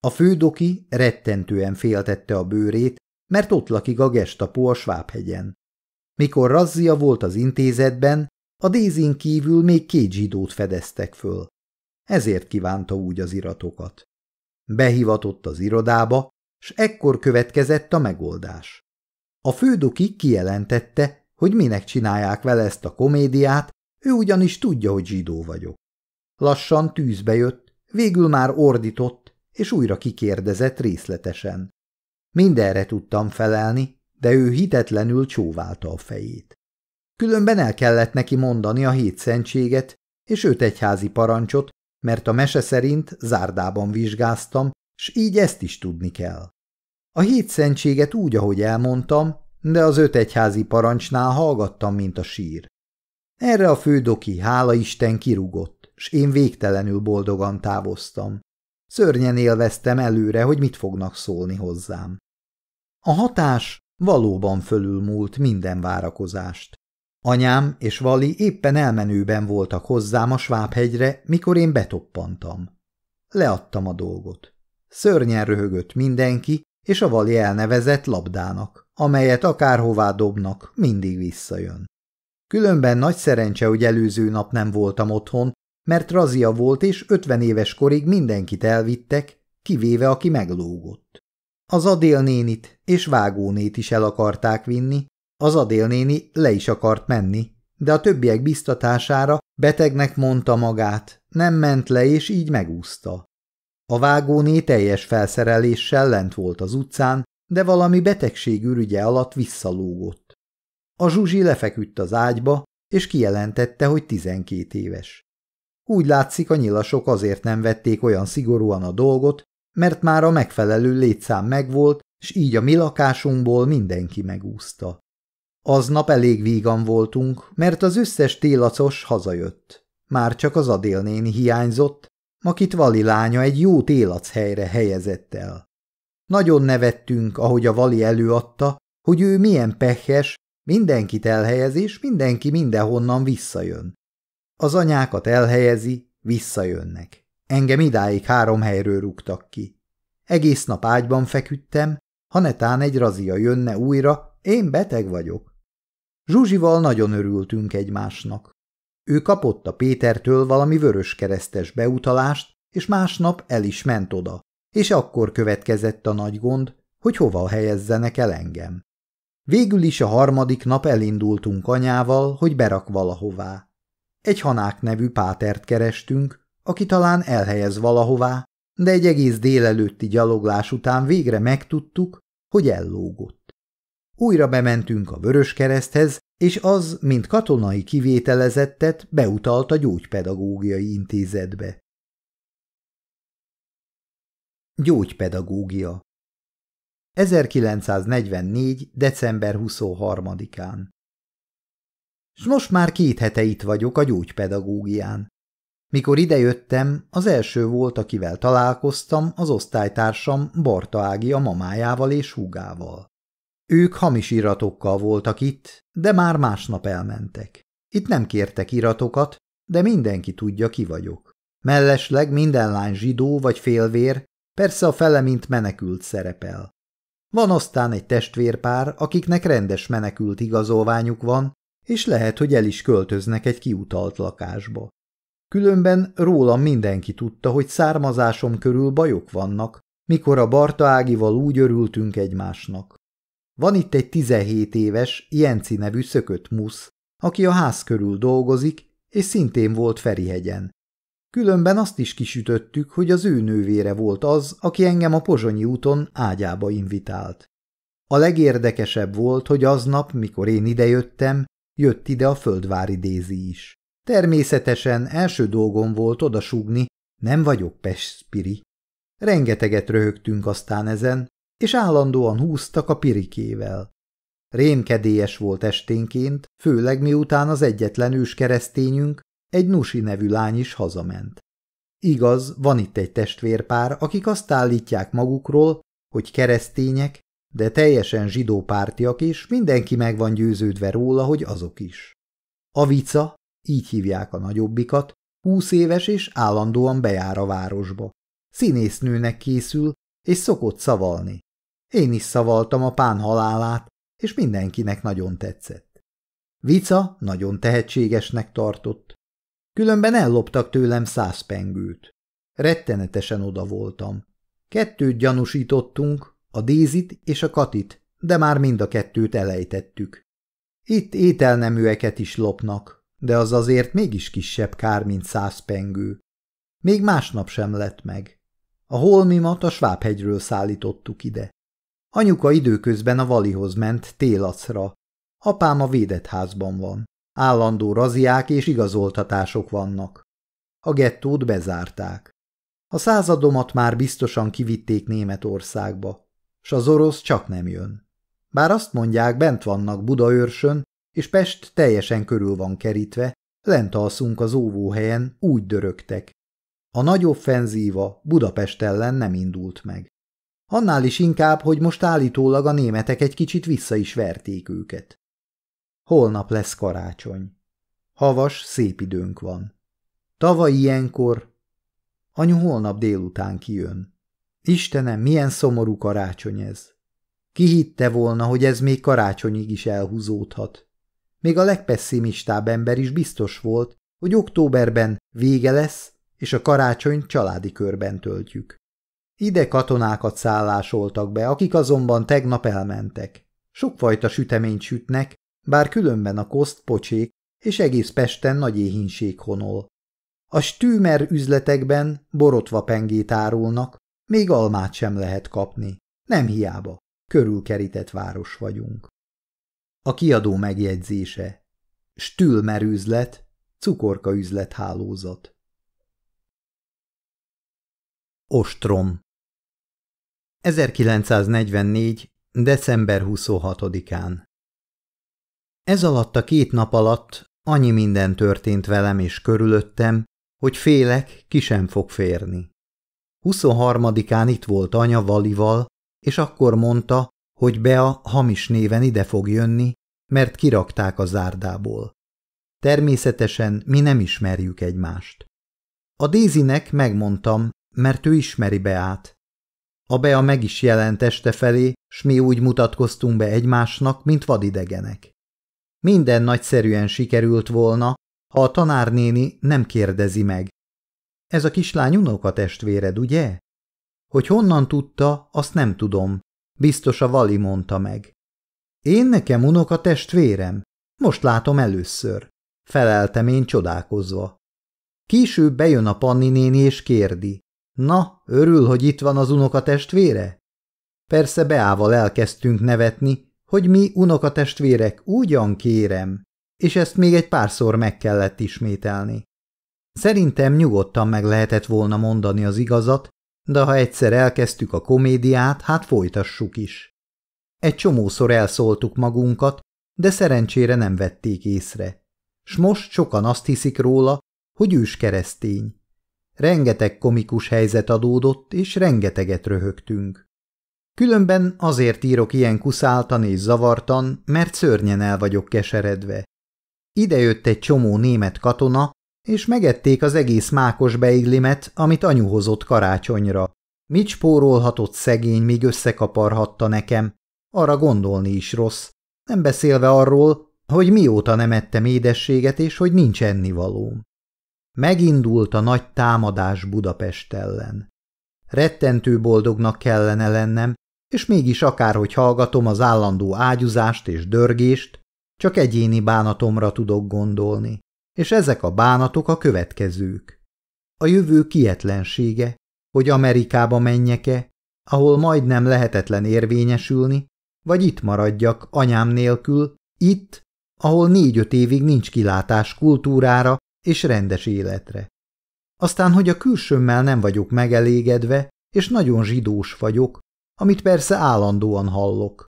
Speaker 1: A fődoki rettentően féltette a bőrét, mert ott lakik a gestapo a Svábhegyen. Mikor razzia volt az intézetben, a Dézin kívül még két zsidót fedeztek föl. Ezért kívánta úgy az iratokat. Behivatott az irodába, s ekkor következett a megoldás. A fődoki kijelentette, hogy minek csinálják vele ezt a komédiát, ő ugyanis tudja, hogy zsidó vagyok. Lassan tűzbe jött, végül már ordított, és újra kikérdezett részletesen. Mindenre tudtam felelni, de ő hitetlenül csóválta a fejét. Különben el kellett neki mondani a hét szentséget és öt egyházi parancsot, mert a mese szerint zárdában vizsgáztam, s így ezt is tudni kell. A hét szentséget úgy, ahogy elmondtam, de az öt egyházi parancsnál hallgattam, mint a sír. Erre a fődoki, hála Isten, kirúgott, s én végtelenül boldogan távoztam. Szörnyen élveztem előre, hogy mit fognak szólni hozzám. A hatás valóban fölülmúlt minden várakozást. Anyám és Vali éppen elmenőben voltak hozzám a Svábhegyre, mikor én betoppantam. Leadtam a dolgot. Szörnyen röhögött mindenki, és a Vali elnevezett labdának, amelyet akárhová dobnak, mindig visszajön. Különben nagy szerencse, hogy előző nap nem voltam otthon, mert razia volt, és ötven éves korig mindenkit elvittek, kivéve aki meglógott. Az Adélnénit és Vágónét is el akarták vinni, az Adélnéni le is akart menni, de a többiek biztatására betegnek mondta magát, nem ment le, és így megúszta. A vágóné teljes felszereléssel lent volt az utcán, de valami betegség ürügye alatt visszalógott. A zsuzsi lefeküdt az ágyba, és kijelentette, hogy tizenkét éves. Úgy látszik, a nyilasok azért nem vették olyan szigorúan a dolgot, mert már a megfelelő létszám megvolt, s így a mi lakásunkból mindenki megúszta. Aznap elég vígan voltunk, mert az összes télacos hazajött. Már csak az adélnéni hiányzott, akit Vali lánya egy jó télac helyre helyezett el. Nagyon nevettünk, ahogy a Vali előadta, hogy ő milyen pehes, mindenkit elhelyez, és mindenki mindenhonnan visszajön. Az anyákat elhelyezi, visszajönnek. Engem idáig három helyről rúgtak ki. Egész nap ágyban feküdtem, ha netán egy razia jönne újra, én beteg vagyok. Zsuzsival nagyon örültünk egymásnak. Ő kapott a Pétertől valami vörös keresztes beutalást, és másnap el is ment oda, és akkor következett a nagy gond, hogy hova helyezzenek el engem. Végül is a harmadik nap elindultunk anyával, hogy berak valahová. Egy Hanák nevű pátert kerestünk, aki talán elhelyez valahová, de egy egész délelőtti gyaloglás után végre megtudtuk, hogy ellógott. Újra bementünk a Vöröskereszthez, és az, mint katonai kivételezettet, beutalt a gyógypedagógiai intézetbe. Gyógypedagógia 1944. december 23-án S most már két hete itt vagyok a gyógypedagógián. Mikor idejöttem, az első volt, akivel találkoztam, az osztálytársam Barta Ági a mamájával és húgával. Ők hamis iratokkal voltak itt, de már másnap elmentek. Itt nem kértek iratokat, de mindenki tudja, ki vagyok. Mellesleg minden lány zsidó vagy félvér, persze a fele mint menekült szerepel. Van aztán egy testvérpár, akiknek rendes menekült igazolványuk van, és lehet, hogy el is költöznek egy kiutalt lakásba. Különben rólam mindenki tudta, hogy származásom körül bajok vannak, mikor a Barta Ágival úgy örültünk egymásnak. Van itt egy 17 éves, Jenci nevű szökött musz, aki a ház körül dolgozik, és szintén volt Ferihegyen. Különben azt is kisütöttük, hogy az ő nővére volt az, aki engem a Pozsonyi úton ágyába invitált. A legérdekesebb volt, hogy aznap, mikor én idejöttem, jött ide a földvári Dézi is. Természetesen első dolgom volt odasugni, nem vagyok Pespiri. Rengeteget röhögtünk aztán ezen, és állandóan húztak a pirikével. Rémkedélyes volt esténként, főleg miután az egyetlen ős keresztényünk, egy Nusi nevű lány is hazament. Igaz, van itt egy testvérpár, akik azt állítják magukról, hogy keresztények, de teljesen zsidó pártiak, és mindenki meg van győződve róla, hogy azok is. A vica, így hívják a nagyobbikat, húsz éves és állandóan bejár a városba. Színésznőnek készül, és szokott szavalni. Én is szavaltam a pán halálát, és mindenkinek nagyon tetszett. Vica nagyon tehetségesnek tartott. Különben elloptak tőlem száz pengőt. Rettenetesen oda voltam. Kettőt gyanúsítottunk, a Dézit és a Katit, de már mind a kettőt elejtettük. Itt ételneműeket is lopnak, de az azért mégis kisebb kár, mint száz pengő. Még másnap sem lett meg. A holmimat a Svábhegyről szállítottuk ide. Anyuka időközben a valihoz ment télacra. Apám a védett házban van. Állandó raziák és igazoltatások vannak. A gettót bezárták. A századomat már biztosan kivitték Németországba, s az orosz csak nem jön. Bár azt mondják, bent vannak Budaörsön, és Pest teljesen körül van kerítve, lent alszunk az óvóhelyen, úgy dörögtek. A nagy offenzíva Budapest ellen nem indult meg. Annál is inkább, hogy most állítólag a németek egy kicsit vissza is verték őket. Holnap lesz karácsony. Havas, szép időnk van. Tavaly ilyenkor... Anyu holnap délután kijön. Istenem, milyen szomorú karácsony ez. Ki hitte volna, hogy ez még karácsonyig is elhúzódhat. Még a legpesszimistább ember is biztos volt, hogy októberben vége lesz, és a karácsony családi körben töltjük. Ide katonákat szállásoltak be, akik azonban tegnap elmentek. Sokfajta süteményt sütnek, bár különben a koszt pocsék, és egész Pesten nagy éhínség honol. A stűmer üzletekben borotva pengét árulnak, még almát sem lehet kapni. Nem hiába, körülkerített város vagyunk. A kiadó megjegyzése. Stülmer üzlet, cukorka üzlet. Ostrom 1944. december 26-án Ez alatt a két nap alatt annyi minden történt velem és körülöttem, hogy félek, ki sem fog férni. 23-án itt volt anya Valival, és akkor mondta, hogy Bea hamis néven ide fog jönni, mert kirakták a zárdából. Természetesen mi nem ismerjük egymást. A Dézinek megmondtam, mert ő ismeri Beát, a Bea meg is jelent este felé, s mi úgy mutatkoztunk be egymásnak, mint vadidegenek. Minden nagyszerűen sikerült volna, ha a tanárnéni nem kérdezi meg. Ez a kislány unoka testvéred, ugye? Hogy honnan tudta, azt nem tudom. Biztos a Vali mondta meg. Én nekem unoka testvérem? Most látom először. Feleltem én csodálkozva. Később bejön a Panni néni és kérdi. Na, örül, hogy itt van az unokatestvére? Persze Beával elkezdtünk nevetni, hogy mi unokatestvérek, ugyan kérem, és ezt még egy párszor meg kellett ismételni. Szerintem nyugodtan meg lehetett volna mondani az igazat, de ha egyszer elkezdtük a komédiát, hát folytassuk is. Egy csomószor elszóltuk magunkat, de szerencsére nem vették észre. S most sokan azt hiszik róla, hogy ős keresztény. Rengeteg komikus helyzet adódott, és rengeteget röhögtünk. Különben azért írok ilyen kuszáltan és zavartan, mert szörnyen el vagyok keseredve. Ide jött egy csomó német katona, és megették az egész mákos beiglimet, amit anyu hozott karácsonyra. Mit spórolhatott szegény, míg összekaparhatta nekem? Arra gondolni is rossz. Nem beszélve arról, hogy mióta nem ettem édességet, és hogy nincs ennivalóm. Megindult a nagy támadás Budapest ellen. Rettentő boldognak kellene lennem, és mégis akárhogy hallgatom az állandó ágyuzást és dörgést, csak egyéni bánatomra tudok gondolni, és ezek a bánatok a következők. A jövő kietlensége, hogy Amerikába menjek-e, ahol majdnem lehetetlen érvényesülni, vagy itt maradjak anyám nélkül, itt, ahol négy-öt évig nincs kilátás kultúrára és rendes életre. Aztán, hogy a külsőmmel nem vagyok megelégedve, és nagyon zsidós vagyok, amit persze állandóan hallok.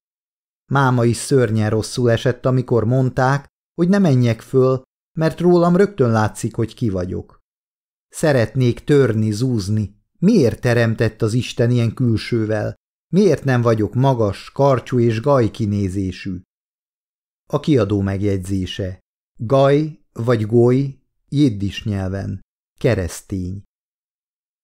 Speaker 1: Máma is szörnyen rosszul esett, amikor mondták, hogy ne menjek föl, mert rólam rögtön látszik, hogy ki vagyok. Szeretnék törni, zúzni. Miért teremtett az Isten ilyen külsővel? Miért nem vagyok magas, karcsú és gaj kinézésű? A kiadó megjegyzése. Gaj vagy goly, jiddis nyelven. Keresztény.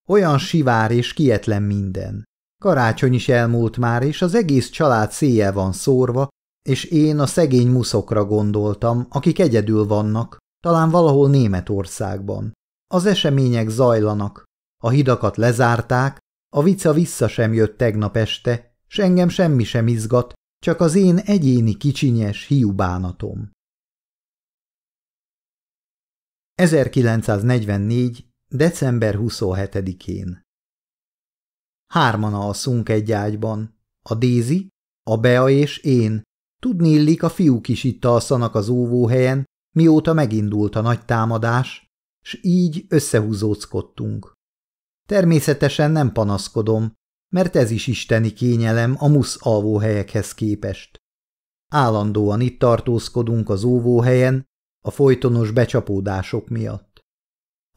Speaker 1: Olyan sivár és kietlen minden. Karácsony is elmúlt már, és az egész család széjjel van szórva, és én a szegény muszokra gondoltam, akik egyedül vannak, talán valahol Németországban. Az események zajlanak, a hidakat lezárták, a vica vissza sem jött tegnap este, s engem semmi sem izgat, csak az én egyéni kicsinyes hiúbánatom. 1944. december 27-én Hárman alszunk egy ágyban. A Dézi, a Bea és én. Tudni illik, a fiúk is itt alszanak az óvóhelyen, mióta megindult a nagy támadás, s így összehúzóckodtunk. Természetesen nem panaszkodom, mert ez is isteni kényelem a musz alvóhelyekhez képest. Állandóan itt tartózkodunk az óvóhelyen, a folytonos becsapódások miatt.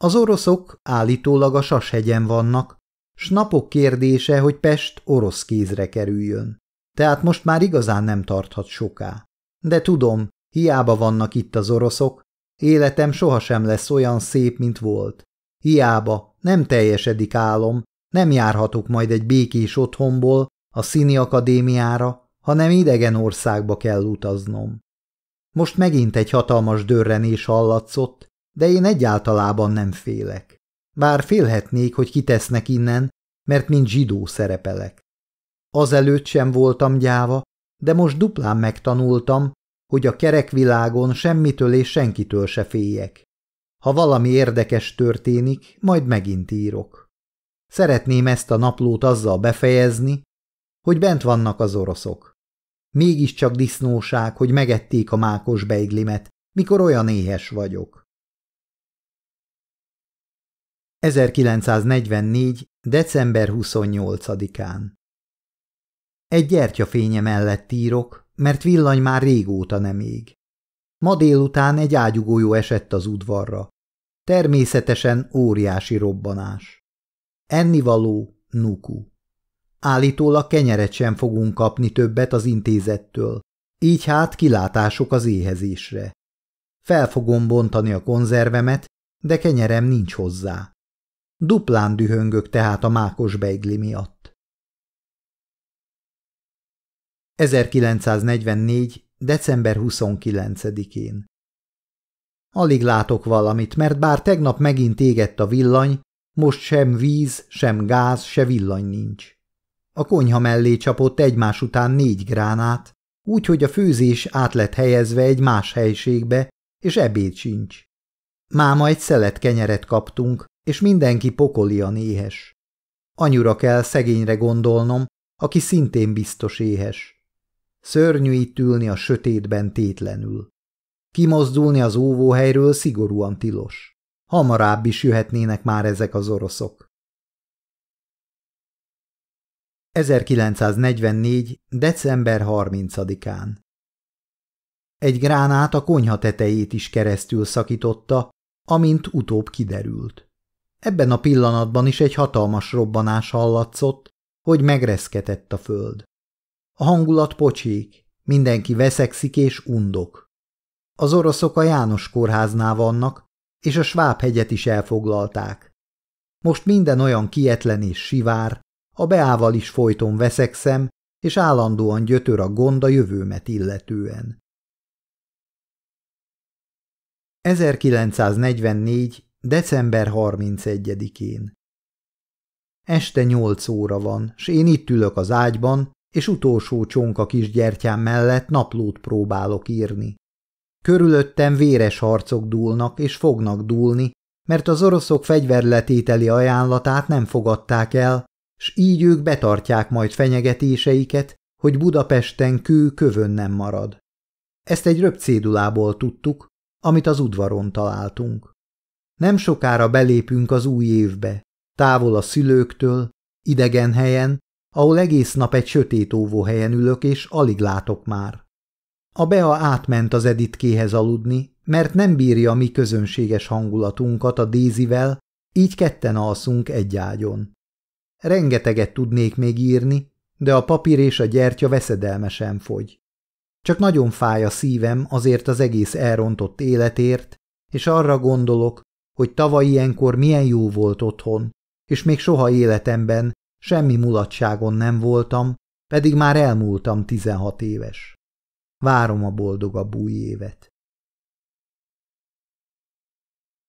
Speaker 1: Az oroszok állítólag a Sashegyen vannak, s napok kérdése, hogy Pest orosz kézre kerüljön. Tehát most már igazán nem tarthat soká. De tudom, hiába vannak itt az oroszok, életem sohasem lesz olyan szép, mint volt. Hiába, nem teljesedik álom, nem járhatok majd egy békés otthonból a színi akadémiára, hanem idegen országba kell utaznom. Most megint egy hatalmas dörrenés hallatszott, de én egyáltalában nem félek. Bár félhetnék, hogy kitesznek innen, mert mint zsidó szerepelek. Azelőtt sem voltam gyáva, de most duplán megtanultam, hogy a kerekvilágon semmitől és senkitől se féljek. Ha valami érdekes történik, majd megint írok. Szeretném ezt a naplót azzal befejezni, hogy bent vannak az oroszok. Mégiscsak disznóság, hogy megették a mákos beiglimet, mikor olyan éhes vagyok. 1944. december 28-án Egy gyertyafénye mellett írok, mert villany már régóta nem ég. Ma délután egy ágyugójó esett az udvarra. Természetesen óriási robbanás. Ennivaló nuku. Állítólag kenyeret sem fogunk kapni többet az intézettől, így hát kilátások az éhezésre. Fel fogom bontani a konzervemet, de kenyerem nincs hozzá. Duplán dühöngök tehát a mákos beigli miatt. 1944. december 29-én Alig látok valamit, mert bár tegnap megint égett a villany, most sem víz, sem gáz, se villany nincs. A konyha mellé csapott egymás után négy gránát, úgy, hogy a főzés át lett helyezve egy más helységbe, és ebéd sincs. Máma egy szelet kenyeret kaptunk, és mindenki pokolian éhes. Anyura kell szegényre gondolnom, aki szintén biztos éhes. Szörnyű itt ülni a sötétben tétlenül. Kimozdulni az óvóhelyről szigorúan tilos. Hamarabb is jöhetnének már ezek az oroszok. 1944. december 30-án Egy gránát a konyha tetejét is keresztül szakította, amint utóbb kiderült. Ebben a pillanatban is egy hatalmas robbanás hallatszott, hogy megreszketett a föld. A hangulat pocsék, mindenki veszekszik és undok. Az oroszok a János kórháznál vannak, és a Sváb-hegyet is elfoglalták. Most minden olyan kietlen és sivár, a beával is folyton veszekszem, és állandóan gyötör a gond a jövőmet illetően. 1944. december 31-én Este nyolc óra van, s én itt ülök az ágyban, és utolsó csonka kis gyertyám mellett naplót próbálok írni. Körülöttem véres harcok dúlnak és fognak dúlni, mert az oroszok fegyverletételi ajánlatát nem fogadták el, s így ők betartják majd fenyegetéseiket, hogy Budapesten kő kövön nem marad. Ezt egy röpcédulából tudtuk, amit az udvaron találtunk. Nem sokára belépünk az új évbe, távol a szülőktől, idegen helyen, ahol egész nap egy sötét óvóhelyen ülök, és alig látok már. A Bea átment az Editkéhez aludni, mert nem bírja a mi közönséges hangulatunkat a Dézivel, így ketten alszunk egy ágyon. Rengeteget tudnék még írni, de a papír és a gyertya veszedelmesen fogy. Csak nagyon fáj a szívem azért az egész elrontott életért, és arra gondolok, hogy tavaly ilyenkor milyen jó volt otthon, és még soha életemben semmi mulatságon nem voltam, pedig már elmúltam tizenhat éves. Várom a boldogabb új évet.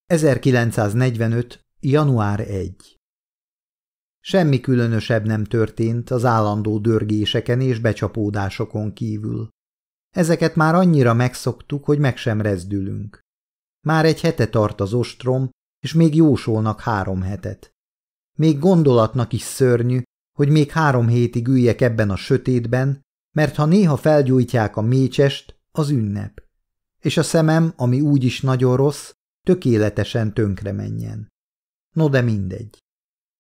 Speaker 1: 1945. január 1 Semmi különösebb nem történt az állandó dörgéseken és becsapódásokon kívül. Ezeket már annyira megszoktuk, hogy meg sem rezdülünk. Már egy hete tart az ostrom, és még jósolnak három hetet. Még gondolatnak is szörnyű, hogy még három hétig üljek ebben a sötétben, mert ha néha felgyújtják a mécsest, az ünnep. És a szemem, ami úgyis nagyon rossz, tökéletesen tönkre menjen. No de mindegy.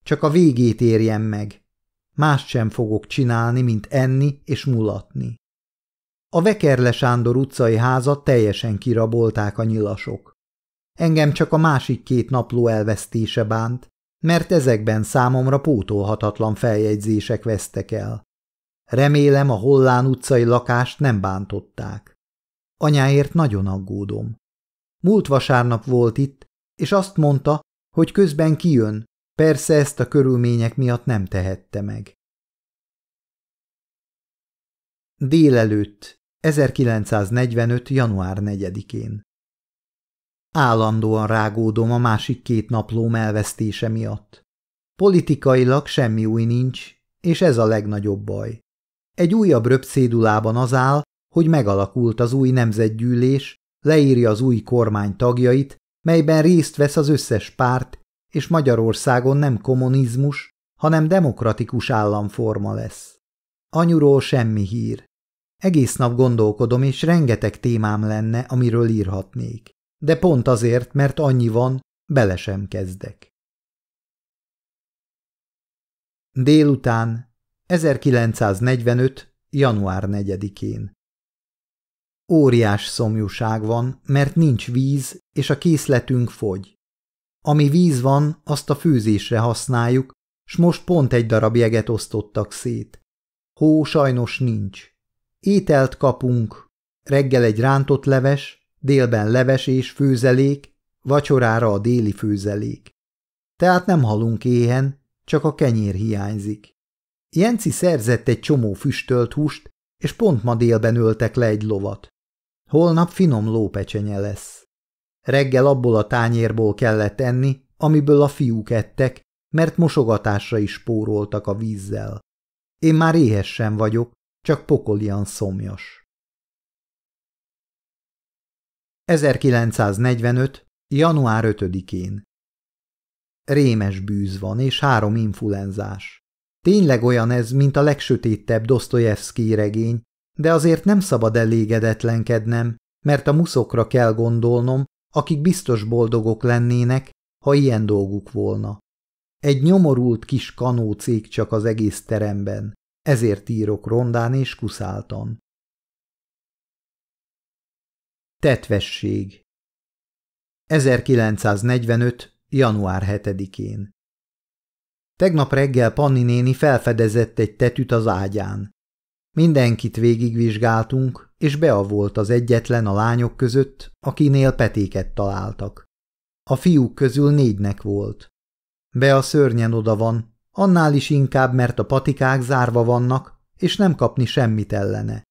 Speaker 1: Csak a végét érjem meg. Mást sem fogok csinálni, mint enni és mulatni. A Vekerle Sándor utcai házat teljesen kirabolták a nyilasok. Engem csak a másik két napló elvesztése bánt, mert ezekben számomra pótolhatatlan feljegyzések vesztek el. Remélem a Hollán utcai lakást nem bántották. Anyáért nagyon aggódom. Múlt vasárnap volt itt, és azt mondta, hogy közben kijön, persze ezt a körülmények miatt nem tehette meg. Délelőtt, 1945. január 4-én. Állandóan rágódom a másik két naplóm elvesztése miatt. Politikailag semmi új nincs, és ez a legnagyobb baj. Egy újabb röpszédulában az áll, hogy megalakult az új nemzetgyűlés, leírja az új kormány tagjait, melyben részt vesz az összes párt, és Magyarországon nem kommunizmus, hanem demokratikus államforma lesz. Anyuról semmi hír. Egész nap gondolkodom, és rengeteg témám lenne, amiről írhatnék. De pont azért, mert annyi van, bele sem kezdek. Délután 1945. január 4-én. Óriás szomjúság van, mert nincs víz, és a készletünk fogy. Ami víz van, azt a főzésre használjuk, s most pont egy darab jeget osztottak szét. Hó sajnos nincs. Ételt kapunk, reggel egy rántott leves, délben leves és főzelék, vacsorára a déli főzelék. Tehát nem halunk éhen, csak a kenyér hiányzik. Jenci szerzett egy csomó füstölt húst, és pont ma délben öltek le egy lovat. Holnap finom lópecsenye lesz. Reggel abból a tányérból kellett enni, amiből a fiúk ettek, mert mosogatásra is spóroltak a vízzel. Én már éhes vagyok, csak pokolian szomjas. 1945. január 5-én Rémes bűz van, és három influenzás. Tényleg olyan ez, mint a legsötétebb Dostoyevsky regény, de azért nem szabad elégedetlenkednem, mert a muszokra kell gondolnom, akik biztos boldogok lennének, ha ilyen dolguk volna. Egy nyomorult kis kanócék csak az egész teremben, ezért írok rondán és kuszáltan. Tetvesség 1945. január 7-én Tegnap reggel Panni néni felfedezett egy tetűt az ágyán. Mindenkit végigvizsgáltunk, és Bea volt az egyetlen a lányok között, akinél petéket találtak. A fiúk közül négynek volt. Bea szörnyen oda van, annál is inkább, mert a patikák zárva vannak, és nem kapni semmit ellene.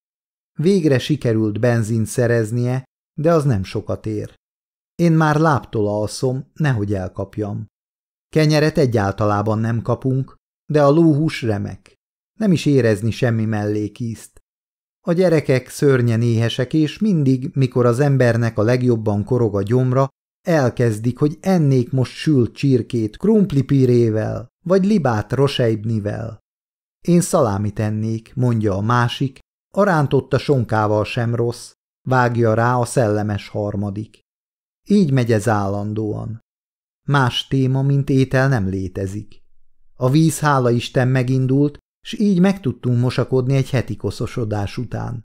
Speaker 1: Végre sikerült benzint szereznie, de az nem sokat ér. Én már láptól alszom, nehogy elkapjam. Kenyeret egyáltalában nem kapunk, de a lóhús remek. Nem is érezni semmi mellékízt. A gyerekek szörnyen éhesek, és mindig, mikor az embernek a legjobban korog a gyomra, elkezdik, hogy ennék most sült csirkét krumplipirével, vagy libát roseibnivel. Én szalámit ennék, mondja a másik, a rántotta sonkával sem rossz, vágja rá a szellemes harmadik. Így megy ez állandóan. Más téma, mint étel nem létezik. A víz hála Isten megindult, s így meg tudtunk mosakodni egy heti koszosodás után.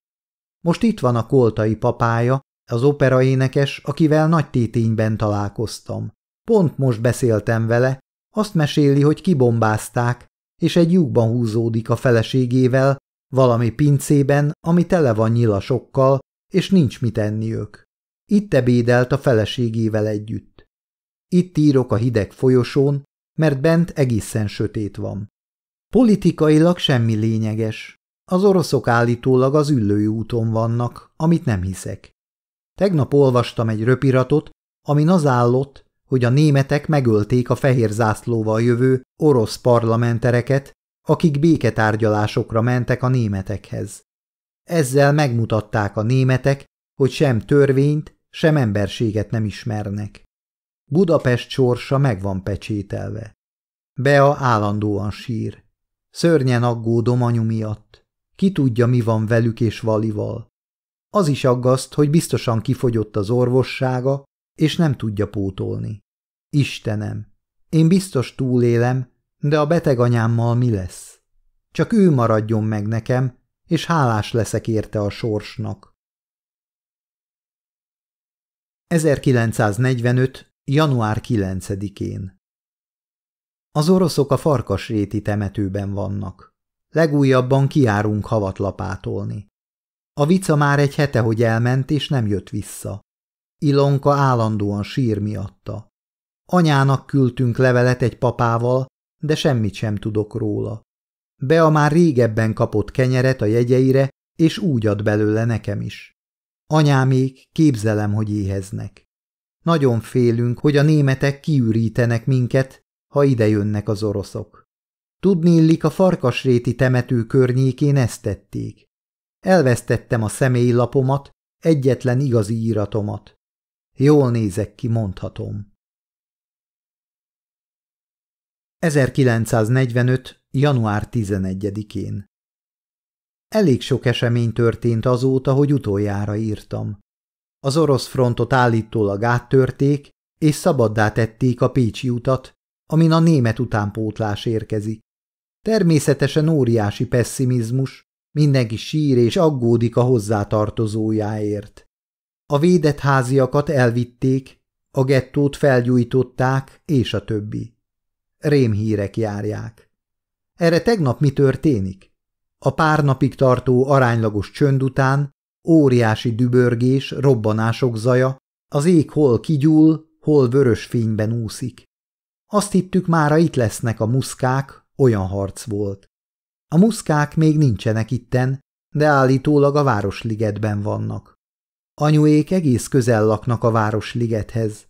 Speaker 1: Most itt van a koltai papája, az operaénekes, akivel nagy tétényben találkoztam. Pont most beszéltem vele, azt meséli, hogy kibombázták, és egy lyukban húzódik a feleségével, valami pincében, ami tele van nyilasokkal, és nincs mit enniük. Itt ebédelt a feleségével együtt. Itt írok a hideg folyosón, mert bent egészen sötét van. Politikailag semmi lényeges. Az oroszok állítólag az üllői úton vannak, amit nem hiszek. Tegnap olvastam egy röpiratot, amin az állott, hogy a németek megölték a fehér zászlóval jövő orosz parlamentereket, akik béketárgyalásokra mentek a németekhez. Ezzel megmutatták a németek, hogy sem törvényt, sem emberséget nem ismernek. Budapest sorsa meg van pecsételve. Bea állandóan sír. Szörnyen aggódom anyu miatt. Ki tudja, mi van velük és Valival. Az is aggaszt, hogy biztosan kifogyott az orvossága, és nem tudja pótolni. Istenem, én biztos túlélem, de a beteg anyámmal mi lesz? Csak ő maradjon meg nekem, és hálás leszek érte a sorsnak. 1945. január 9-én Az oroszok a farkasréti temetőben vannak. Legújabban kiárunk havat lapátolni. A vica már egy hete, hogy elment, és nem jött vissza. Ilonka állandóan sír miatta. Anyának küldtünk levelet egy papával, de semmit sem tudok róla. Bea már régebben kapott kenyeret a jegyeire, és úgy ad belőle nekem is. Anyámék, képzelem, hogy éheznek. Nagyon félünk, hogy a németek kiürítenek minket, ha ide jönnek az oroszok. Tudni illik, a farkasréti temető környékén ezt tették. Elvesztettem a személylapomat, egyetlen igazi íratomat. Jól nézek ki, mondhatom. 1945. január 11-én Elég sok esemény történt azóta, hogy utoljára írtam. Az orosz frontot állítólag áttörték, és szabaddá tették a Pécsi utat, amin a német utánpótlás érkezik. Természetesen óriási pessimizmus, mindenki sír és aggódik a hozzátartozójáért. A védett háziakat elvitték, a gettót felgyújtották, és a többi. Rémhírek járják. Erre tegnap mi történik? A pár napig tartó aránylagos csönd után óriási dübörgés, robbanások zaja, az ég hol kigyúl, hol vörös fényben úszik. Azt hittük mára itt lesznek a muszkák, olyan harc volt. A muszkák még nincsenek itten, de állítólag a Városligetben vannak. Anyuék egész közel laknak a Városligethez.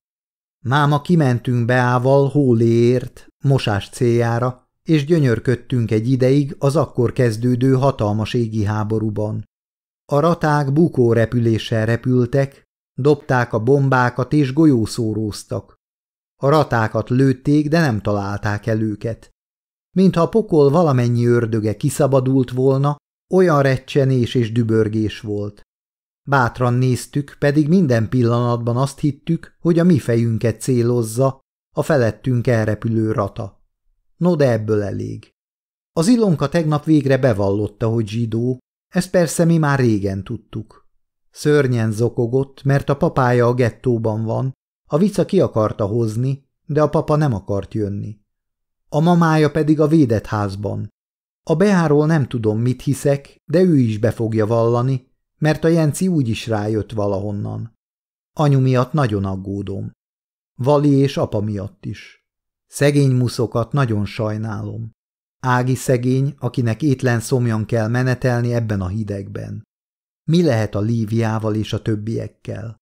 Speaker 1: Máma kimentünk Beával hóléért, mosás céljára, és gyönyörködtünk egy ideig az akkor kezdődő hatalmas égi háborúban. A raták bukó repüléssel repültek, dobták a bombákat és golyószóróztak. A ratákat lőtték, de nem találták el őket. Mintha a pokol valamennyi ördöge kiszabadult volna, olyan recsenés és dübörgés volt. Bátran néztük, pedig minden pillanatban azt hittük, hogy a mi fejünket célozza a felettünk elrepülő rata. No, de ebből elég. Az Ilonka tegnap végre bevallotta, hogy zsidó, ezt persze mi már régen tudtuk. Szörnyen zokogott, mert a papája a gettóban van, A vica ki akarta hozni, de a papa nem akart jönni. A mamája pedig a védett házban. A Beáról nem tudom, mit hiszek, de ő is be fogja vallani, mert a Jenci úgy is rájött valahonnan. Anyu miatt nagyon aggódom. Vali és apa miatt is. Szegény muszokat nagyon sajnálom. Ági szegény, akinek étlen szomjan kell menetelni ebben a hidegben. Mi lehet a Líviával és a többiekkel?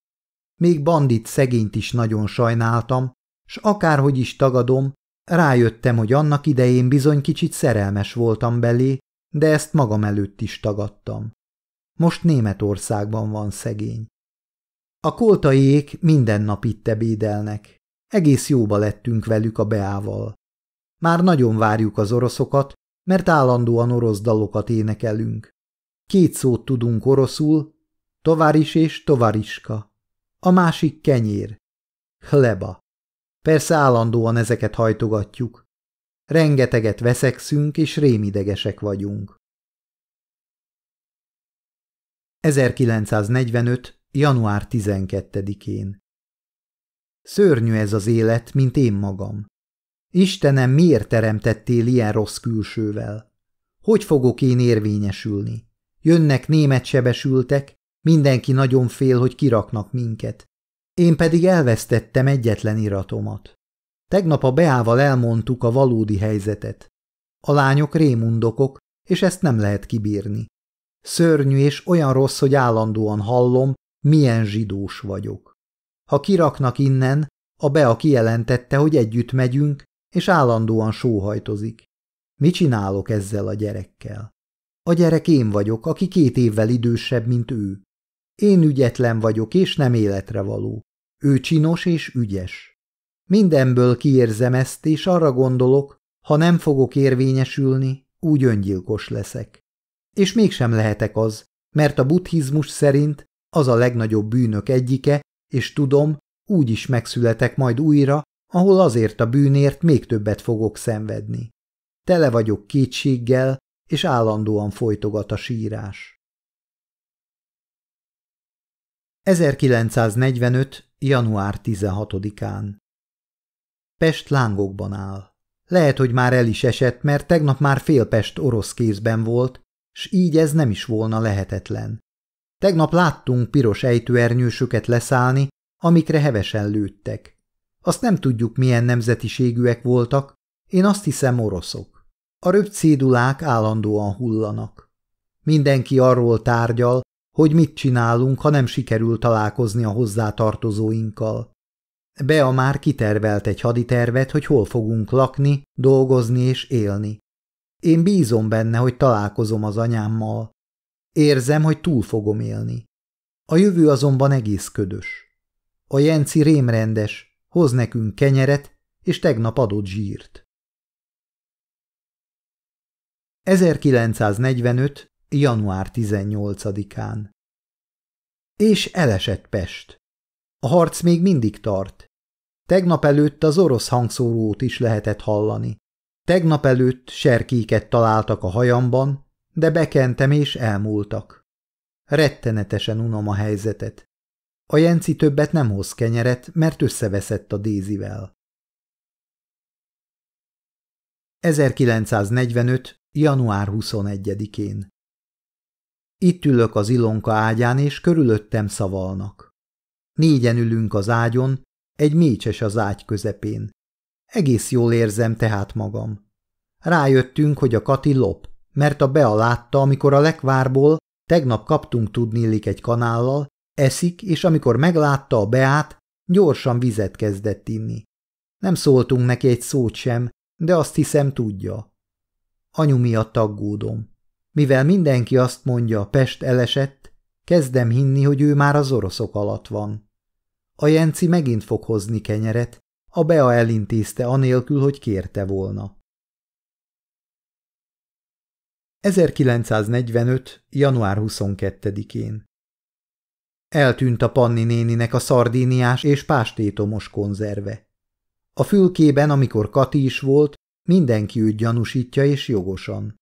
Speaker 1: Még bandit szegényt is nagyon sajnáltam, s akárhogy is tagadom, rájöttem, hogy annak idején bizony kicsit szerelmes voltam belé, de ezt magam előtt is tagadtam. Most Németországban van szegény. A koltaiék minden nap itt ebédelnek. Egész jóba lettünk velük a beával. Már nagyon várjuk az oroszokat, mert állandóan orosz dalokat énekelünk. Két szót tudunk oroszul, tovaris és tovariska. A másik kenyér. Hleba. Persze állandóan ezeket hajtogatjuk. Rengeteget veszekszünk és rémidegesek vagyunk. 1945. január 12-én Szörnyű ez az élet, mint én magam. Istenem, miért teremtettél ilyen rossz külsővel? Hogy fogok én érvényesülni? Jönnek német sebesültek, mindenki nagyon fél, hogy kiraknak minket. Én pedig elvesztettem egyetlen iratomat. Tegnap a Beával elmondtuk a valódi helyzetet. A lányok rémundokok, és ezt nem lehet kibírni. Szörnyű és olyan rossz, hogy állandóan hallom, milyen zsidós vagyok. Ha kiraknak innen, a Bea kijelentette, hogy együtt megyünk, és állandóan sóhajtozik. Mi csinálok ezzel a gyerekkel? A gyerek én vagyok, aki két évvel idősebb, mint ő. Én ügyetlen vagyok, és nem életre való. Ő csinos és ügyes. Mindenből kiérzem ezt, és arra gondolok, ha nem fogok érvényesülni, úgy öngyilkos leszek. És mégsem lehetek az, mert a buddhizmus szerint az a legnagyobb bűnök egyike, és tudom, úgy is megszületek majd újra, ahol azért a bűnért még többet fogok szenvedni. Tele vagyok kétséggel, és állandóan folytogat a sírás. 1945. január 16-án Pest lángokban áll. Lehet, hogy már el is esett, mert tegnap már fél Pest orosz kézben volt, s így ez nem is volna lehetetlen. Tegnap láttunk piros ejtőernyősöket leszállni, amikre hevesen lőttek. Azt nem tudjuk, milyen nemzetiségűek voltak, én azt hiszem oroszok. A röpcédulák állandóan hullanak. Mindenki arról tárgyal, hogy mit csinálunk, ha nem sikerül találkozni a hozzátartozóinkkal. Bea már kitervelt egy haditervet, hogy hol fogunk lakni, dolgozni és élni. Én bízom benne, hogy találkozom az anyámmal. Érzem, hogy túl fogom élni. A jövő azonban egész ködös. A Jenci rémrendes, hoz nekünk kenyeret, és tegnap adott zsírt. 1945. január 18-án És elesett Pest. A harc még mindig tart. Tegnap előtt az orosz hangszórót is lehetett hallani. Tegnap előtt serkéket találtak a hajamban, de bekentem és elmúltak. Rettenetesen unom a helyzetet. A Jenci többet nem hoz kenyeret, mert összeveszett a Dézivel. 1945. január 21-én Itt ülök az Ilonka ágyán, és körülöttem szavalnak. Négyen ülünk az ágyon, egy mécses az ágy közepén. Egész jól érzem tehát magam. Rájöttünk, hogy a Kati lop, mert a Bea látta, amikor a lekvárból tegnap kaptunk tudnélik egy kanállal, eszik, és amikor meglátta a Beát, gyorsan vizet kezdett inni. Nem szóltunk neki egy szót sem, de azt hiszem tudja. Anyu miatt aggódom. Mivel mindenki azt mondja, Pest elesett, kezdem hinni, hogy ő már az oroszok alatt van. A Jenci megint fog hozni kenyeret, a Bea elintézte anélkül, hogy kérte volna. 1945. január 22-én Eltűnt a Panni néninek a szardíniás és pástétomos konzerve. A fülkében, amikor Kati is volt, mindenki őt gyanúsítja és jogosan.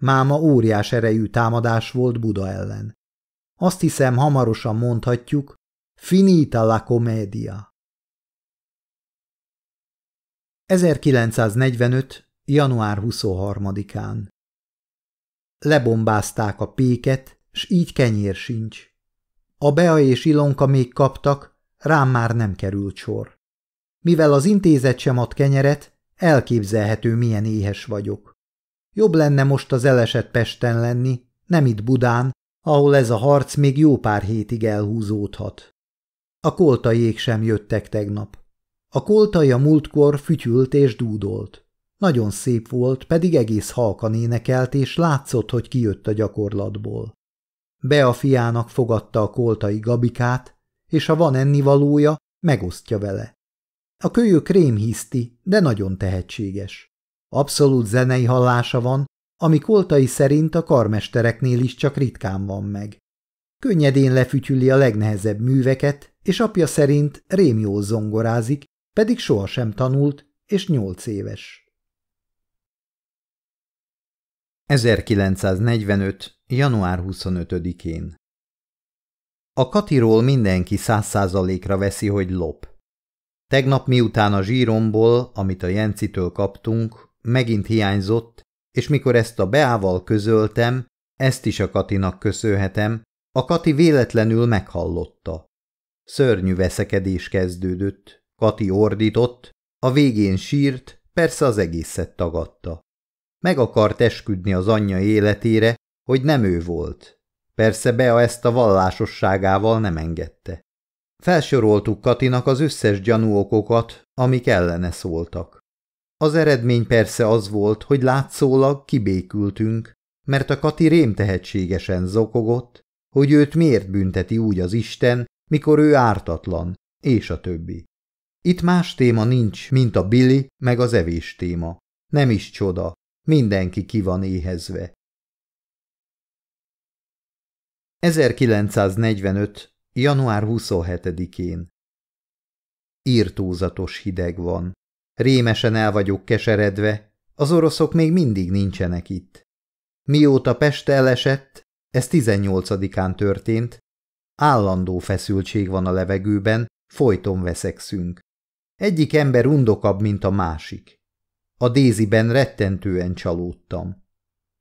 Speaker 1: Máma óriás erejű támadás volt Buda ellen. Azt hiszem, hamarosan mondhatjuk, finita la comedia. 1945. január 23-án Lebombázták a péket, s így kenyér sincs. A Bea és Ilonka még kaptak, rám már nem került sor. Mivel az intézet sem ad kenyeret, elképzelhető, milyen éhes vagyok. Jobb lenne most az elesett Pesten lenni, nem itt Budán, ahol ez a harc még jó pár hétig elhúzódhat. A koltaiék sem jöttek tegnap. A koltai a múltkor fütyült és dúdolt. Nagyon szép volt, pedig egész halkan énekelt, és látszott, hogy kijött a gyakorlatból. Be a fiának fogadta a koltai gabikát, és ha van ennivalója, megosztja vele. A kölyök rémhiszti, de nagyon tehetséges. Abszolút zenei hallása van, ami koltai szerint a karmestereknél is csak ritkán van meg. Könnyedén lefütyüli a legnehezebb műveket, és apja szerint rém jól zongorázik, pedig sohasem tanult, és nyolc éves. 1945. január 25-én A Katiról mindenki száz százalékra veszi, hogy lop. Tegnap miután a zsíromból, amit a Jencitől kaptunk, megint hiányzott, és mikor ezt a Beával közöltem, ezt is a Katinak köszönhetem, a Kati véletlenül meghallotta. Szörnyű veszekedés kezdődött, Kati ordított, a végén sírt, persze az egészet tagadta. Meg akart esküdni az anyja életére, hogy nem ő volt. Persze Bea ezt a vallásosságával nem engedte. Felsoroltuk Katinak az összes gyanúokokat, amik ellene szóltak. Az eredmény persze az volt, hogy látszólag kibékültünk, mert a Kati rém tehetségesen zokogott, hogy őt miért bünteti úgy az Isten, mikor ő ártatlan, és a többi. Itt más téma nincs, mint a Billy meg az evés téma. Nem is csoda, mindenki ki van éhezve. 1945. január 27-én Írtózatos hideg van. Rémesen el vagyok keseredve, az oroszok még mindig nincsenek itt. Mióta Pest elesett, ez 18-án történt, állandó feszültség van a levegőben, folyton veszekszünk. Egyik ember undokabb, mint a másik. A Déziben rettentően csalódtam.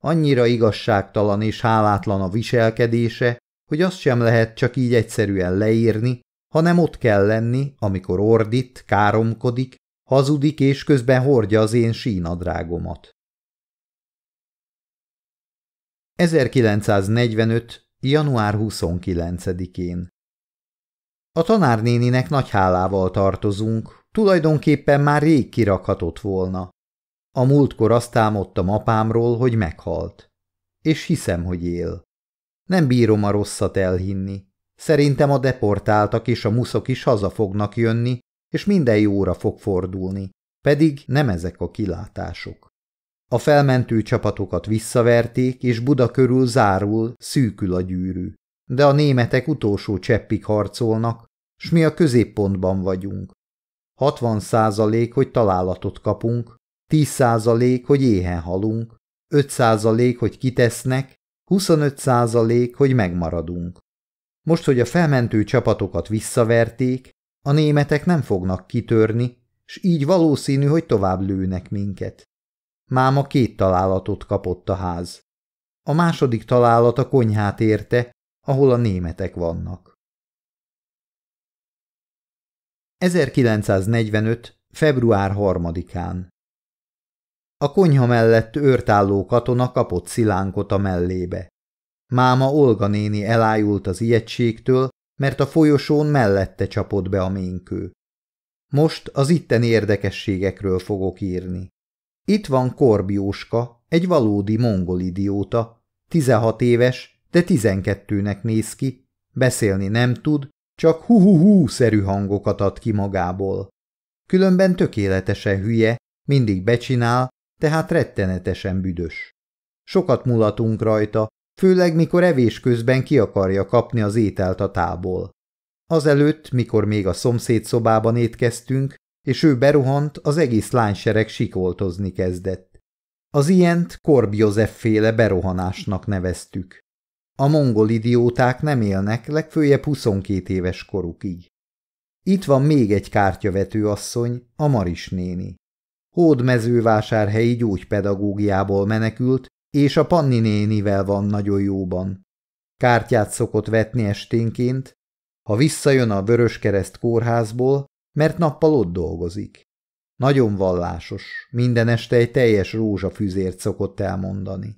Speaker 1: Annyira igazságtalan és hálátlan a viselkedése, hogy azt sem lehet csak így egyszerűen leírni, hanem ott kell lenni, amikor ordít, káromkodik, hazudik és közben hordja az én sínadrágomat. 1945. január 29-én A tanárnéninek nagy hálával tartozunk, Tulajdonképpen már rég kirakhatott volna. A múltkor azt álmodtam apámról, hogy meghalt. És hiszem, hogy él. Nem bírom a rosszat elhinni. Szerintem a deportáltak és a muszok is haza fognak jönni, és minden jóra fog fordulni. Pedig nem ezek a kilátások. A felmentő csapatokat visszaverték, és Buda körül zárul, szűkül a gyűrű. De a németek utolsó cseppig harcolnak, s mi a középpontban vagyunk. 60 százalék, hogy találatot kapunk, 10 százalék, hogy éhen halunk, 5 százalék, hogy kitesznek, 25 százalék, hogy megmaradunk. Most, hogy a felmentő csapatokat visszaverték, a németek nem fognak kitörni, s így valószínű, hogy tovább lőnek minket. Máma két találatot kapott a ház. A második találat a konyhát érte, ahol a németek vannak. 1945. február 3-án A konyha mellett őrtálló katona kapott szilánkot a mellébe. Máma Olga néni elájult az ijegységtől, mert a folyosón mellette csapott be a ménkő. Most az itten érdekességekről fogok írni. Itt van Korbióska, egy valódi mongol idióta, 16 éves, de 12-nek néz ki, beszélni nem tud, csak hu-hu-hu-szerű hangokat ad ki magából. Különben tökéletesen hülye, mindig becsinál, tehát rettenetesen büdös. Sokat mulatunk rajta, főleg mikor evés közben ki akarja kapni az ételt a tából. Azelőtt, mikor még a szomszéd szobában étkeztünk, és ő beruhant, az egész lánysereg sikoltozni kezdett. Az ilyent Korb József féle berohanásnak neveztük. A mongol idióták nem élnek legfőjebb 22 éves korukig. Itt van még egy kártyavető asszony, a Maris néni. Hódmezővásárhelyi gyógypedagógiából menekült, és a Panni nénivel van nagyon jóban. Kártyát szokott vetni esténként, ha visszajön a Vöröskereszt kórházból, mert nappal ott dolgozik. Nagyon vallásos, minden este egy teljes rózsafüzért szokott elmondani.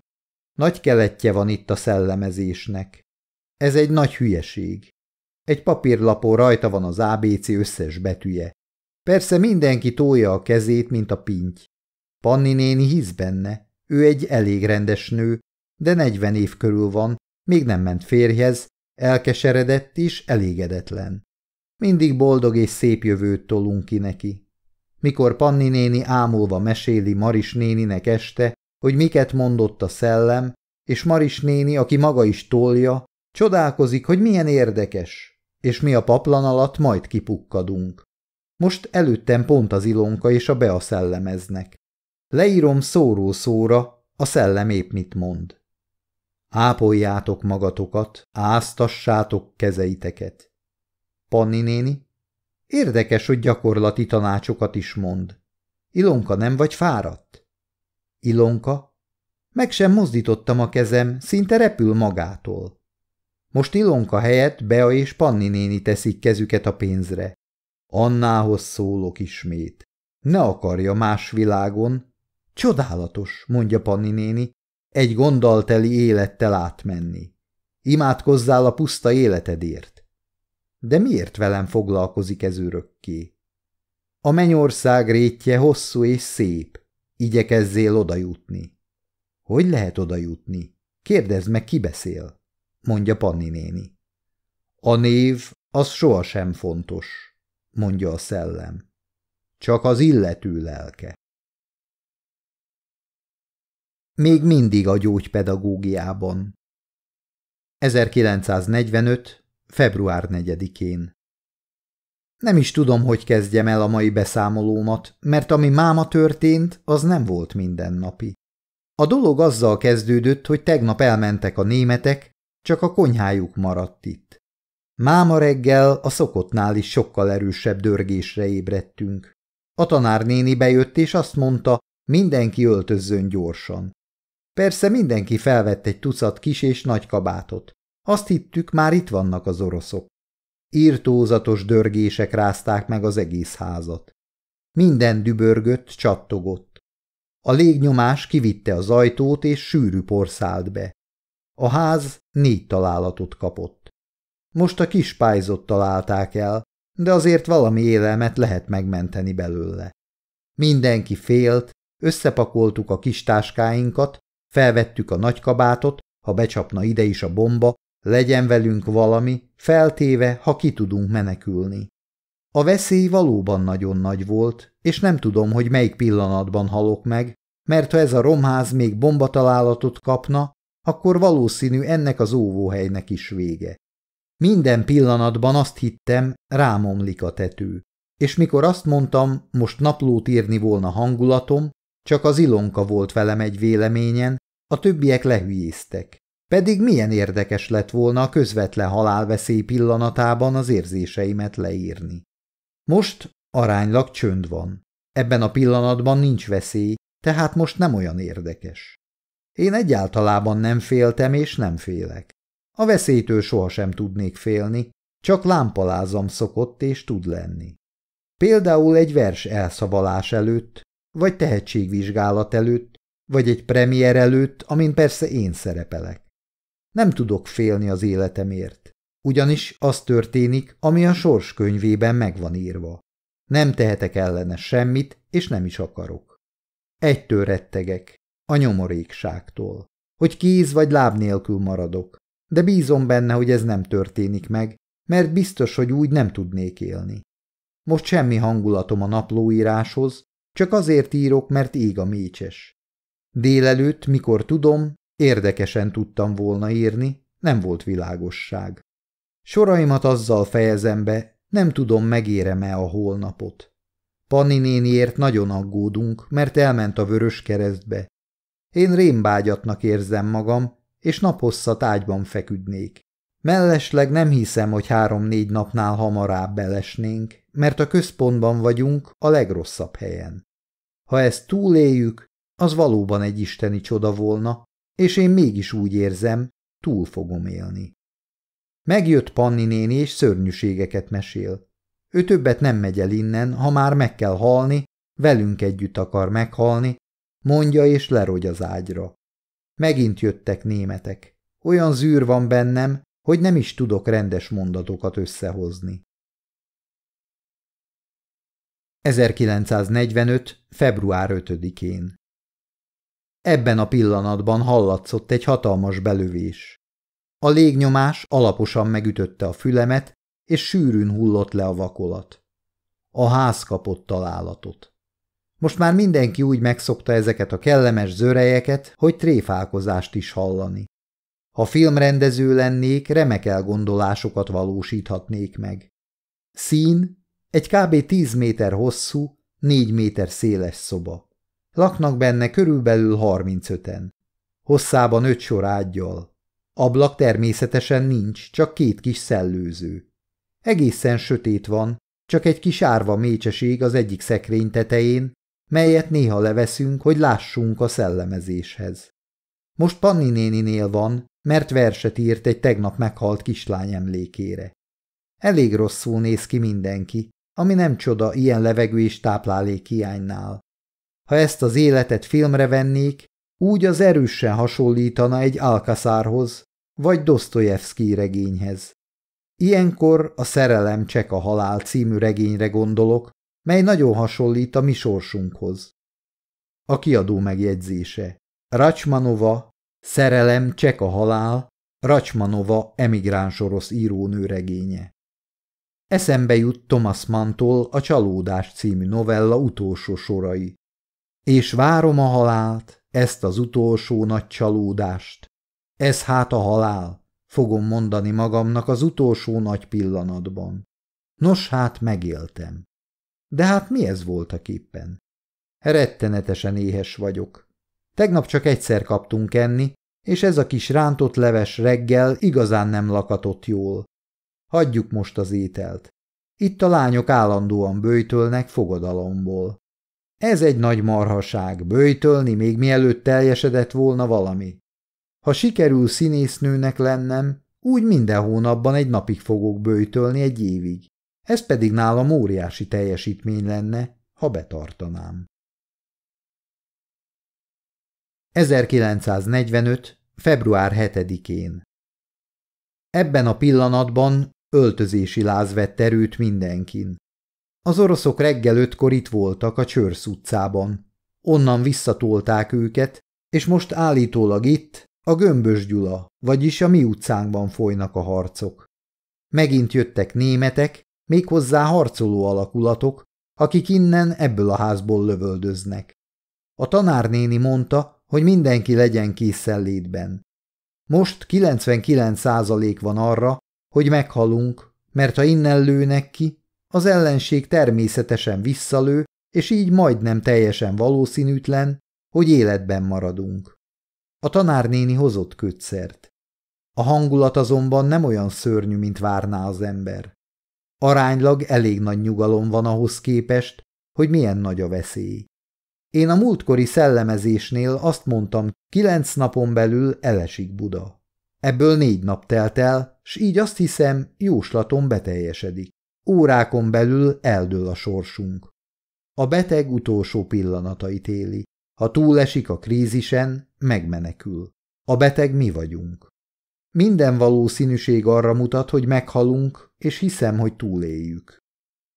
Speaker 1: Nagy keletje van itt a szellemezésnek. Ez egy nagy hülyeség. Egy papírlapon rajta van az ABC összes betűje. Persze mindenki tolja a kezét, mint a pinty. Panni néni hisz benne, ő egy elég rendes nő, de negyven év körül van, még nem ment férjhez, elkeseredett és elégedetlen. Mindig boldog és szép jövőt tolunk ki neki. Mikor Panni néni ámulva meséli Maris néninek este, hogy miket mondott a szellem, és Maris néni, aki maga is tolja, csodálkozik, hogy milyen érdekes, és mi a paplan alatt majd kipukkadunk. Most előttem pont az Ilonka és a Bea szellemeznek. Leírom szóró szóra, a szellem épp mit mond. Ápoljátok magatokat, áztassátok kezeiteket. Panni néni? Érdekes, hogy gyakorlati tanácsokat is mond. Ilonka, nem vagy fáradt? Ilonka? Meg sem mozdítottam a kezem, szinte repül magától. Most Ilonka helyett Bea és Panni néni teszik kezüket a pénzre. Annához szólok ismét. Ne akarja más világon. Csodálatos, mondja Panni néni, egy gondalteli élettel átmenni. Imádkozzál a puszta életedért. De miért velem foglalkozik ez örökké? A mennyország rétje hosszú és szép. Igyekezzél odajutni. Hogy lehet odajutni? Kérdezd meg, ki beszél, mondja Panni néni. A név az sohasem fontos, mondja a szellem. Csak az illető lelke. Még mindig a gyógypedagógiában. 1945. február 4-én. Nem is tudom, hogy kezdjem el a mai beszámolómat, mert ami máma történt, az nem volt mindennapi. A dolog azzal kezdődött, hogy tegnap elmentek a németek, csak a konyhájuk maradt itt. Máma reggel a szokottnál is sokkal erősebb dörgésre ébredtünk. A tanárnéni bejött, és azt mondta, mindenki öltözzön gyorsan. Persze mindenki felvett egy tucat kis és nagy kabátot. Azt hittük, már itt vannak az oroszok. Írtózatos dörgések rázták meg az egész házat. Minden dübörgött, csattogott. A légnyomás kivitte az ajtót, és sűrű por be. A ház négy találatot kapott. Most a kis pályzot találták el, de azért valami élelmet lehet megmenteni belőle. Mindenki félt, összepakoltuk a kis táskáinkat, Felvettük a nagy kabátot, ha becsapna ide is a bomba, legyen velünk valami, feltéve, ha ki tudunk menekülni. A veszély valóban nagyon nagy volt, és nem tudom, hogy melyik pillanatban halok meg, mert ha ez a romház még bombatalálatot kapna, akkor valószínű ennek az óvóhelynek is vége. Minden pillanatban azt hittem, rámomlik a tető, és mikor azt mondtam, most naplót írni volna hangulatom, csak az Ilonka volt velem egy véleményen, a többiek lehülyéztek. Pedig milyen érdekes lett volna a közvetlen halálveszély pillanatában az érzéseimet leírni. Most aránylag csönd van. Ebben a pillanatban nincs veszély, tehát most nem olyan érdekes. Én egyáltalában nem féltem és nem félek. A veszélytől sohasem tudnék félni, csak lámpalázam szokott és tud lenni. Például egy vers elszavalás előtt, vagy tehetségvizsgálat előtt, vagy egy premier előtt, amin persze én szerepelek. Nem tudok félni az életemért, ugyanis az történik, ami a sorskönyvében meg van írva. Nem tehetek ellene semmit, és nem is akarok. Egytől rettegek, a nyomorékságtól, hogy kéz vagy láb nélkül maradok, de bízom benne, hogy ez nem történik meg, mert biztos, hogy úgy nem tudnék élni. Most semmi hangulatom a naplóíráshoz, csak azért írok, mert ég a mécses. Délelőtt, mikor tudom, érdekesen tudtam volna írni, nem volt világosság. Soraimat azzal fejezem be, nem tudom, megérem-e a holnapot. Panni néniért nagyon aggódunk, mert elment a vörös keresztbe. Én rémbágyatnak érzem magam, és naphosszat ágyban feküdnék. Mellesleg nem hiszem, hogy három-négy napnál hamarabb belesnénk, mert a központban vagyunk a legrosszabb helyen. Ha ezt túléljük, az valóban egy isteni csoda volna, és én mégis úgy érzem, túl fogom élni. Megjött Panni néni, és szörnyűségeket mesél. Ő többet nem megy el innen, ha már meg kell halni, velünk együtt akar meghalni, mondja és lerogy az ágyra. Megint jöttek németek. Olyan zűr van bennem, hogy nem is tudok rendes mondatokat összehozni. 1945. február 5-én Ebben a pillanatban hallatszott egy hatalmas belövés. A légnyomás alaposan megütötte a fülemet, és sűrűn hullott le a vakolat. A ház kapott találatot. Most már mindenki úgy megszokta ezeket a kellemes zörejeket, hogy tréfálkozást is hallani. Ha filmrendező lennék, remek elgondolásokat valósíthatnék meg. Szín, egy kb. 10 méter hosszú, 4 méter széles szoba. Laknak benne körülbelül 35-en. Hosszában öt sor ágyjal. Ablak természetesen nincs, csak két kis szellőző. Egészen sötét van, csak egy kis árva mécseség az egyik szekrény tetején, melyet néha leveszünk, hogy lássunk a szellemezéshez. Most Panni néninél van, mert verset írt egy tegnap meghalt kislány emlékére. Elég rosszul néz ki mindenki, ami nem csoda ilyen levegő és táplálék hiánynál. Ha ezt az életet filmre vennék, úgy az erősen hasonlítana egy Alcazárhoz, vagy Dostoyevsky regényhez. Ilyenkor a Szerelem csak a halál című regényre gondolok, mely nagyon hasonlít a mi sorsunkhoz. A kiadó megjegyzése. Racsmanova, Szerelem csak a halál, Racsmanova emigráns orosz írónő regénye. Eszembe jut Thomas Manntól a Csalódás című novella utolsó sorai. És várom a halált, ezt az utolsó nagy csalódást. Ez hát a halál, fogom mondani magamnak az utolsó nagy pillanatban. Nos hát megéltem. De hát mi ez voltak éppen? Rettenetesen éhes vagyok. Tegnap csak egyszer kaptunk enni, és ez a kis rántott leves reggel igazán nem lakatott jól. Hagyjuk most az ételt. Itt a lányok állandóan bőjtölnek fogadalomból. Ez egy nagy marhaság, bőjtölni még mielőtt teljesedett volna valami. Ha sikerül színésznőnek lennem, úgy minden hónapban egy napig fogok bőjtölni egy évig. Ez pedig nálam óriási teljesítmény lenne, ha betartanám. 1945. február 7-én Ebben a pillanatban öltözési láz vett erőt mindenkin. Az oroszok reggel ötkor itt voltak a Csörsz utcában. Onnan visszatolták őket, és most állítólag itt, a Gömbös Gyula, vagyis a mi utcánkban folynak a harcok. Megint jöttek németek, méghozzá harcoló alakulatok, akik innen ebből a házból lövöldöznek. A tanárnéni mondta, hogy mindenki legyen készenlétben. Most 99 százalék van arra, hogy meghalunk, mert ha innen lőnek ki, az ellenség természetesen visszalő, és így majdnem teljesen valószínűtlen, hogy életben maradunk. A tanárnéni hozott kötszert. A hangulat azonban nem olyan szörnyű, mint várná az ember. Aránylag elég nagy nyugalom van ahhoz képest, hogy milyen nagy a veszély. Én a múltkori szellemezésnél azt mondtam, kilenc napon belül elesik Buda. Ebből négy nap telt el, s így azt hiszem, jóslatom beteljesedik. Órákon belül eldől a sorsunk. A beteg utolsó pillanatait éli. Ha túlesik a krízisen, megmenekül. A beteg mi vagyunk. Minden valószínűség arra mutat, hogy meghalunk, és hiszem, hogy túléljük.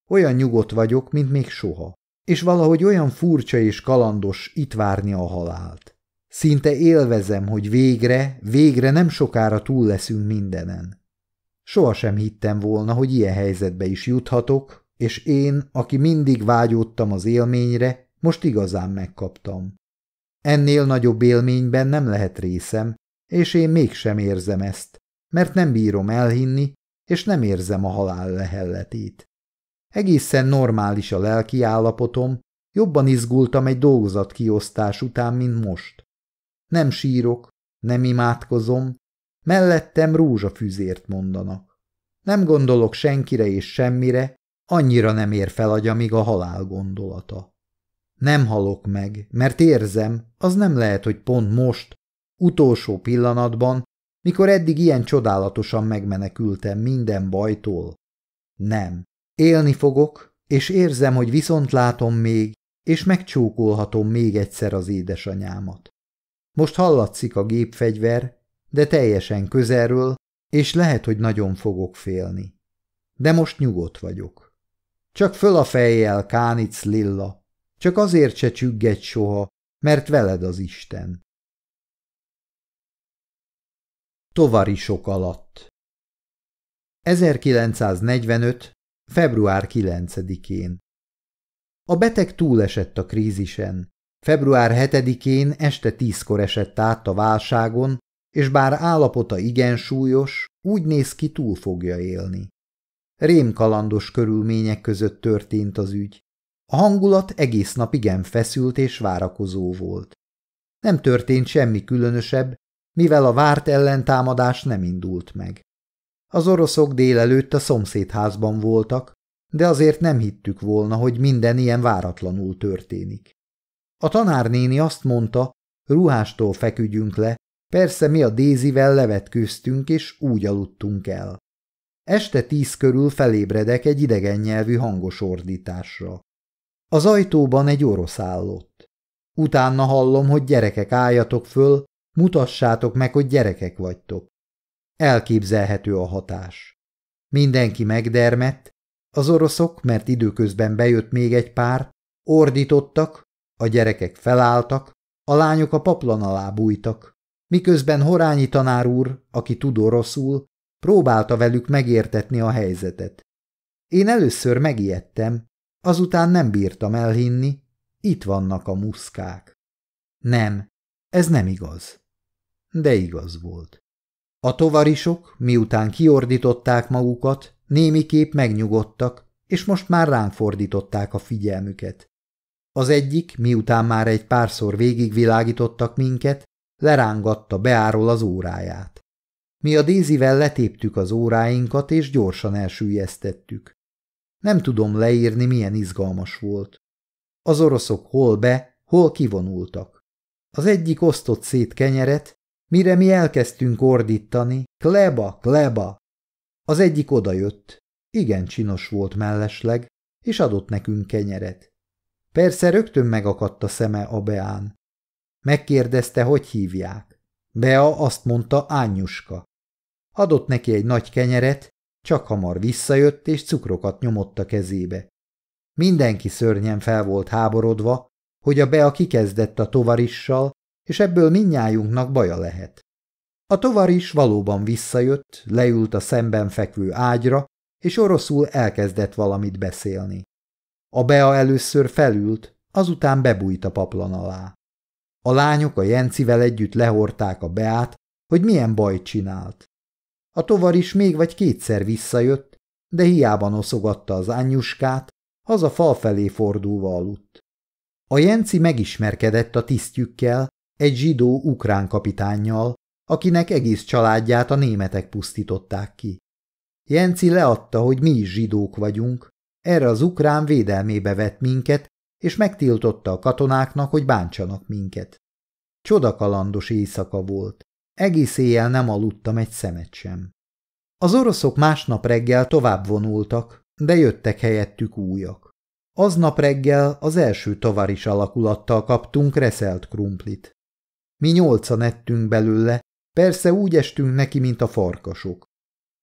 Speaker 1: Olyan nyugodt vagyok, mint még soha, és valahogy olyan furcsa és kalandos itt várni a halált. Szinte élvezem, hogy végre, végre nem sokára túl leszünk mindenen. Sohasem hittem volna, hogy ilyen helyzetbe is juthatok, és én, aki mindig vágyódtam az élményre, most igazán megkaptam. Ennél nagyobb élményben nem lehet részem, és én mégsem érzem ezt, mert nem bírom elhinni, és nem érzem a halál lehelletét. Egészen normális a lelki állapotom, jobban izgultam egy dolgozat kiosztás után, mint most. Nem sírok, nem imádkozom, mellettem rózsafüzért mondanak. Nem gondolok senkire és semmire, annyira nem ér fel agyamig a halál gondolata. Nem halok meg, mert érzem, az nem lehet, hogy pont most, utolsó pillanatban, mikor eddig ilyen csodálatosan megmenekültem minden bajtól. Nem. Élni fogok, és érzem, hogy viszont látom még, és megcsókolhatom még egyszer az édesanyámat. Most hallatszik a gépfegyver, de teljesen közelről, és lehet, hogy nagyon fogok félni. De most nyugodt vagyok. Csak föl a fejjel, Kánic Lilla, csak azért se csüggedj soha, mert veled az Isten. Tovarisok alatt 1945. február 9-én A beteg túlesett a krízisen. Február 7-én este tízkor esett át a válságon, és bár állapota igen súlyos, úgy néz ki túl fogja élni. Rémkalandos körülmények között történt az ügy. A hangulat egész nap igen feszült és várakozó volt. Nem történt semmi különösebb, mivel a várt ellentámadás nem indult meg. Az oroszok délelőtt a szomszédházban voltak, de azért nem hittük volna, hogy minden ilyen váratlanul történik. A tanárnéni azt mondta, ruhástól feküdjünk le, persze mi a Dézivel levetkőztünk és úgy aludtunk el. Este tíz körül felébredek egy idegen nyelvű hangos ordításra. Az ajtóban egy orosz állott. Utána hallom, hogy gyerekek álljatok föl, mutassátok meg, hogy gyerekek vagytok. Elképzelhető a hatás. Mindenki megdermett, az oroszok, mert időközben bejött még egy pár, ordítottak, a gyerekek felálltak, a lányok a paplan alá bújtak, miközben Horányi tanár úr, aki tud oroszul, próbálta velük megértetni a helyzetet. Én először megijedtem, azután nem bírtam elhinni, itt vannak a muszkák. Nem, ez nem igaz. De igaz volt. A tovarisok, miután kiordították magukat, némiképp megnyugodtak, és most már ránk fordították a figyelmüket. Az egyik, miután már egy párszor végigvilágítottak minket, lerángatta beáról az óráját. Mi a Dézivel letéptük az óráinkat, és gyorsan elsüllyesztettük. Nem tudom leírni, milyen izgalmas volt. Az oroszok hol be, hol kivonultak. Az egyik osztott szét kenyeret, mire mi elkezdtünk ordítani, kleba, kleba. Az egyik odajött, igen csinos volt mellesleg, és adott nekünk kenyeret. Persze rögtön megakadt a szeme a Beán. Megkérdezte, hogy hívják. Bea azt mondta Ányuska. Adott neki egy nagy kenyeret, csak hamar visszajött, és cukrokat nyomott a kezébe. Mindenki szörnyen fel volt háborodva, hogy a Bea kikezdett a tovarissal, és ebből minnyájunknak baja lehet. A tovaris valóban visszajött, leült a szemben fekvő ágyra, és oroszul elkezdett valamit beszélni. A Bea először felült, azután bebújt a paplan alá. A lányok a Jencivel együtt lehorták a Beát, hogy milyen bajt csinált. A tovar is még vagy kétszer visszajött, de hiába noszogatta az anyuskát, haza fal felé fordulva aludt. A Jenci megismerkedett a tisztjükkel, egy zsidó ukrán kapitánnyal, akinek egész családját a németek pusztították ki. Jenci leadta, hogy mi is zsidók vagyunk, erre az ukrán védelmébe vett minket, és megtiltotta a katonáknak, hogy bántsanak minket. Csodakalandos éjszaka volt. Egész éjjel nem aludtam egy szemet sem. Az oroszok másnap reggel tovább vonultak, de jöttek helyettük újak. Aznap reggel az első tavaris alakulattal kaptunk reszelt krumplit. Mi nyolcan ettünk belőle, persze úgy estünk neki, mint a farkasok.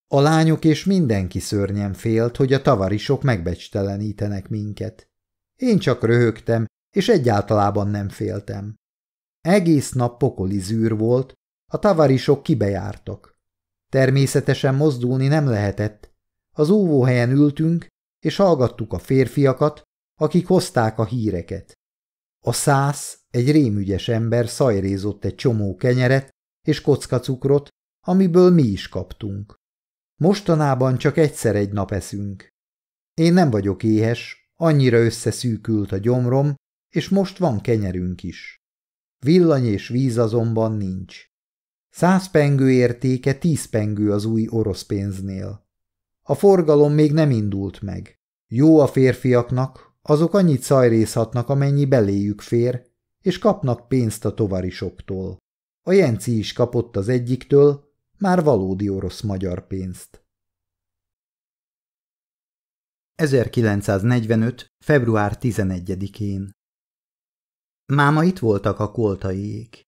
Speaker 1: A lányok és mindenki szörnyen félt, hogy a tavarisok megbecstelenítenek minket. Én csak röhögtem, és egyáltalában nem féltem. Egész nap pokoli zűr volt, a tavarisok kibejártak. Természetesen mozdulni nem lehetett. Az óvóhelyen ültünk, és hallgattuk a férfiakat, akik hozták a híreket. A szász, egy rémügyes ember szajrézott egy csomó kenyeret és kockacukrot, amiből mi is kaptunk. Mostanában csak egyszer egy nap eszünk. Én nem vagyok éhes, annyira összeszűkült a gyomrom, és most van kenyerünk is. Villany és víz azonban nincs. Száz pengő értéke tíz pengő az új orosz pénznél. A forgalom még nem indult meg. Jó a férfiaknak, Azok annyit szajrészhatnak, amennyi beléjük fér, és kapnak pénzt a tovarisoktól. A Jenci is kapott az egyiktől, már valódi orosz-magyar pénzt. 1945. február 11-én Máma itt voltak a koltaiék.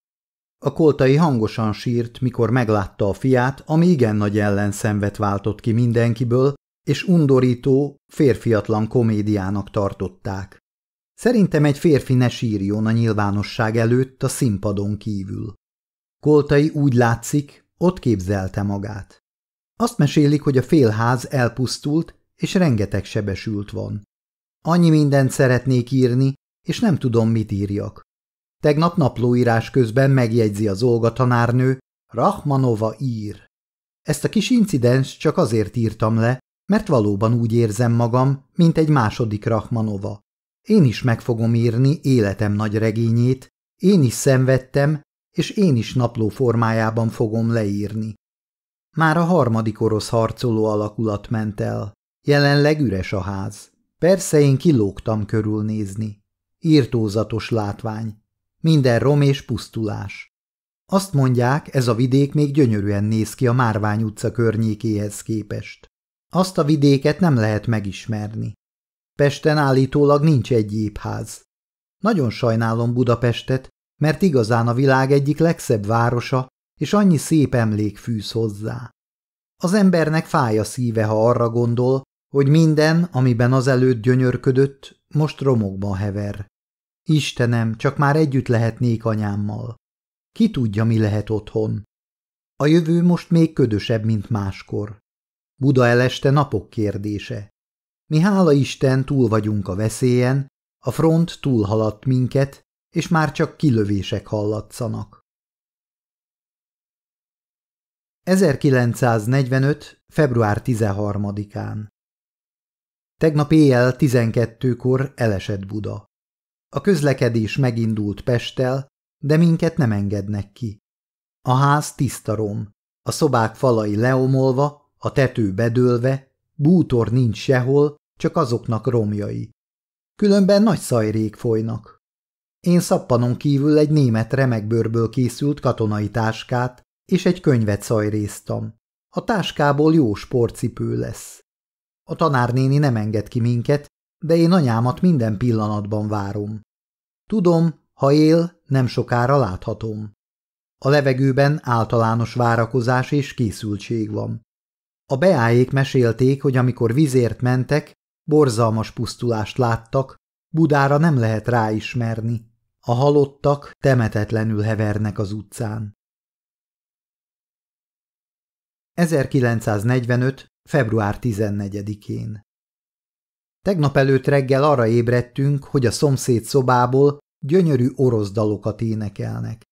Speaker 1: A koltai hangosan sírt, mikor meglátta a fiát, ami igen nagy ellenszenvet váltott ki mindenkiből, és undorító, férfiatlan komédiának tartották. Szerintem egy férfi ne sírjon a nyilvánosság előtt a színpadon kívül. Koltai úgy látszik, ott képzelte magát. Azt mesélik, hogy a félház elpusztult, és rengeteg sebesült van. Annyi mindent szeretnék írni, és nem tudom, mit írjak. Tegnap naplóírás közben megjegyzi az Olga tanárnő, Rachmanova ír. Ezt a kis incidens csak azért írtam le, mert valóban úgy érzem magam, mint egy második Rachmanova. Én is meg fogom írni életem nagy regényét, én is szenvedtem, és én is napló formájában fogom leírni. Már a harmadik orosz harcoló alakulat ment el. Jelenleg üres a ház. Persze én kilógtam körülnézni. Írtózatos látvány. Minden rom és pusztulás. Azt mondják, ez a vidék még gyönyörűen néz ki a Márvány utca környékéhez képest. Azt a vidéket nem lehet megismerni. Pesten állítólag nincs egy épház. Nagyon sajnálom Budapestet, mert igazán a világ egyik legszebb városa, és annyi szép emlék fűz hozzá. Az embernek fáj a szíve, ha arra gondol, hogy minden, amiben azelőtt gyönyörködött, most romokban hever. Istenem, csak már együtt lehetnék anyámmal. Ki tudja, mi lehet otthon. A jövő most még ködösebb, mint máskor. Buda eleste napok kérdése. Mi hála Isten túl vagyunk a veszélyen, a front túlhaladt minket, és már csak kilövések hallatszanak. 1945. február 13-án Tegnap éjjel 12-kor elesett Buda. A közlekedés megindult Pesttel, de minket nem engednek ki. A ház tiszta rom, a szobák falai leomolva, a tető bedőlve, bútor nincs sehol, csak azoknak romjai. Különben nagy szajrék folynak. Én szappanon kívül egy német remekbőrből készült katonai táskát és egy könyvet szajréztam. A táskából jó sportcipő lesz. A tanárnéni nem enged ki minket, de én anyámat minden pillanatban várom. Tudom, ha él, nem sokára láthatom. A levegőben általános várakozás és készültség van. A beájék mesélték, hogy amikor vizért mentek, borzalmas pusztulást láttak, Budára nem lehet ráismerni. A halottak temetetlenül hevernek az utcán. 1945. február 14-én Tegnap előtt reggel arra ébredtünk, hogy a szomszéd szobából gyönyörű orosz dalokat énekelnek.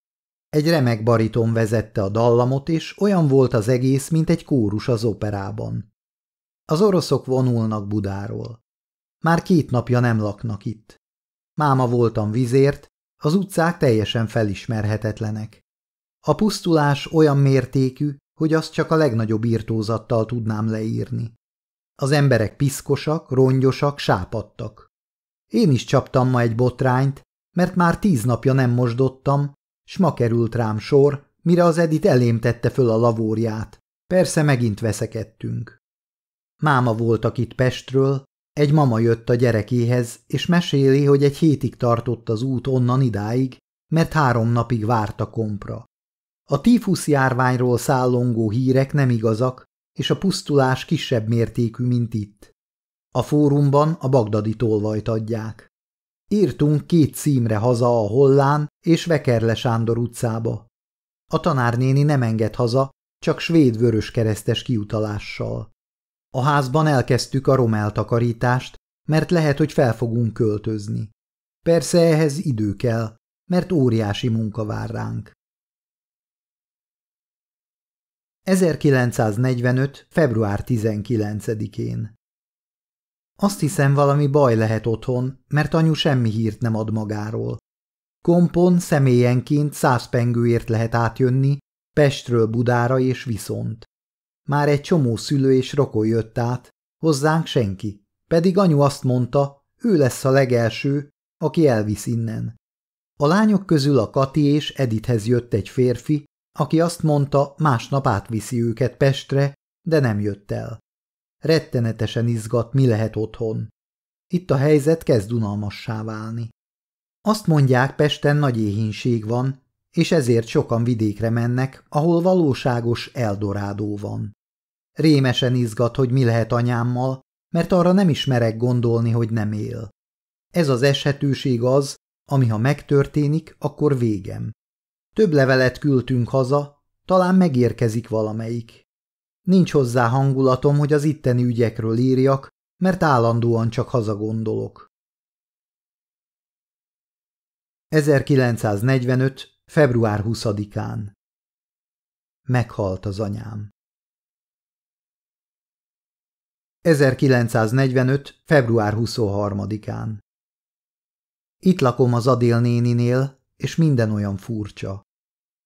Speaker 1: Egy remek bariton vezette a dallamot, és olyan volt az egész, mint egy kórus az operában. Az oroszok vonulnak Budáról. Már két napja nem laknak itt. Máma voltam vizért, az utcák teljesen felismerhetetlenek. A pusztulás olyan mértékű, hogy azt csak a legnagyobb írtózattal tudnám leírni. Az emberek piszkosak, rongyosak, sápadtak. Én is csaptam ma egy botrányt, mert már tíz napja nem mosdottam, s ma került rám sor, mire az Edit elém tette föl a lavóriát. Persze megint veszekedtünk. Máma voltak itt Pestről, egy mama jött a gyerekéhez, és meséli, hogy egy hétig tartott az út onnan idáig, mert három napig várt a kompra. A tífusz járványról szállongó hírek nem igazak, és a pusztulás kisebb mértékű, mint itt. A fórumban a bagdadi tolvajt adják. Írtunk két címre haza a Hollán és Vekerle Sándor utcába. A tanárnéni nem enged haza, csak svéd vöröskeresztes kiutalással. A házban elkezdtük a romeltakarítást, mert lehet, hogy fel fogunk költözni. Persze ehhez idő kell, mert óriási munka vár ránk. 1945. február 19-én Azt hiszem, valami baj lehet otthon, mert anyu semmi hírt nem ad magáról. Kompon személyenként száz pengőért lehet átjönni, Pestről Budára és viszont. Már egy csomó szülő és rokon jött át, hozzánk senki, pedig anyu azt mondta, ő lesz a legelső, aki elvisz innen. A lányok közül a Kati és Edithez jött egy férfi, aki azt mondta, másnap átviszi őket Pestre, de nem jött el. Rettenetesen izgat, mi lehet otthon. Itt a helyzet kezd unalmassá válni. Azt mondják, Pesten nagy éhínség van, és ezért sokan vidékre mennek, ahol valóságos Eldorádó van. Rémesen izgat, hogy mi lehet anyámmal, mert arra nem ismerek gondolni, hogy nem él. Ez az eshetőség az, ami ha megtörténik, akkor végem. Több levelet küldtünk haza, talán megérkezik valamelyik. Nincs hozzá hangulatom, hogy az itteni ügyekről írjak, mert állandóan csak hazagondolok. 1945. február 20-án Meghalt az anyám. 1945. február 23-án Itt lakom az Adél néninél, és minden olyan furcsa.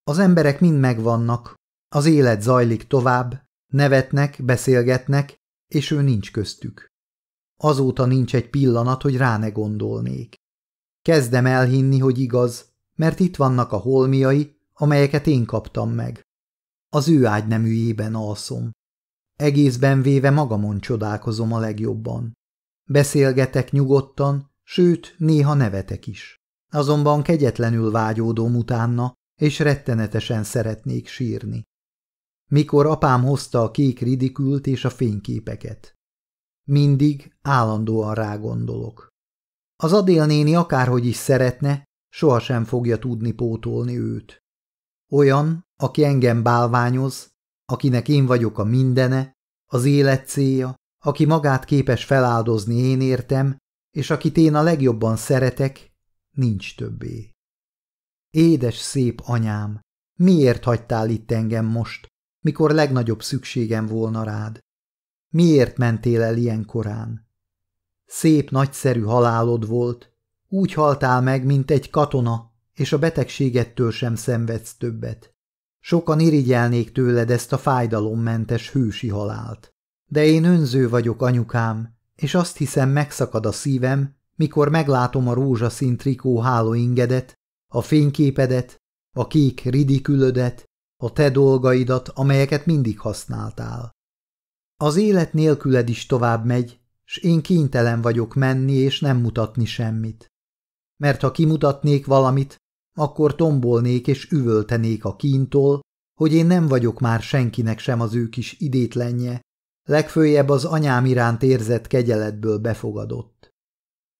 Speaker 1: Az emberek mind megvannak, az élet zajlik tovább, nevetnek, beszélgetnek, és ő nincs köztük. Azóta nincs egy pillanat, hogy rá ne gondolnék. Kezdem elhinni, hogy igaz, mert itt vannak a holmiai, amelyeket én kaptam meg. Az ő ágyneműjében alszom. Egészben véve magamon csodálkozom a legjobban. Beszélgetek nyugodtan, sőt, néha nevetek is. Azonban kegyetlenül vágyódom utána, és rettenetesen szeretnék sírni. Mikor apám hozta a kék ridikült és a fényképeket. Mindig állandóan rágondolok. Az Adél néni akárhogy is szeretne, sohasem fogja tudni pótolni őt. Olyan, aki engem bálványoz, akinek én vagyok a mindene, az élet célja, aki magát képes feláldozni én értem, és akit én a legjobban szeretek, nincs többé. Édes szép anyám, miért hagytál itt engem most, mikor legnagyobb szükségem volna rád? Miért mentél el ilyen korán? Szép, nagyszerű halálod volt, úgy haltál meg, mint egy katona, és a betegségettől sem szenvedsz többet. Sokan irigyelnék tőled ezt a fájdalommentes hősi halált. De én önző vagyok, anyukám, és azt hiszem megszakad a szívem, mikor meglátom a rózsaszín trikó hálóingedet, a fényképedet, a kék ridikülödet, a te dolgaidat, amelyeket mindig használtál. Az élet nélküled is tovább megy, s én kénytelen vagyok menni és nem mutatni semmit. Mert ha kimutatnék valamit, akkor tombolnék és üvöltenék a kíntól, hogy én nem vagyok már senkinek sem az ő kis idétlenje, legfőjebb az anyám iránt érzett kegyeletből befogadott.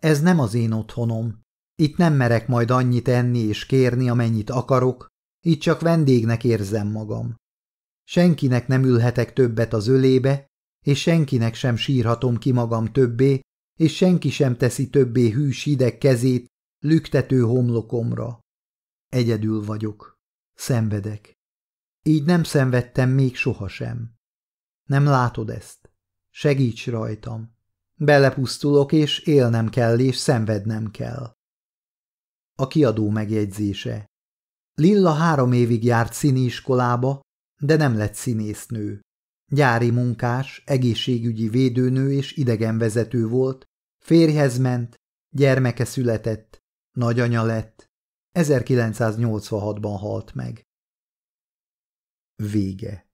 Speaker 1: Ez nem az én otthonom. Itt nem merek majd annyit enni és kérni, amennyit akarok, itt csak vendégnek érzem magam. Senkinek nem ülhetek többet az ölébe, és senkinek sem sírhatom ki magam többé, és senki sem teszi többé hűs hideg kezét lüktető homlokomra. Egyedül vagyok. Szenvedek. Így nem szenvedtem még sohasem. Nem látod ezt? Segíts rajtam. Belepusztulok, és élnem kell, és szenvednem kell. A kiadó megjegyzése. Lilla három évig járt színiiskolába, de nem lett színésznő. Gyári munkás, egészségügyi védőnő és idegenvezető volt, férjhez ment, gyermeke született, nagyanya lett, 1986-ban halt meg. Vége